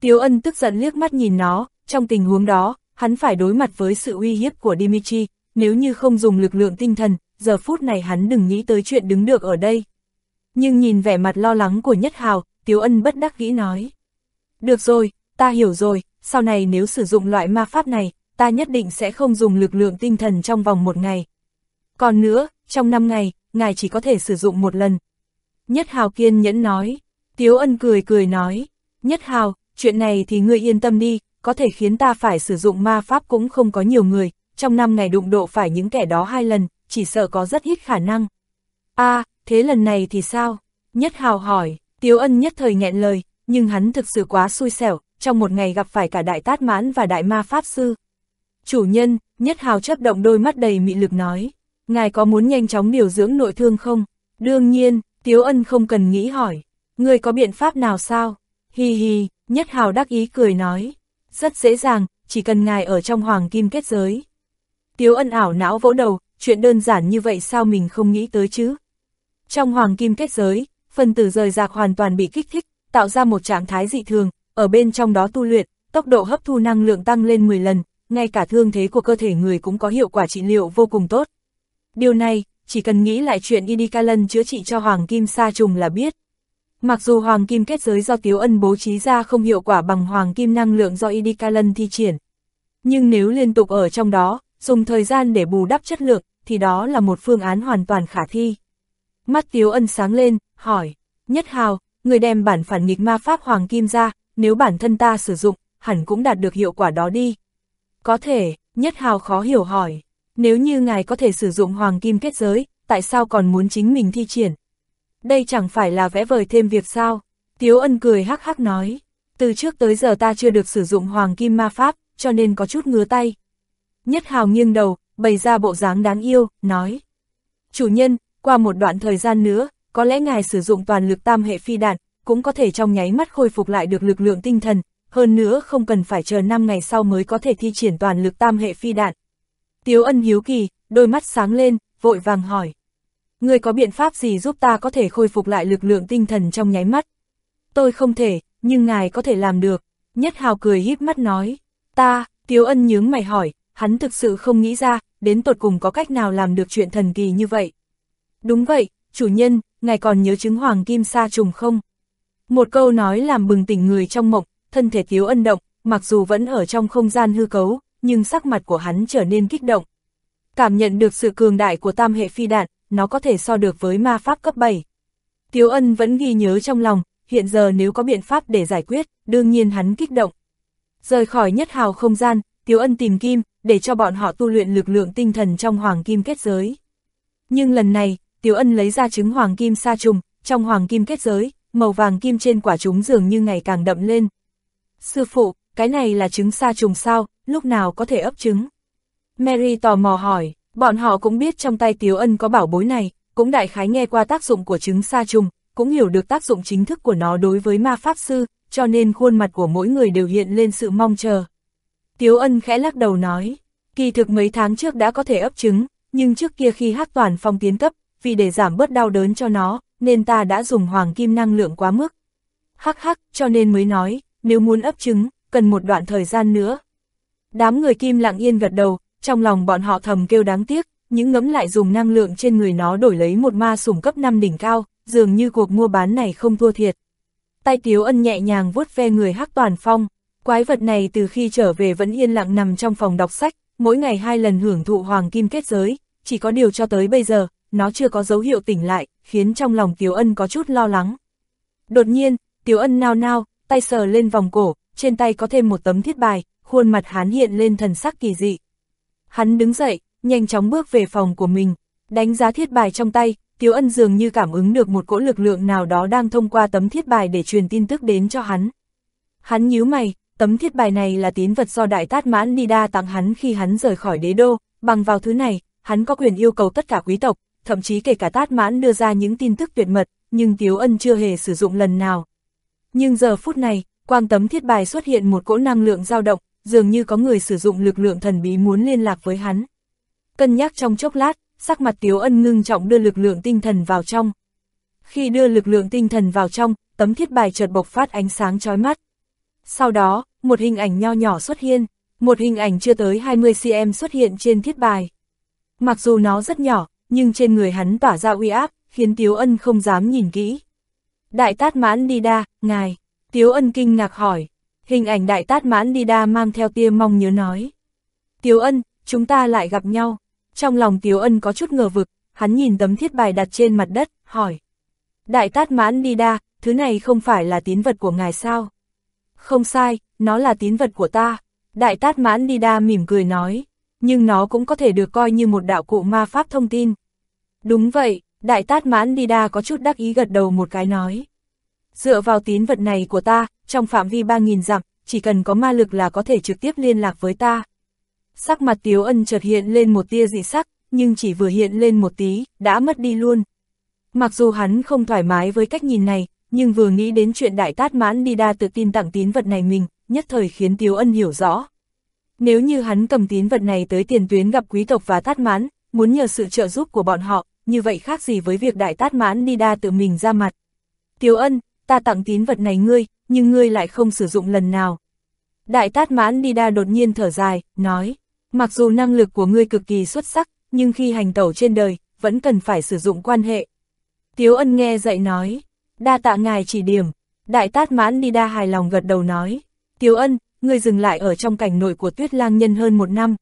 Tiếu ân tức giận liếc mắt nhìn nó, trong tình huống đó, hắn phải đối mặt với sự uy hiếp của Dimitri, nếu như không dùng lực lượng tinh thần, giờ phút này hắn đừng nghĩ tới chuyện đứng được ở đây. Nhưng nhìn vẻ mặt lo lắng của Nhất Hào, Tiếu ân bất đắc nghĩ nói. Được rồi, ta hiểu rồi, sau này nếu sử dụng loại ma pháp này, ta nhất định sẽ không dùng lực lượng tinh thần trong vòng một ngày. Còn nữa, trong năm ngày, ngài chỉ có thể sử dụng một lần. Nhất Hào kiên nhẫn nói, Tiếu Ân cười cười nói, Nhất Hào, chuyện này thì ngươi yên tâm đi, có thể khiến ta phải sử dụng ma pháp cũng không có nhiều người, trong năm ngày đụng độ phải những kẻ đó hai lần, chỉ sợ có rất ít khả năng. a à, thế lần này thì sao? Nhất Hào hỏi, Tiếu Ân nhất thời nghẹn lời, nhưng hắn thực sự quá xui xẻo, trong một ngày gặp phải cả đại tát mãn và đại ma pháp sư. Chủ nhân, Nhất Hào chấp động đôi mắt đầy mị lực nói, ngài có muốn nhanh chóng điều dưỡng nội thương không? Đương nhiên, Tiếu Ân không cần nghĩ hỏi, người có biện pháp nào sao? Hi hi, Nhất Hào đắc ý cười nói, rất dễ dàng, chỉ cần ngài ở trong hoàng kim kết giới. Tiếu Ân ảo não vỗ đầu, chuyện đơn giản như vậy sao mình không nghĩ tới chứ? Trong hoàng kim kết giới, phần tử rời rạc hoàn toàn bị kích thích, tạo ra một trạng thái dị thường, ở bên trong đó tu luyện, tốc độ hấp thu năng lượng tăng lên 10 lần, ngay cả thương thế của cơ thể người cũng có hiệu quả trị liệu vô cùng tốt. Điều này, chỉ cần nghĩ lại chuyện Inikalan chữa trị cho Hoàng Kim Sa Trùng là biết. Mặc dù Hoàng Kim kết giới do Tiếu Ân bố trí ra không hiệu quả bằng Hoàng Kim năng lượng do Inikalan thi triển. Nhưng nếu liên tục ở trong đó, dùng thời gian để bù đắp chất lượng, thì đó là một phương án hoàn toàn khả thi. Mắt Tiếu Ân sáng lên, hỏi, Nhất Hào, người đem bản phản nghịch ma pháp Hoàng Kim ra, nếu bản thân ta sử dụng, hẳn cũng đạt được hiệu quả đó đi. Có thể, Nhất Hào khó hiểu hỏi, nếu như ngài có thể sử dụng Hoàng Kim kết giới, tại sao còn muốn chính mình thi triển? Đây chẳng phải là vẽ vời thêm việc sao? Tiếu ân cười hắc hắc nói, từ trước tới giờ ta chưa được sử dụng Hoàng Kim ma pháp, cho nên có chút ngứa tay. Nhất Hào nghiêng đầu, bày ra bộ dáng đáng yêu, nói. Chủ nhân, qua một đoạn thời gian nữa, có lẽ ngài sử dụng toàn lực tam hệ phi đạn, cũng có thể trong nháy mắt khôi phục lại được lực lượng tinh thần, hơn nữa không cần phải chờ 5 ngày sau mới có thể thi triển toàn lực tam hệ phi đạn. Tiếu ân hiếu kỳ, đôi mắt sáng lên, vội vàng hỏi. Người có biện pháp gì giúp ta có thể khôi phục lại lực lượng tinh thần trong nháy mắt? Tôi không thể, nhưng ngài có thể làm được. Nhất hào cười híp mắt nói. Ta, Tiếu ân nhướng mày hỏi, hắn thực sự không nghĩ ra, đến tột cùng có cách nào làm được chuyện thần kỳ như vậy. Đúng vậy, chủ nhân, ngài còn nhớ chứng hoàng kim sa trùng không? Một câu nói làm bừng tỉnh người trong mộng, thân thể Tiếu Ân động, mặc dù vẫn ở trong không gian hư cấu, nhưng sắc mặt của hắn trở nên kích động. Cảm nhận được sự cường đại của tam hệ phi đạn, nó có thể so được với ma pháp cấp 7. Tiếu Ân vẫn ghi nhớ trong lòng, hiện giờ nếu có biện pháp để giải quyết, đương nhiên hắn kích động. Rời khỏi nhất hào không gian, Tiếu Ân tìm kim, để cho bọn họ tu luyện lực lượng tinh thần trong hoàng kim kết giới. Nhưng lần này, Tiếu Ân lấy ra trứng hoàng kim sa trùng, trong hoàng kim kết giới, màu vàng kim trên quả trúng dường như ngày càng đậm lên. Sư phụ, cái này là trứng sa trùng sao, lúc nào có thể ấp trứng? Mary tò mò hỏi, bọn họ cũng biết trong tay Tiếu Ân có bảo bối này, cũng đại khái nghe qua tác dụng của trứng sa trùng, cũng hiểu được tác dụng chính thức của nó đối với ma pháp sư, cho nên khuôn mặt của mỗi người đều hiện lên sự mong chờ. Tiếu Ân khẽ lắc đầu nói, kỳ thực mấy tháng trước đã có thể ấp trứng, nhưng trước kia khi hát toàn phong tiến cấp, vì để giảm bớt đau đớn cho nó, nên ta đã dùng hoàng kim năng lượng quá mức. Hắc hắc, cho nên mới nói, nếu muốn ấp trứng, cần một đoạn thời gian nữa. Đám người kim lặng yên gật đầu, trong lòng bọn họ thầm kêu đáng tiếc, những ngấm lại dùng năng lượng trên người nó đổi lấy một ma sủng cấp 5 đỉnh cao, dường như cuộc mua bán này không thua thiệt. Tay Tiếu Ân nhẹ nhàng vuốt ve người Hắc Toàn Phong, quái vật này từ khi trở về vẫn yên lặng nằm trong phòng đọc sách, mỗi ngày hai lần hưởng thụ hoàng kim kết giới, chỉ có điều cho tới bây giờ, nó chưa có dấu hiệu tỉnh lại, khiến trong lòng Tiếu Ân có chút lo lắng. Đột nhiên, Tiếu Ân nao nao, tay sờ lên vòng cổ, trên tay có thêm một tấm thiết bài, khuôn mặt hắn hiện lên thần sắc kỳ dị. Hắn đứng dậy, nhanh chóng bước về phòng của mình, đánh giá thiết bài trong tay, Tiếu Ân dường như cảm ứng được một cỗ lực lượng nào đó đang thông qua tấm thiết bài để truyền tin tức đến cho hắn. Hắn nhíu mày, tấm thiết bài này là tín vật do Đại Tát Mãn Nida tặng hắn khi hắn rời khỏi đế đô, bằng vào thứ này, hắn có quyền yêu cầu tất cả quý tộc, thậm chí kể cả Tát Mãn đưa ra những tin tức tuyệt mật, nhưng Tiếu Ân chưa hề sử dụng lần nào. Nhưng giờ phút này, quang tấm thiết bài xuất hiện một cỗ năng lượng dao động, dường như có người sử dụng lực lượng thần bí muốn liên lạc với hắn. Cân nhắc trong chốc lát, sắc mặt Tiếu Ân ngưng trọng đưa lực lượng tinh thần vào trong. Khi đưa lực lượng tinh thần vào trong, tấm thiết bài chợt bộc phát ánh sáng chói mắt. Sau đó, một hình ảnh nho nhỏ xuất hiện, một hình ảnh chưa tới 20cm xuất hiện trên thiết bài. Mặc dù nó rất nhỏ, nhưng trên người hắn tỏa ra uy áp, khiến Tiếu Ân không dám nhìn kỹ. Đại tát mãn đi đa, ngài, Tiếu Ân kinh ngạc hỏi, hình ảnh đại tát mãn đi đa mang theo tia mong nhớ nói. Tiếu Ân, chúng ta lại gặp nhau. Trong lòng Tiếu Ân có chút ngờ vực, hắn nhìn tấm thiết bài đặt trên mặt đất, hỏi. Đại tát mãn đi đa, thứ này không phải là tín vật của ngài sao? Không sai, nó là tín vật của ta. Đại tát mãn đi đa mỉm cười nói, nhưng nó cũng có thể được coi như một đạo cụ ma pháp thông tin. Đúng vậy, đại tát mãn đi đa có chút đắc ý gật đầu một cái nói. Dựa vào tín vật này của ta, trong phạm vi 3.000 dặm, chỉ cần có ma lực là có thể trực tiếp liên lạc với ta. Sắc mặt Tiếu Ân chợt hiện lên một tia dị sắc, nhưng chỉ vừa hiện lên một tí, đã mất đi luôn. Mặc dù hắn không thoải mái với cách nhìn này, nhưng vừa nghĩ đến chuyện đại tát mãn đi đa tự tin tặng tín vật này mình, nhất thời khiến Tiếu Ân hiểu rõ. Nếu như hắn cầm tín vật này tới tiền tuyến gặp quý tộc và tát mãn, muốn nhờ sự trợ giúp của bọn họ, như vậy khác gì với việc đại tát mãn đi đa tự mình ra mặt. Tiếu Ân, ta tặng tín vật này ngươi, nhưng ngươi lại không sử dụng lần nào. Đại tát mãn đi đa đột nhiên thở dài, nói, mặc dù năng lực của ngươi cực kỳ xuất sắc, nhưng khi hành tẩu trên đời, vẫn cần phải sử dụng quan hệ. Tiếu ân nghe dậy nói, đa tạ ngài chỉ điểm, đại tát mãn đi đa hài lòng gật đầu nói, Tiếu ân, ngươi dừng lại ở trong cảnh nội của tuyết lang nhân hơn một năm.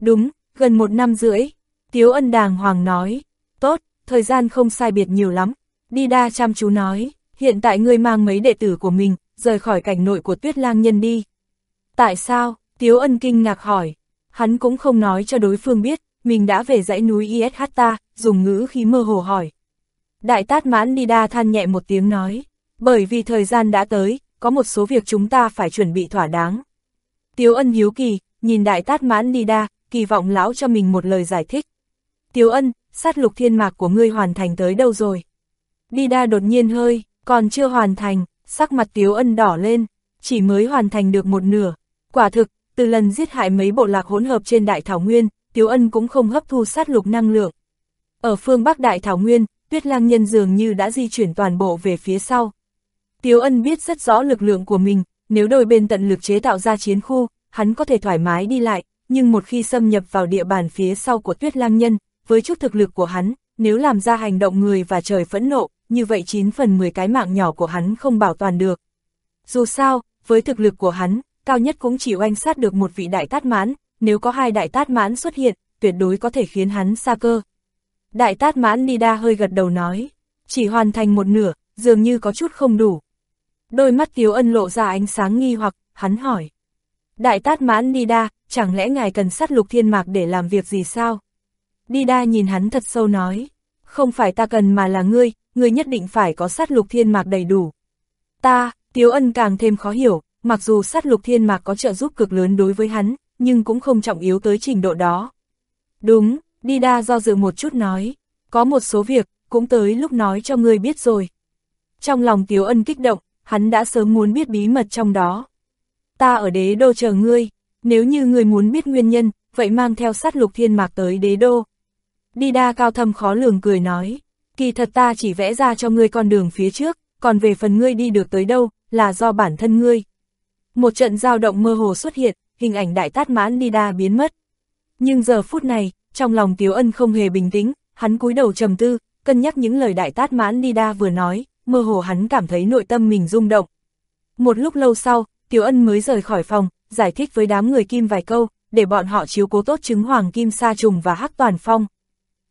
Đúng, gần một năm rưỡi, Tiếu ân đàng hoàng nói, tốt, thời gian không sai biệt nhiều lắm, đi đa chăm chú nói, hiện tại ngươi mang mấy đệ tử của mình, rời khỏi cảnh nội của tuyết lang nhân đi. Tại sao? Tiếu ân kinh ngạc hỏi, hắn cũng không nói cho đối phương biết, mình đã về dãy núi ISH ta, dùng ngữ khí mơ hồ hỏi. Đại tát mãn đi đa than nhẹ một tiếng nói, bởi vì thời gian đã tới, có một số việc chúng ta phải chuẩn bị thỏa đáng. Tiếu ân hiếu kỳ, nhìn đại tát mãn đi đa, kỳ vọng lão cho mình một lời giải thích. Tiếu ân, sát lục thiên mạc của ngươi hoàn thành tới đâu rồi? Đi đa đột nhiên hơi, còn chưa hoàn thành, sắc mặt Tiếu ân đỏ lên, chỉ mới hoàn thành được một nửa. Quả thực, từ lần giết hại mấy bộ lạc hỗn hợp trên Đại Thảo Nguyên, Tiếu ân cũng không hấp thu sát lục năng lượng. Ở phương Bắc Đại Thảo Nguyên, tuyết lang nhân dường như đã di chuyển toàn bộ về phía sau. Tiếu ân biết rất rõ lực lượng của mình, nếu đôi bên tận lực chế tạo ra chiến khu, hắn có thể thoải mái đi lại, nhưng một khi xâm nhập vào địa bàn phía sau của tuyết lang nhân, với chút thực lực của hắn, nếu làm ra hành động người và trời phẫn nộ, như vậy 9 phần 10 cái mạng nhỏ của hắn không bảo toàn được. Dù sao, với thực lực của hắn, cao nhất cũng chỉ oanh sát được một vị đại tát mãn, nếu có hai đại tát mãn xuất hiện, tuyệt đối có thể khiến hắn xa cơ. Đại tát mãn Nida hơi gật đầu nói, chỉ hoàn thành một nửa, dường như có chút không đủ. Đôi mắt Tiếu Ân lộ ra ánh sáng nghi hoặc, hắn hỏi. Đại tát mãn Nida, chẳng lẽ ngài cần sát lục thiên mạc để làm việc gì sao? Nida nhìn hắn thật sâu nói, không phải ta cần mà là ngươi, người nhất định phải có sát lục thiên mạc đầy đủ. Ta, Tiếu Ân càng thêm khó hiểu, mặc dù sát lục thiên mạc có trợ giúp cực lớn đối với hắn, nhưng cũng không trọng yếu tới trình độ đó. Đúng, Đi Đa do dự một chút nói, có một số việc, cũng tới lúc nói cho ngươi biết rồi. Trong lòng Tiếu Ân kích động, hắn đã sớm muốn biết bí mật trong đó. Ta ở đế đô chờ ngươi, nếu như ngươi muốn biết nguyên nhân, vậy mang theo sát lục thiên mạc tới đế đô. Đi Đa cao thâm khó lường cười nói, kỳ thật ta chỉ vẽ ra cho ngươi con đường phía trước, còn về phần ngươi đi được tới đâu, là do bản thân ngươi. Một trận giao động mơ hồ xuất hiện, hình ảnh đại tát mãn Nida biến mất. Nhưng giờ phút này, trong lòng Tiếu Ân không hề bình tĩnh, hắn cúi đầu trầm tư, cân nhắc những lời đại tát mãn Nida vừa nói, mơ hồ hắn cảm thấy nội tâm mình rung động. Một lúc lâu sau, Tiếu Ân mới rời khỏi phòng, giải thích với đám người kim vài câu, để bọn họ chiếu cố tốt chứng hoàng kim sa trùng và hắc toàn phong.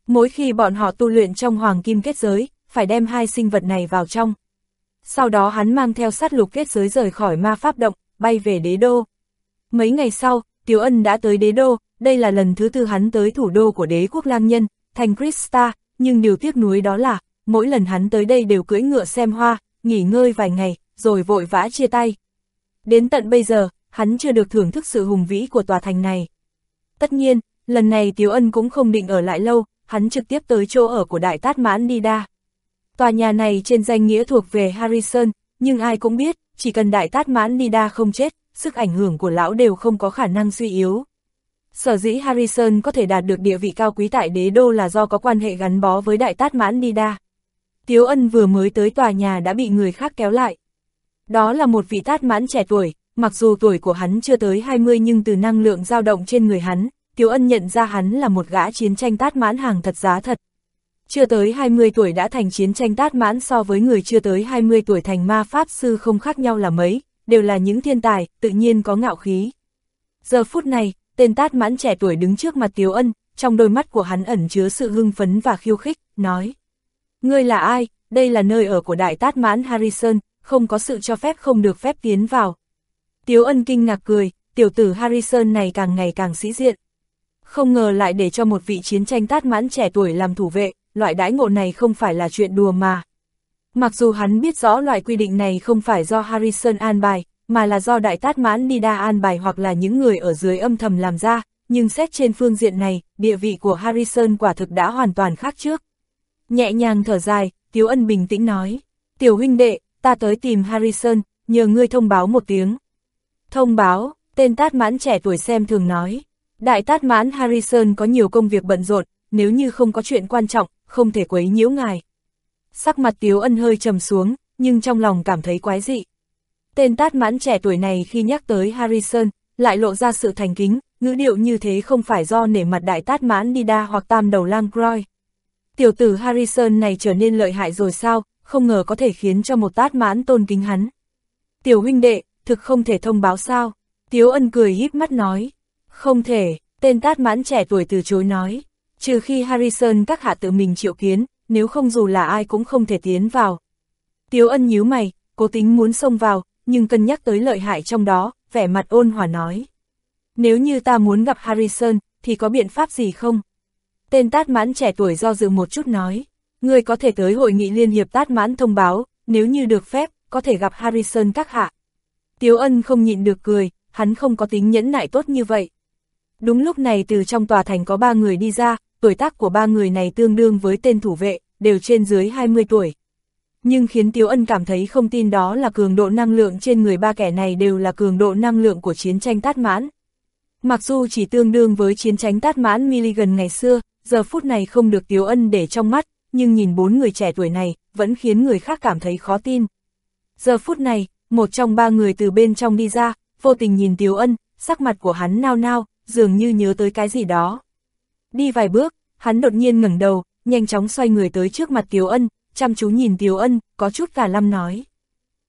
Mỗi khi bọn họ tu luyện trong hoàng kim kết giới, phải đem hai sinh vật này vào trong. Sau đó hắn mang theo sát lục kết giới rời khỏi ma pháp động, bay về đế đô. Mấy ngày sau, Tiếu Ân đã tới đế đô, đây là lần thứ tư hắn tới thủ đô của đế quốc lang nhân, thành Krista, nhưng điều tiếc nuối đó là, mỗi lần hắn tới đây đều cưỡi ngựa xem hoa, nghỉ ngơi vài ngày, rồi vội vã chia tay. Đến tận bây giờ, hắn chưa được thưởng thức sự hùng vĩ của tòa thành này. Tất nhiên, lần này Tiếu Ân cũng không định ở lại lâu, hắn trực tiếp tới chỗ ở của Đại Tát Mãn Nida. Tòa nhà này trên danh nghĩa thuộc về Harrison, nhưng ai cũng biết, chỉ cần Đại Tát Mãn Nida không chết, sức ảnh hưởng của lão đều không có khả năng suy yếu. Sở dĩ Harrison có thể đạt được địa vị cao quý tại đế đô là do có quan hệ gắn bó với đại tát mãn Nida. Tiếu ân vừa mới tới tòa nhà đã bị người khác kéo lại. Đó là một vị tát mãn trẻ tuổi, mặc dù tuổi của hắn chưa tới 20 nhưng từ năng lượng dao động trên người hắn, Tiếu ân nhận ra hắn là một gã chiến tranh tát mãn hàng thật giá thật. Chưa tới 20 tuổi đã thành chiến tranh tát mãn so với người chưa tới 20 tuổi thành ma pháp sư không khác nhau là mấy, đều là những thiên tài, tự nhiên có ngạo khí. Giờ phút này, tên tát mãn trẻ tuổi đứng trước mặt Tiếu Ân, trong đôi mắt của hắn ẩn chứa sự hưng phấn và khiêu khích, nói. Ngươi là ai, đây là nơi ở của đại tát mãn Harrison, không có sự cho phép không được phép tiến vào. Tiếu Ân kinh ngạc cười, tiểu tử Harrison này càng ngày càng sĩ diện. Không ngờ lại để cho một vị chiến tranh tát mãn trẻ tuổi làm thủ vệ, loại đãi ngộ này không phải là chuyện đùa mà. Mặc dù hắn biết rõ loại quy định này không phải do Harrison an bài, mà là do đại tát mãn Nida an bài hoặc là những người ở dưới âm thầm làm ra, nhưng xét trên phương diện này, địa vị của Harrison quả thực đã hoàn toàn khác trước. Nhẹ nhàng thở dài, Tiếu Ân bình tĩnh nói, tiểu huynh đệ, ta tới tìm Harrison, nhờ ngươi thông báo một tiếng. Thông báo, tên tát mãn trẻ tuổi xem thường nói, đại tát mãn Harrison có nhiều công việc bận rộn, nếu như không có chuyện quan trọng, không thể quấy nhiễu ngài. Sắc mặt Tiếu Ân hơi trầm xuống, nhưng trong lòng cảm thấy quái dị. Tên tát mãn trẻ tuổi này khi nhắc tới Harrison, lại lộ ra sự thành kính, ngữ điệu như thế không phải do nể mặt đại tát mãn Nida hoặc tam đầu lang Croy. Tiểu tử Harrison này trở nên lợi hại rồi sao, không ngờ có thể khiến cho một tát mãn tôn kính hắn. Tiểu huynh đệ, thực không thể thông báo sao? Tiếu ân cười híp mắt nói. Không thể, tên tát mãn trẻ tuổi từ chối nói. Trừ khi Harrison các hạ tự mình triệu kiến, nếu không dù là ai cũng không thể tiến vào. Tiếu ân nhíu mày, cố tính muốn xông vào, nhưng cân nhắc tới lợi hại trong đó, vẻ mặt ôn hòa nói. Nếu như ta muốn gặp Harrison, thì có biện pháp gì không? Tên tát mãn trẻ tuổi do dự một chút nói. Người có thể tới hội nghị liên hiệp tát mãn thông báo, nếu như được phép, có thể gặp Harrison các hạ. Tiếu ân không nhịn được cười, hắn không có tính nhẫn nại tốt như vậy. Đúng lúc này từ trong tòa thành có ba người đi ra, tuổi tác của ba người này tương đương với tên thủ vệ, đều trên dưới 20 tuổi. Nhưng khiến Tiếu Ân cảm thấy không tin đó là cường độ năng lượng trên người ba kẻ này đều là cường độ năng lượng của chiến tranh tát mãn. Mặc dù chỉ tương đương với chiến tranh tát mãn Milligan ngày xưa, giờ phút này không được Tiếu Ân để trong mắt, nhưng nhìn bốn người trẻ tuổi này, vẫn khiến người khác cảm thấy khó tin. Giờ phút này, một trong ba người từ bên trong đi ra, vô tình nhìn Tiếu Ân, sắc mặt của hắn nao nao, dường như nhớ tới cái gì đó. Đi vài bước, hắn đột nhiên ngẩng đầu, nhanh chóng xoay người tới trước mặt Tiếu Ân, chăm chú nhìn Tiếu Ân, có chút cả lăm nói.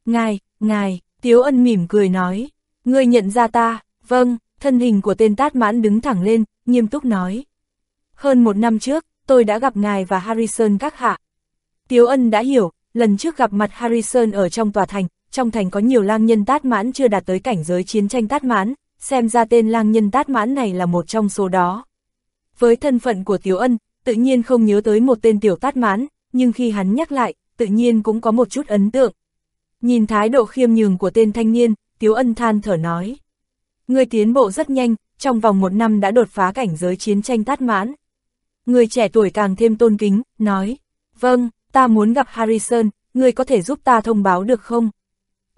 Ngài, ngài, Tiếu Ân mỉm cười nói, ngươi nhận ra ta, vâng, thân hình của tên tát mãn đứng thẳng lên, nghiêm túc nói. Hơn một năm trước, tôi đã gặp ngài và Harrison các hạ. Tiếu Ân đã hiểu, lần trước gặp mặt Harrison ở trong tòa thành, trong thành có nhiều lang nhân tát mãn chưa đạt tới cảnh giới chiến tranh tát mãn, xem ra tên lang nhân tát mãn này là một trong số đó. Với thân phận của Tiếu Ân, tự nhiên không nhớ tới một tên tiểu tát mãn, nhưng khi hắn nhắc lại, tự nhiên cũng có một chút ấn tượng. Nhìn thái độ khiêm nhường của tên thanh niên, Tiếu Ân than thở nói. Người tiến bộ rất nhanh, trong vòng một năm đã đột phá cảnh giới chiến tranh tát mãn. Người trẻ tuổi càng thêm tôn kính, nói, vâng, ta muốn gặp Harrison, người có thể giúp ta thông báo được không?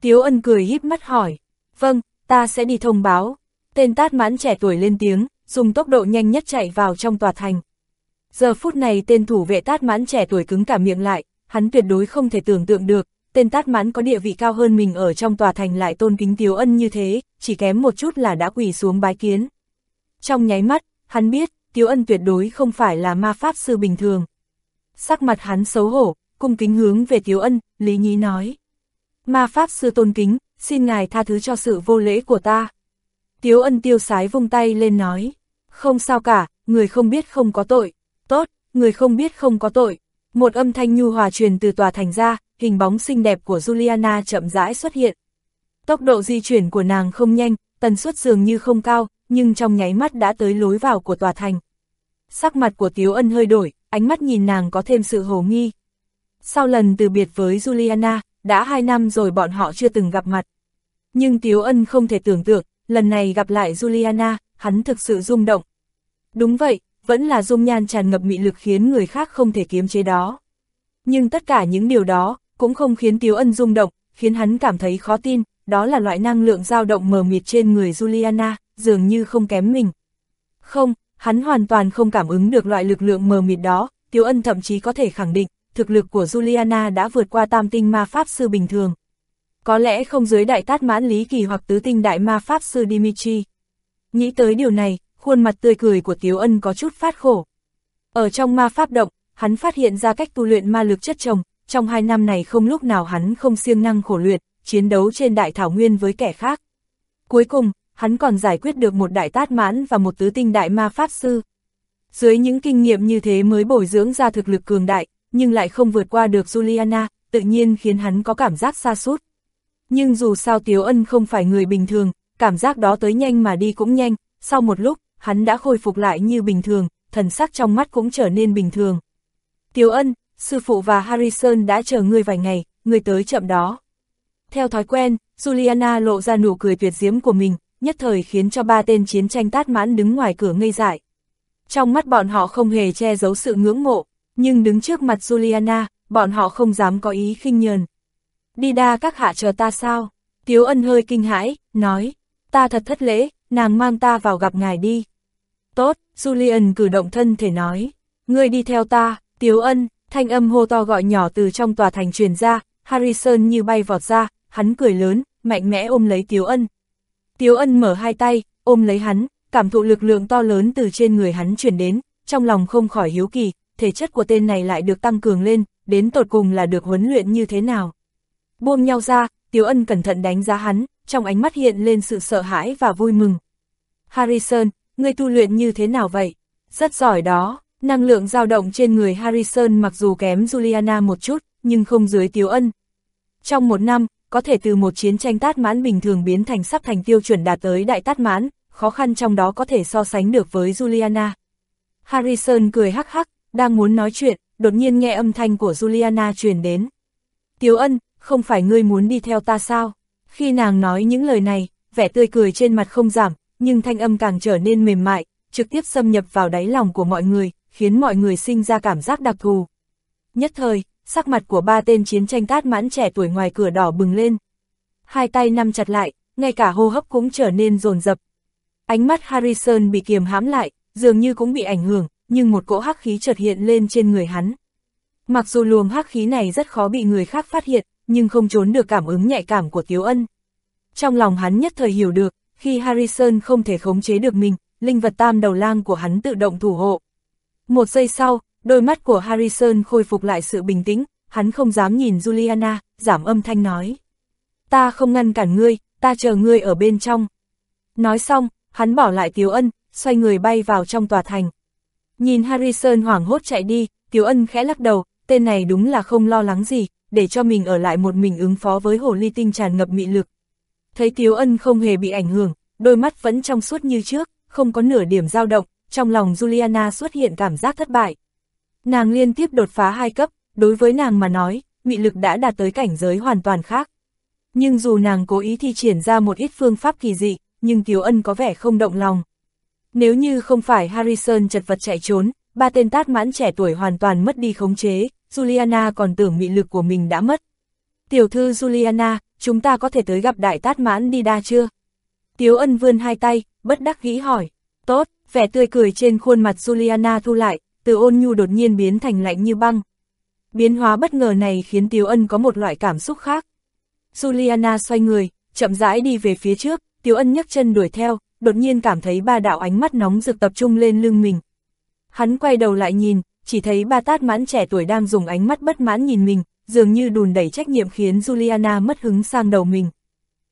Tiếu ân cười híp mắt hỏi, vâng, ta sẽ đi thông báo. Tên tát mãn trẻ tuổi lên tiếng, dùng tốc độ nhanh nhất chạy vào trong tòa thành. Giờ phút này tên thủ vệ tát mãn trẻ tuổi cứng cả miệng lại, hắn tuyệt đối không thể tưởng tượng được, tên tát mãn có địa vị cao hơn mình ở trong tòa thành lại tôn kính Tiếu Ân như thế, chỉ kém một chút là đã quỳ xuống bái kiến. Trong nháy mắt, hắn biết, Tiếu Ân tuyệt đối không phải là ma pháp sư bình thường. Sắc mặt hắn xấu hổ, cung kính hướng về Tiếu Ân, Lý Nhí nói. Ma pháp sư tôn kính, xin ngài tha thứ cho sự vô lễ của ta. Tiếu Ân tiêu sái vung tay lên nói. Không sao cả, người không biết không có tội. Tốt, người không biết không có tội. Một âm thanh nhu hòa truyền từ tòa thành ra, hình bóng xinh đẹp của Juliana chậm rãi xuất hiện. Tốc độ di chuyển của nàng không nhanh, tần suất dường như không cao, nhưng trong nháy mắt đã tới lối vào của tòa thành. Sắc mặt của Tiếu Ân hơi đổi, ánh mắt nhìn nàng có thêm sự hồ nghi. Sau lần từ biệt với Juliana, đã hai năm rồi bọn họ chưa từng gặp mặt. Nhưng Tiếu Ân không thể tưởng tượng, lần này gặp lại Juliana, hắn thực sự rung động. Đúng vậy, vẫn là dung nhan tràn ngập mị lực khiến người khác không thể kiềm chế đó. Nhưng tất cả những điều đó, cũng không khiến Tiếu Ân rung động, khiến hắn cảm thấy khó tin, đó là loại năng lượng dao động mờ mịt trên người Juliana, dường như không kém mình. Không, hắn hoàn toàn không cảm ứng được loại lực lượng mờ mịt đó, Tiếu Ân thậm chí có thể khẳng định, thực lực của Juliana đã vượt qua tam tinh ma pháp sư bình thường. Có lẽ không dưới đại tát mãn lý kỳ hoặc tứ tinh đại ma pháp sư Dimitri. Nghĩ tới điều này, khuôn mặt tươi cười của Tiếu Ân có chút phát khổ. Ở trong ma pháp động, hắn phát hiện ra cách tu luyện ma lực chất chồng, trong hai năm này không lúc nào hắn không siêng năng khổ luyện, chiến đấu trên đại thảo nguyên với kẻ khác. Cuối cùng, hắn còn giải quyết được một đại tát mãn và một tứ tinh đại ma pháp sư. Dưới những kinh nghiệm như thế mới bồi dưỡng ra thực lực cường đại, nhưng lại không vượt qua được Juliana, tự nhiên khiến hắn có cảm giác xa sút Nhưng dù sao Tiếu Ân không phải người bình thường, cảm giác đó tới nhanh mà đi cũng nhanh, sau một lúc, hắn đã khôi phục lại như bình thường, thần sắc trong mắt cũng trở nên bình thường. Tiếu Ân, sư phụ và Harrison đã chờ ngươi vài ngày, ngươi tới chậm đó. Theo thói quen, Juliana lộ ra nụ cười tuyệt diễm của mình, nhất thời khiến cho ba tên chiến tranh tát mãn đứng ngoài cửa ngây dại. Trong mắt bọn họ không hề che giấu sự ngưỡng mộ, nhưng đứng trước mặt Juliana, bọn họ không dám có ý khinh nhờn. Đi đa các hạ chờ ta sao? Tiếu ân hơi kinh hãi, nói, ta thật thất lễ, nàng mang ta vào gặp ngài đi. Tốt, Julian cử động thân thể nói, ngươi đi theo ta, Tiếu ân, thanh âm hô to gọi nhỏ từ trong tòa thành truyền ra, Harrison như bay vọt ra, hắn cười lớn, mạnh mẽ ôm lấy Tiếu ân. Tiếu ân mở hai tay, ôm lấy hắn, cảm thụ lực lượng to lớn từ trên người hắn truyền đến, trong lòng không khỏi hiếu kỳ, thể chất của tên này lại được tăng cường lên, đến tột cùng là được huấn luyện như thế nào. Buông nhau ra, Tiếu Ân cẩn thận đánh giá hắn, trong ánh mắt hiện lên sự sợ hãi và vui mừng. Harrison, ngươi tu luyện như thế nào vậy? Rất giỏi đó, năng lượng dao động trên người Harrison mặc dù kém Juliana một chút, nhưng không dưới Tiếu Ân. Trong một năm, có thể từ một chiến tranh tát mãn bình thường biến thành sắp thành tiêu chuẩn đạt tới đại tát mãn, khó khăn trong đó có thể so sánh được với Juliana. Harrison cười hắc hắc, đang muốn nói chuyện, đột nhiên nghe âm thanh của Juliana truyền đến. Tiếu ân, không phải ngươi muốn đi theo ta sao? Khi nàng nói những lời này, vẻ tươi cười trên mặt không giảm, nhưng thanh âm càng trở nên mềm mại, trực tiếp xâm nhập vào đáy lòng của mọi người, khiến mọi người sinh ra cảm giác đặc thù. Nhất thời, sắc mặt của ba tên chiến tranh tát mãn trẻ tuổi ngoài cửa đỏ bừng lên. Hai tay nắm chặt lại, ngay cả hô hấp cũng trở nên rồn rập. Ánh mắt Harrison bị kiềm hãm lại, dường như cũng bị ảnh hưởng, nhưng một cỗ hắc khí chợt hiện lên trên người hắn. Mặc dù luồng hắc khí này rất khó bị người khác phát hiện, nhưng không trốn được cảm ứng nhạy cảm của Tiếu Ân. Trong lòng hắn nhất thời hiểu được, khi Harrison không thể khống chế được mình, linh vật tam đầu lang của hắn tự động thủ hộ. Một giây sau, đôi mắt của Harrison khôi phục lại sự bình tĩnh, hắn không dám nhìn Juliana, giảm âm thanh nói. Ta không ngăn cản ngươi, ta chờ ngươi ở bên trong. Nói xong, hắn bỏ lại Tiếu Ân, xoay người bay vào trong tòa thành. Nhìn Harrison hoảng hốt chạy đi, Tiếu Ân khẽ lắc đầu, tên này đúng là không lo lắng gì, để cho mình ở lại một mình ứng phó với hồ ly tinh tràn ngập mị lực. Thấy Tiếu Ân không hề bị ảnh hưởng, đôi mắt vẫn trong suốt như trước, không có nửa điểm dao động, trong lòng Juliana xuất hiện cảm giác thất bại. Nàng liên tiếp đột phá hai cấp, đối với nàng mà nói, mị lực đã đạt tới cảnh giới hoàn toàn khác. Nhưng dù nàng cố ý thi triển ra một ít phương pháp kỳ dị, nhưng Tiếu Ân có vẻ không động lòng. Nếu như không phải Harrison chật vật chạy trốn, ba tên tát mãn trẻ tuổi hoàn toàn mất đi khống chế, Juliana còn tưởng mị lực của mình đã mất. Tiểu thư Juliana, chúng ta có thể tới gặp đại tát mãn đi đa chưa? Tiếu ân vươn hai tay, bất đắc nghĩ hỏi. Tốt, vẻ tươi cười trên khuôn mặt Juliana thu lại, từ ôn nhu đột nhiên biến thành lạnh như băng. Biến hóa bất ngờ này khiến Tiếu ân có một loại cảm xúc khác. Juliana xoay người, chậm rãi đi về phía trước, Tiếu ân nhấc chân đuổi theo, đột nhiên cảm thấy ba đạo ánh mắt nóng rực tập trung lên lưng mình. Hắn quay đầu lại nhìn, chỉ thấy ba tát mãn trẻ tuổi đang dùng ánh mắt bất mãn nhìn mình, dường như đùn đẩy trách nhiệm khiến Juliana mất hứng sang đầu mình.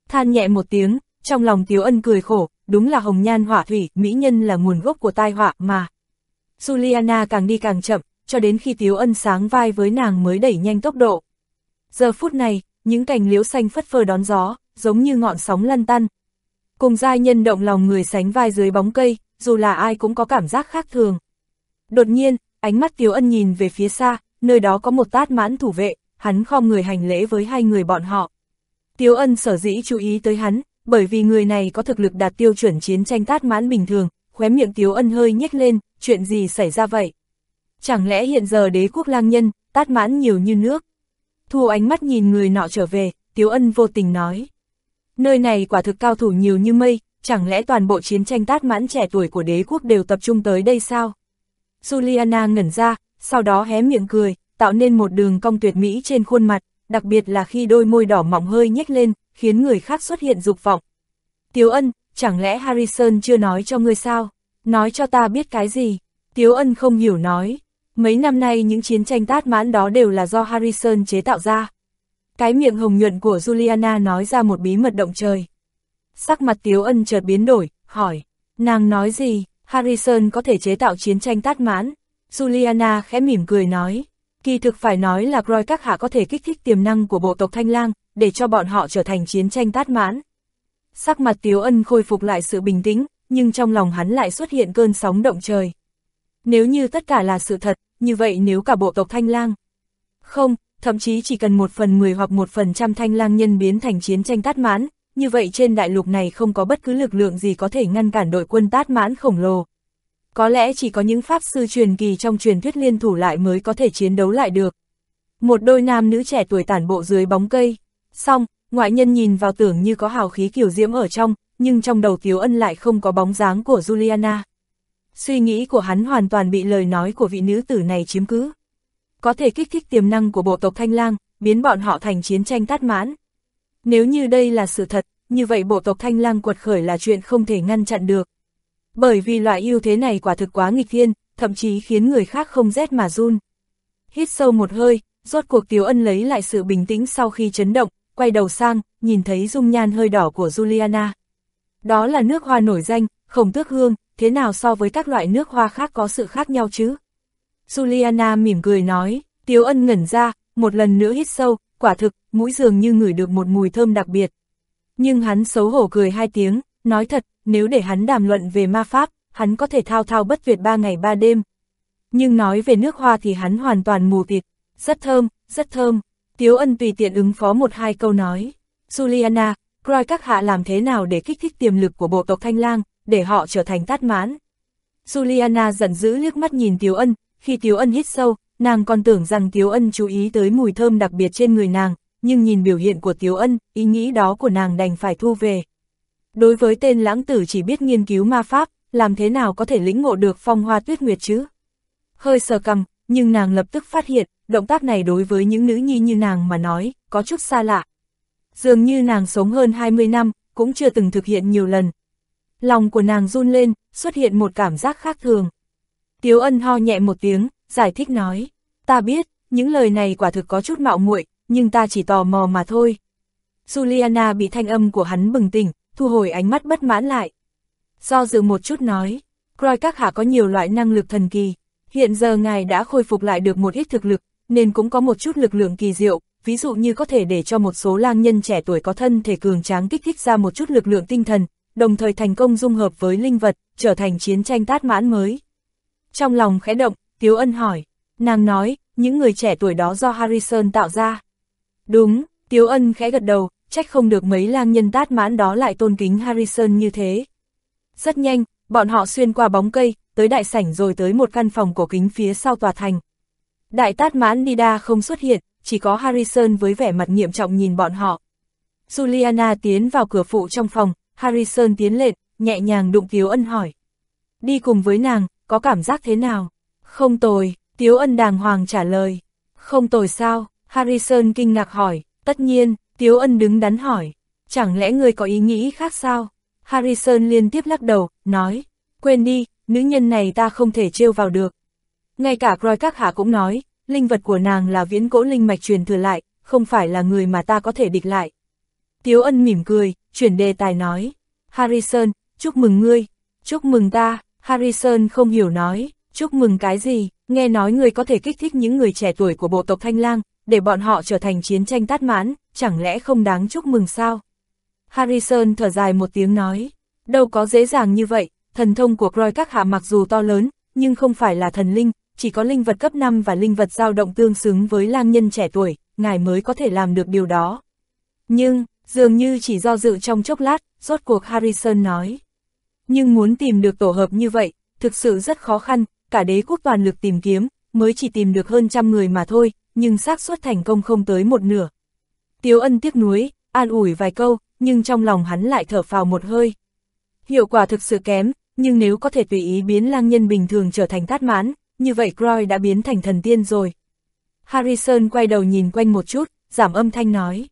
Than nhẹ một tiếng, trong lòng Tiếu Ân cười khổ, đúng là hồng nhan hỏa thủy, mỹ nhân là nguồn gốc của tai họa mà. Juliana càng đi càng chậm, cho đến khi Tiếu Ân sáng vai với nàng mới đẩy nhanh tốc độ. Giờ phút này, những cành liễu xanh phất phơ đón gió, giống như ngọn sóng lăn tăn, Cùng giai nhân động lòng người sánh vai dưới bóng cây, dù là ai cũng có cảm giác khác thường. Đột nhiên, ánh mắt Tiếu Ân nhìn về phía xa, nơi đó có một tát mãn thủ vệ, hắn khom người hành lễ với hai người bọn họ. Tiếu Ân sở dĩ chú ý tới hắn, bởi vì người này có thực lực đạt tiêu chuẩn chiến tranh tát mãn bình thường, khóe miệng Tiếu Ân hơi nhếch lên, chuyện gì xảy ra vậy? Chẳng lẽ hiện giờ đế quốc lang nhân, tát mãn nhiều như nước? Thu ánh mắt nhìn người nọ trở về, Tiếu Ân vô tình nói. Nơi này quả thực cao thủ nhiều như mây, chẳng lẽ toàn bộ chiến tranh tát mãn trẻ tuổi của đế quốc đều tập trung tới đây sao? Juliana ngẩn ra, sau đó hé miệng cười, tạo nên một đường cong tuyệt mỹ trên khuôn mặt, đặc biệt là khi đôi môi đỏ mỏng hơi nhếch lên, khiến người khác xuất hiện dục vọng. Tiếu ân, chẳng lẽ Harrison chưa nói cho ngươi sao? Nói cho ta biết cái gì? Tiếu ân không hiểu nói. Mấy năm nay những chiến tranh tát mãn đó đều là do Harrison chế tạo ra. Cái miệng hồng nhuận của Juliana nói ra một bí mật động trời. Sắc mặt Tiếu ân chợt biến đổi, hỏi. Nàng nói gì? Harrison có thể chế tạo chiến tranh tát mãn. Juliana khẽ mỉm cười nói. Kỳ thực phải nói là Roy các hạ có thể kích thích tiềm năng của bộ tộc Thanh Lang, để cho bọn họ trở thành chiến tranh tát mãn. Sắc mặt Tiếu Ân khôi phục lại sự bình tĩnh, nhưng trong lòng hắn lại xuất hiện cơn sóng động trời. Nếu như tất cả là sự thật, như vậy nếu cả bộ tộc Thanh Lang. Không, thậm chí chỉ cần một phần mười hoặc một phần trăm Thanh Lang nhân biến thành chiến tranh tát mãn, như vậy trên đại lục này không có bất cứ lực lượng gì có thể ngăn cản đội quân tát mãn khổng lồ. Có lẽ chỉ có những pháp sư truyền kỳ trong truyền thuyết liên thủ lại mới có thể chiến đấu lại được. Một đôi nam nữ trẻ tuổi tản bộ dưới bóng cây. Xong, ngoại nhân nhìn vào tưởng như có hào khí kiểu diễm ở trong, nhưng trong đầu Tiếu Ân lại không có bóng dáng của Juliana. Suy nghĩ của hắn hoàn toàn bị lời nói của vị nữ tử này chiếm cứ. Có thể kích thích tiềm năng của bộ tộc Thanh Lang, biến bọn họ thành chiến tranh tát mãn. Nếu như đây là sự thật, như vậy bộ tộc Thanh Lang quật khởi là chuyện không thể ngăn chặn được. Bởi vì loại ưu thế này quả thực quá nghịch thiên, thậm chí khiến người khác không rét mà run. Hít sâu một hơi, rốt cuộc Tiếu Ân lấy lại sự bình tĩnh sau khi chấn động, quay đầu sang, nhìn thấy dung nhan hơi đỏ của Juliana. Đó là nước hoa nổi danh, khổng tước hương, thế nào so với các loại nước hoa khác có sự khác nhau chứ? Juliana mỉm cười nói, Tiếu Ân ngẩn ra, một lần nữa hít sâu, quả thực, mũi dường như ngửi được một mùi thơm đặc biệt. Nhưng hắn xấu hổ cười hai tiếng, nói thật, nếu để hắn đàm luận về ma pháp, hắn có thể thao thao bất tuyệt ba ngày ba đêm. Nhưng nói về nước hoa thì hắn hoàn toàn mù tịt, rất thơm, rất thơm. Tiếu ân tùy tiện ứng phó một hai câu nói. Juliana, Croy các hạ làm thế nào để kích thích tiềm lực của bộ tộc Thanh Lang, để họ trở thành tát mãn. Juliana giận dữ liếc mắt nhìn Tiếu ân, khi Tiếu ân hít sâu, nàng còn tưởng rằng Tiếu ân chú ý tới mùi thơm đặc biệt trên người nàng, nhưng nhìn biểu hiện của Tiếu ân, ý nghĩ đó của nàng đành phải thu về. Đối với tên lãng tử chỉ biết nghiên cứu ma pháp, làm thế nào có thể lĩnh ngộ được phong hoa tuyết nguyệt chứ? Hơi sờ cầm, nhưng nàng lập tức phát hiện, động tác này đối với những nữ nhi như nàng mà nói, có chút xa lạ. Dường như nàng sống hơn 20 năm, cũng chưa từng thực hiện nhiều lần. Lòng của nàng run lên, xuất hiện một cảm giác khác thường. Tiếu ân ho nhẹ một tiếng, giải thích nói, ta biết, những lời này quả thực có chút mạo muội, nhưng ta chỉ tò mò mà thôi. Juliana bị thanh âm của hắn bừng tỉnh, thu hồi ánh mắt bất mãn lại. Do dự một chút nói, Croy các hạ có nhiều loại năng lực thần kỳ, hiện giờ ngài đã khôi phục lại được một ít thực lực, nên cũng có một chút lực lượng kỳ diệu, ví dụ như có thể để cho một số lang nhân trẻ tuổi có thân thể cường tráng kích thích ra một chút lực lượng tinh thần, đồng thời thành công dung hợp với linh vật, trở thành chiến tranh tát mãn mới. Trong lòng khẽ động, Tiếu Ân hỏi, nàng nói, những người trẻ tuổi đó do Harrison tạo ra. Đúng, Tiếu Ân khẽ gật đầu, trách không được mấy lang nhân tát mãn đó lại tôn kính Harrison như thế. Rất nhanh, bọn họ xuyên qua bóng cây, tới đại sảnh rồi tới một căn phòng cổ kính phía sau tòa thành. Đại tát mãn Nida không xuất hiện, chỉ có Harrison với vẻ mặt nghiêm trọng nhìn bọn họ. Juliana tiến vào cửa phụ trong phòng, Harrison tiến lên, nhẹ nhàng đụng Tiếu Ân hỏi. Đi cùng với nàng, có cảm giác thế nào? Không tồi, Tiếu Ân đàng hoàng trả lời. Không tồi sao? Harrison kinh ngạc hỏi, tất nhiên, Tiếu ân đứng đắn hỏi, chẳng lẽ người có ý nghĩ khác sao? Harrison liên tiếp lắc đầu, nói, quên đi, nữ nhân này ta không thể trêu vào được. Ngay cả Croy các hạ cũng nói, linh vật của nàng là viễn cỗ linh mạch truyền thừa lại, không phải là người mà ta có thể địch lại. Tiếu ân mỉm cười, chuyển đề tài nói, Harrison, chúc mừng ngươi, chúc mừng ta, Harrison không hiểu nói, chúc mừng cái gì, nghe nói người có thể kích thích những người trẻ tuổi của bộ tộc Thanh Lang, để bọn họ trở thành chiến tranh tát mãn, chẳng lẽ không đáng chúc mừng sao? Harrison thở dài một tiếng nói, đâu có dễ dàng như vậy, thần thông của Croy các hạ mặc dù to lớn, nhưng không phải là thần linh, chỉ có linh vật cấp 5 và linh vật dao động tương xứng với lang nhân trẻ tuổi, ngài mới có thể làm được điều đó. Nhưng, dường như chỉ do dự trong chốc lát, rốt cuộc Harrison nói. Nhưng muốn tìm được tổ hợp như vậy, thực sự rất khó khăn, cả đế quốc toàn lực tìm kiếm, mới chỉ tìm được hơn trăm người mà thôi, nhưng xác suất thành công không tới một nửa. Tiếu ân tiếc nuối, an ủi vài câu, nhưng trong lòng hắn lại thở phào một hơi. Hiệu quả thực sự kém, nhưng nếu có thể tùy ý biến lang nhân bình thường trở thành tát mãn, như vậy Croy đã biến thành thần tiên rồi. Harrison quay đầu nhìn quanh một chút, giảm âm thanh nói.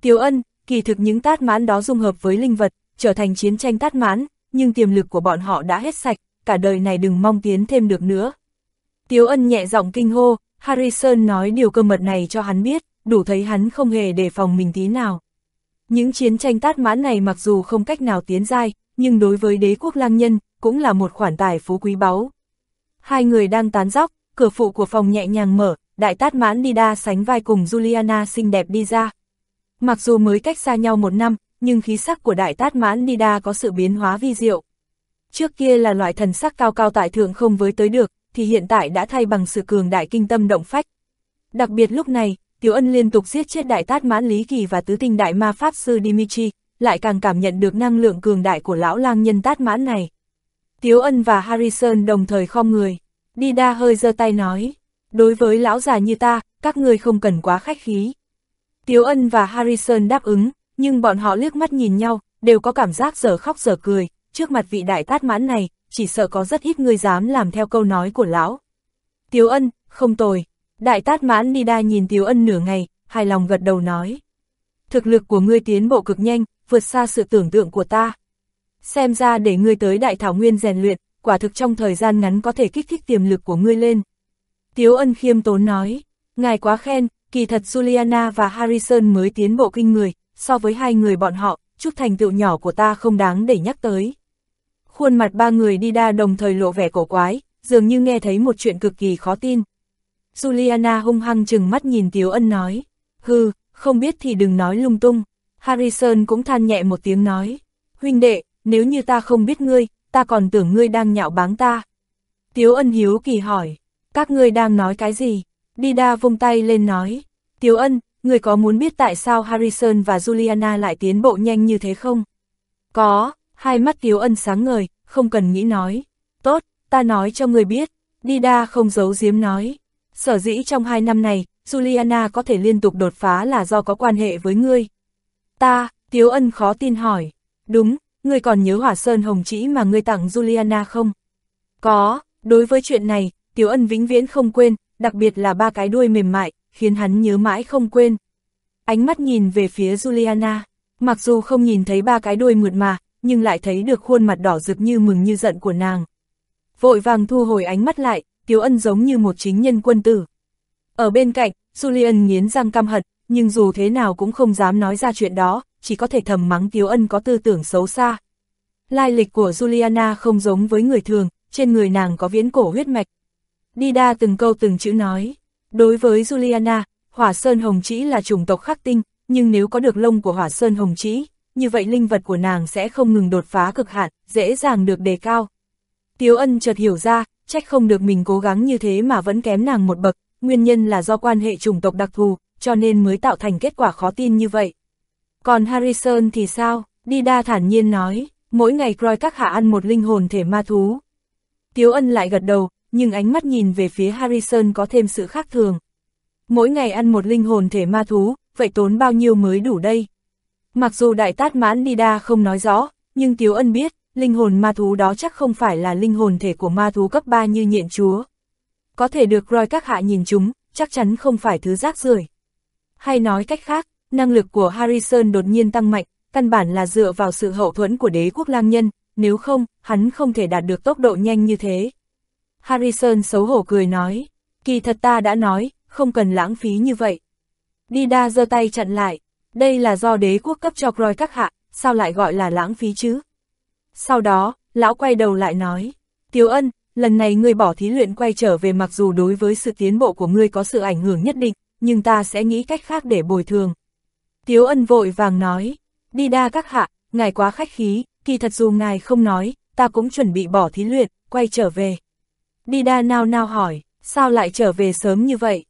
Tiếu ân, kỳ thực những tát mãn đó dung hợp với linh vật, trở thành chiến tranh tát mãn, nhưng tiềm lực của bọn họ đã hết sạch, cả đời này đừng mong tiến thêm được nữa. Tiếu ân nhẹ giọng kinh hô, Harrison nói điều cơ mật này cho hắn biết, đủ thấy hắn không hề đề phòng mình tí nào. Những chiến tranh tát mãn này mặc dù không cách nào tiến dai, nhưng đối với đế quốc lang nhân, cũng là một khoản tài phú quý báu. Hai người đang tán dóc, cửa phụ của phòng nhẹ nhàng mở, đại tát mãn Nida sánh vai cùng Juliana xinh đẹp đi ra. Mặc dù mới cách xa nhau một năm, nhưng khí sắc của đại tát mãn Nida có sự biến hóa vi diệu. Trước kia là loại thần sắc cao cao tại thượng không với tới được, thì hiện tại đã thay bằng sự cường đại kinh tâm động phách. Đặc biệt lúc này, Tiểu Ân liên tục giết chết đại tát mãn Lý Kỳ và tứ tinh đại ma pháp sư Dimitri, lại càng cảm nhận được năng lượng cường đại của lão lang nhân tát mãn này. Tiếu Ân và Harrison đồng thời khom người. Nida hơi giơ tay nói, đối với lão già như ta, các người không cần quá khách khí. Tiếu Ân và Harrison đáp ứng, nhưng bọn họ liếc mắt nhìn nhau, đều có cảm giác giờ khóc giờ cười, trước mặt vị đại tát mãn này, chỉ sợ có rất ít người dám làm theo câu nói của lão. Tiếu Ân, không tồi. Đại tát mãn Nida nhìn Tiếu Ân nửa ngày, hài lòng gật đầu nói. Thực lực của ngươi tiến bộ cực nhanh, vượt xa sự tưởng tượng của ta. Xem ra để ngươi tới Đại Thảo Nguyên rèn luyện, quả thực trong thời gian ngắn có thể kích thích tiềm lực của ngươi lên. Tiếu ân khiêm tốn nói, ngài quá khen, kỳ thật Juliana và Harrison mới tiến bộ kinh người, so với hai người bọn họ, chút thành tựu nhỏ của ta không đáng để nhắc tới. Khuôn mặt ba người đi đa đồng thời lộ vẻ cổ quái, dường như nghe thấy một chuyện cực kỳ khó tin. Juliana hung hăng chừng mắt nhìn Tiếu ân nói, hừ, không biết thì đừng nói lung tung. Harrison cũng than nhẹ một tiếng nói, huynh đệ, nếu như ta không biết ngươi, ta còn tưởng ngươi đang nhạo báng ta. Tiếu ân hiếu kỳ hỏi, các ngươi đang nói cái gì? đi đa vung tay lên nói, Tiếu ân, Người có muốn biết tại sao Harrison và Juliana lại tiến bộ nhanh như thế không? Có, hai mắt Tiếu ân sáng ngời, không cần nghĩ nói. Tốt, ta nói cho ngươi biết. Dida không giấu giếm nói. Sở dĩ trong hai năm này, Juliana có thể liên tục đột phá là do có quan hệ với ngươi. Ta, Tiếu ân khó tin hỏi. Đúng, ngươi còn nhớ hỏa sơn hồng chỉ mà ngươi tặng Juliana không? Có, đối với chuyện này, Tiếu Ân vĩnh viễn không quên, đặc biệt là ba cái đuôi mềm mại, khiến hắn nhớ mãi không quên. Ánh mắt nhìn về phía Juliana, mặc dù không nhìn thấy ba cái đuôi mượt mà, nhưng lại thấy được khuôn mặt đỏ rực như mừng như giận của nàng. Vội vàng thu hồi ánh mắt lại, Tiếu Ân giống như một chính nhân quân tử. Ở bên cạnh, Julian nghiến răng căm hận, nhưng dù thế nào cũng không dám nói ra chuyện đó, chỉ có thể thầm mắng Tiếu Ân có tư tưởng xấu xa. Lai lịch của Juliana không giống với người thường, trên người nàng có viễn cổ huyết mạch. Dida từng câu từng chữ nói, đối với Juliana, hỏa sơn hồng chỉ là chủng tộc khắc tinh, nhưng nếu có được lông của hỏa sơn hồng chỉ, như vậy linh vật của nàng sẽ không ngừng đột phá cực hạn, dễ dàng được đề cao. Tiếu ân chợt hiểu ra, trách không được mình cố gắng như thế mà vẫn kém nàng một bậc, nguyên nhân là do quan hệ chủng tộc đặc thù, cho nên mới tạo thành kết quả khó tin như vậy. Còn Harrison thì sao? Dida thản nhiên nói, mỗi ngày Croy các hạ ăn một linh hồn thể ma thú. Tiếu ân lại gật đầu, nhưng ánh mắt nhìn về phía Harrison có thêm sự khác thường. Mỗi ngày ăn một linh hồn thể ma thú, vậy tốn bao nhiêu mới đủ đây? Mặc dù đại tát mãn Nida không nói rõ, nhưng Tiếu ân biết, linh hồn ma thú đó chắc không phải là linh hồn thể của ma thú cấp 3 như nhện chúa. Có thể được Roy các hạ nhìn chúng, chắc chắn không phải thứ rác rưởi. Hay nói cách khác, năng lực của Harrison đột nhiên tăng mạnh, căn bản là dựa vào sự hậu thuẫn của đế quốc lang nhân, nếu không, hắn không thể đạt được tốc độ nhanh như thế. Harrison xấu hổ cười nói, kỳ thật ta đã nói, không cần lãng phí như vậy. Dida giơ tay chặn lại, đây là do đế quốc cấp cho Croy các hạ, sao lại gọi là lãng phí chứ? Sau đó, lão quay đầu lại nói, Tiếu ân, lần này ngươi bỏ thí luyện quay trở về mặc dù đối với sự tiến bộ của ngươi có sự ảnh hưởng nhất định, nhưng ta sẽ nghĩ cách khác để bồi thường. Tiếu ân vội vàng nói, đi đa các hạ, ngài quá khách khí, kỳ thật dù ngài không nói, ta cũng chuẩn bị bỏ thí luyện, quay trở về. Đi đa nao nao hỏi, sao lại trở về sớm như vậy?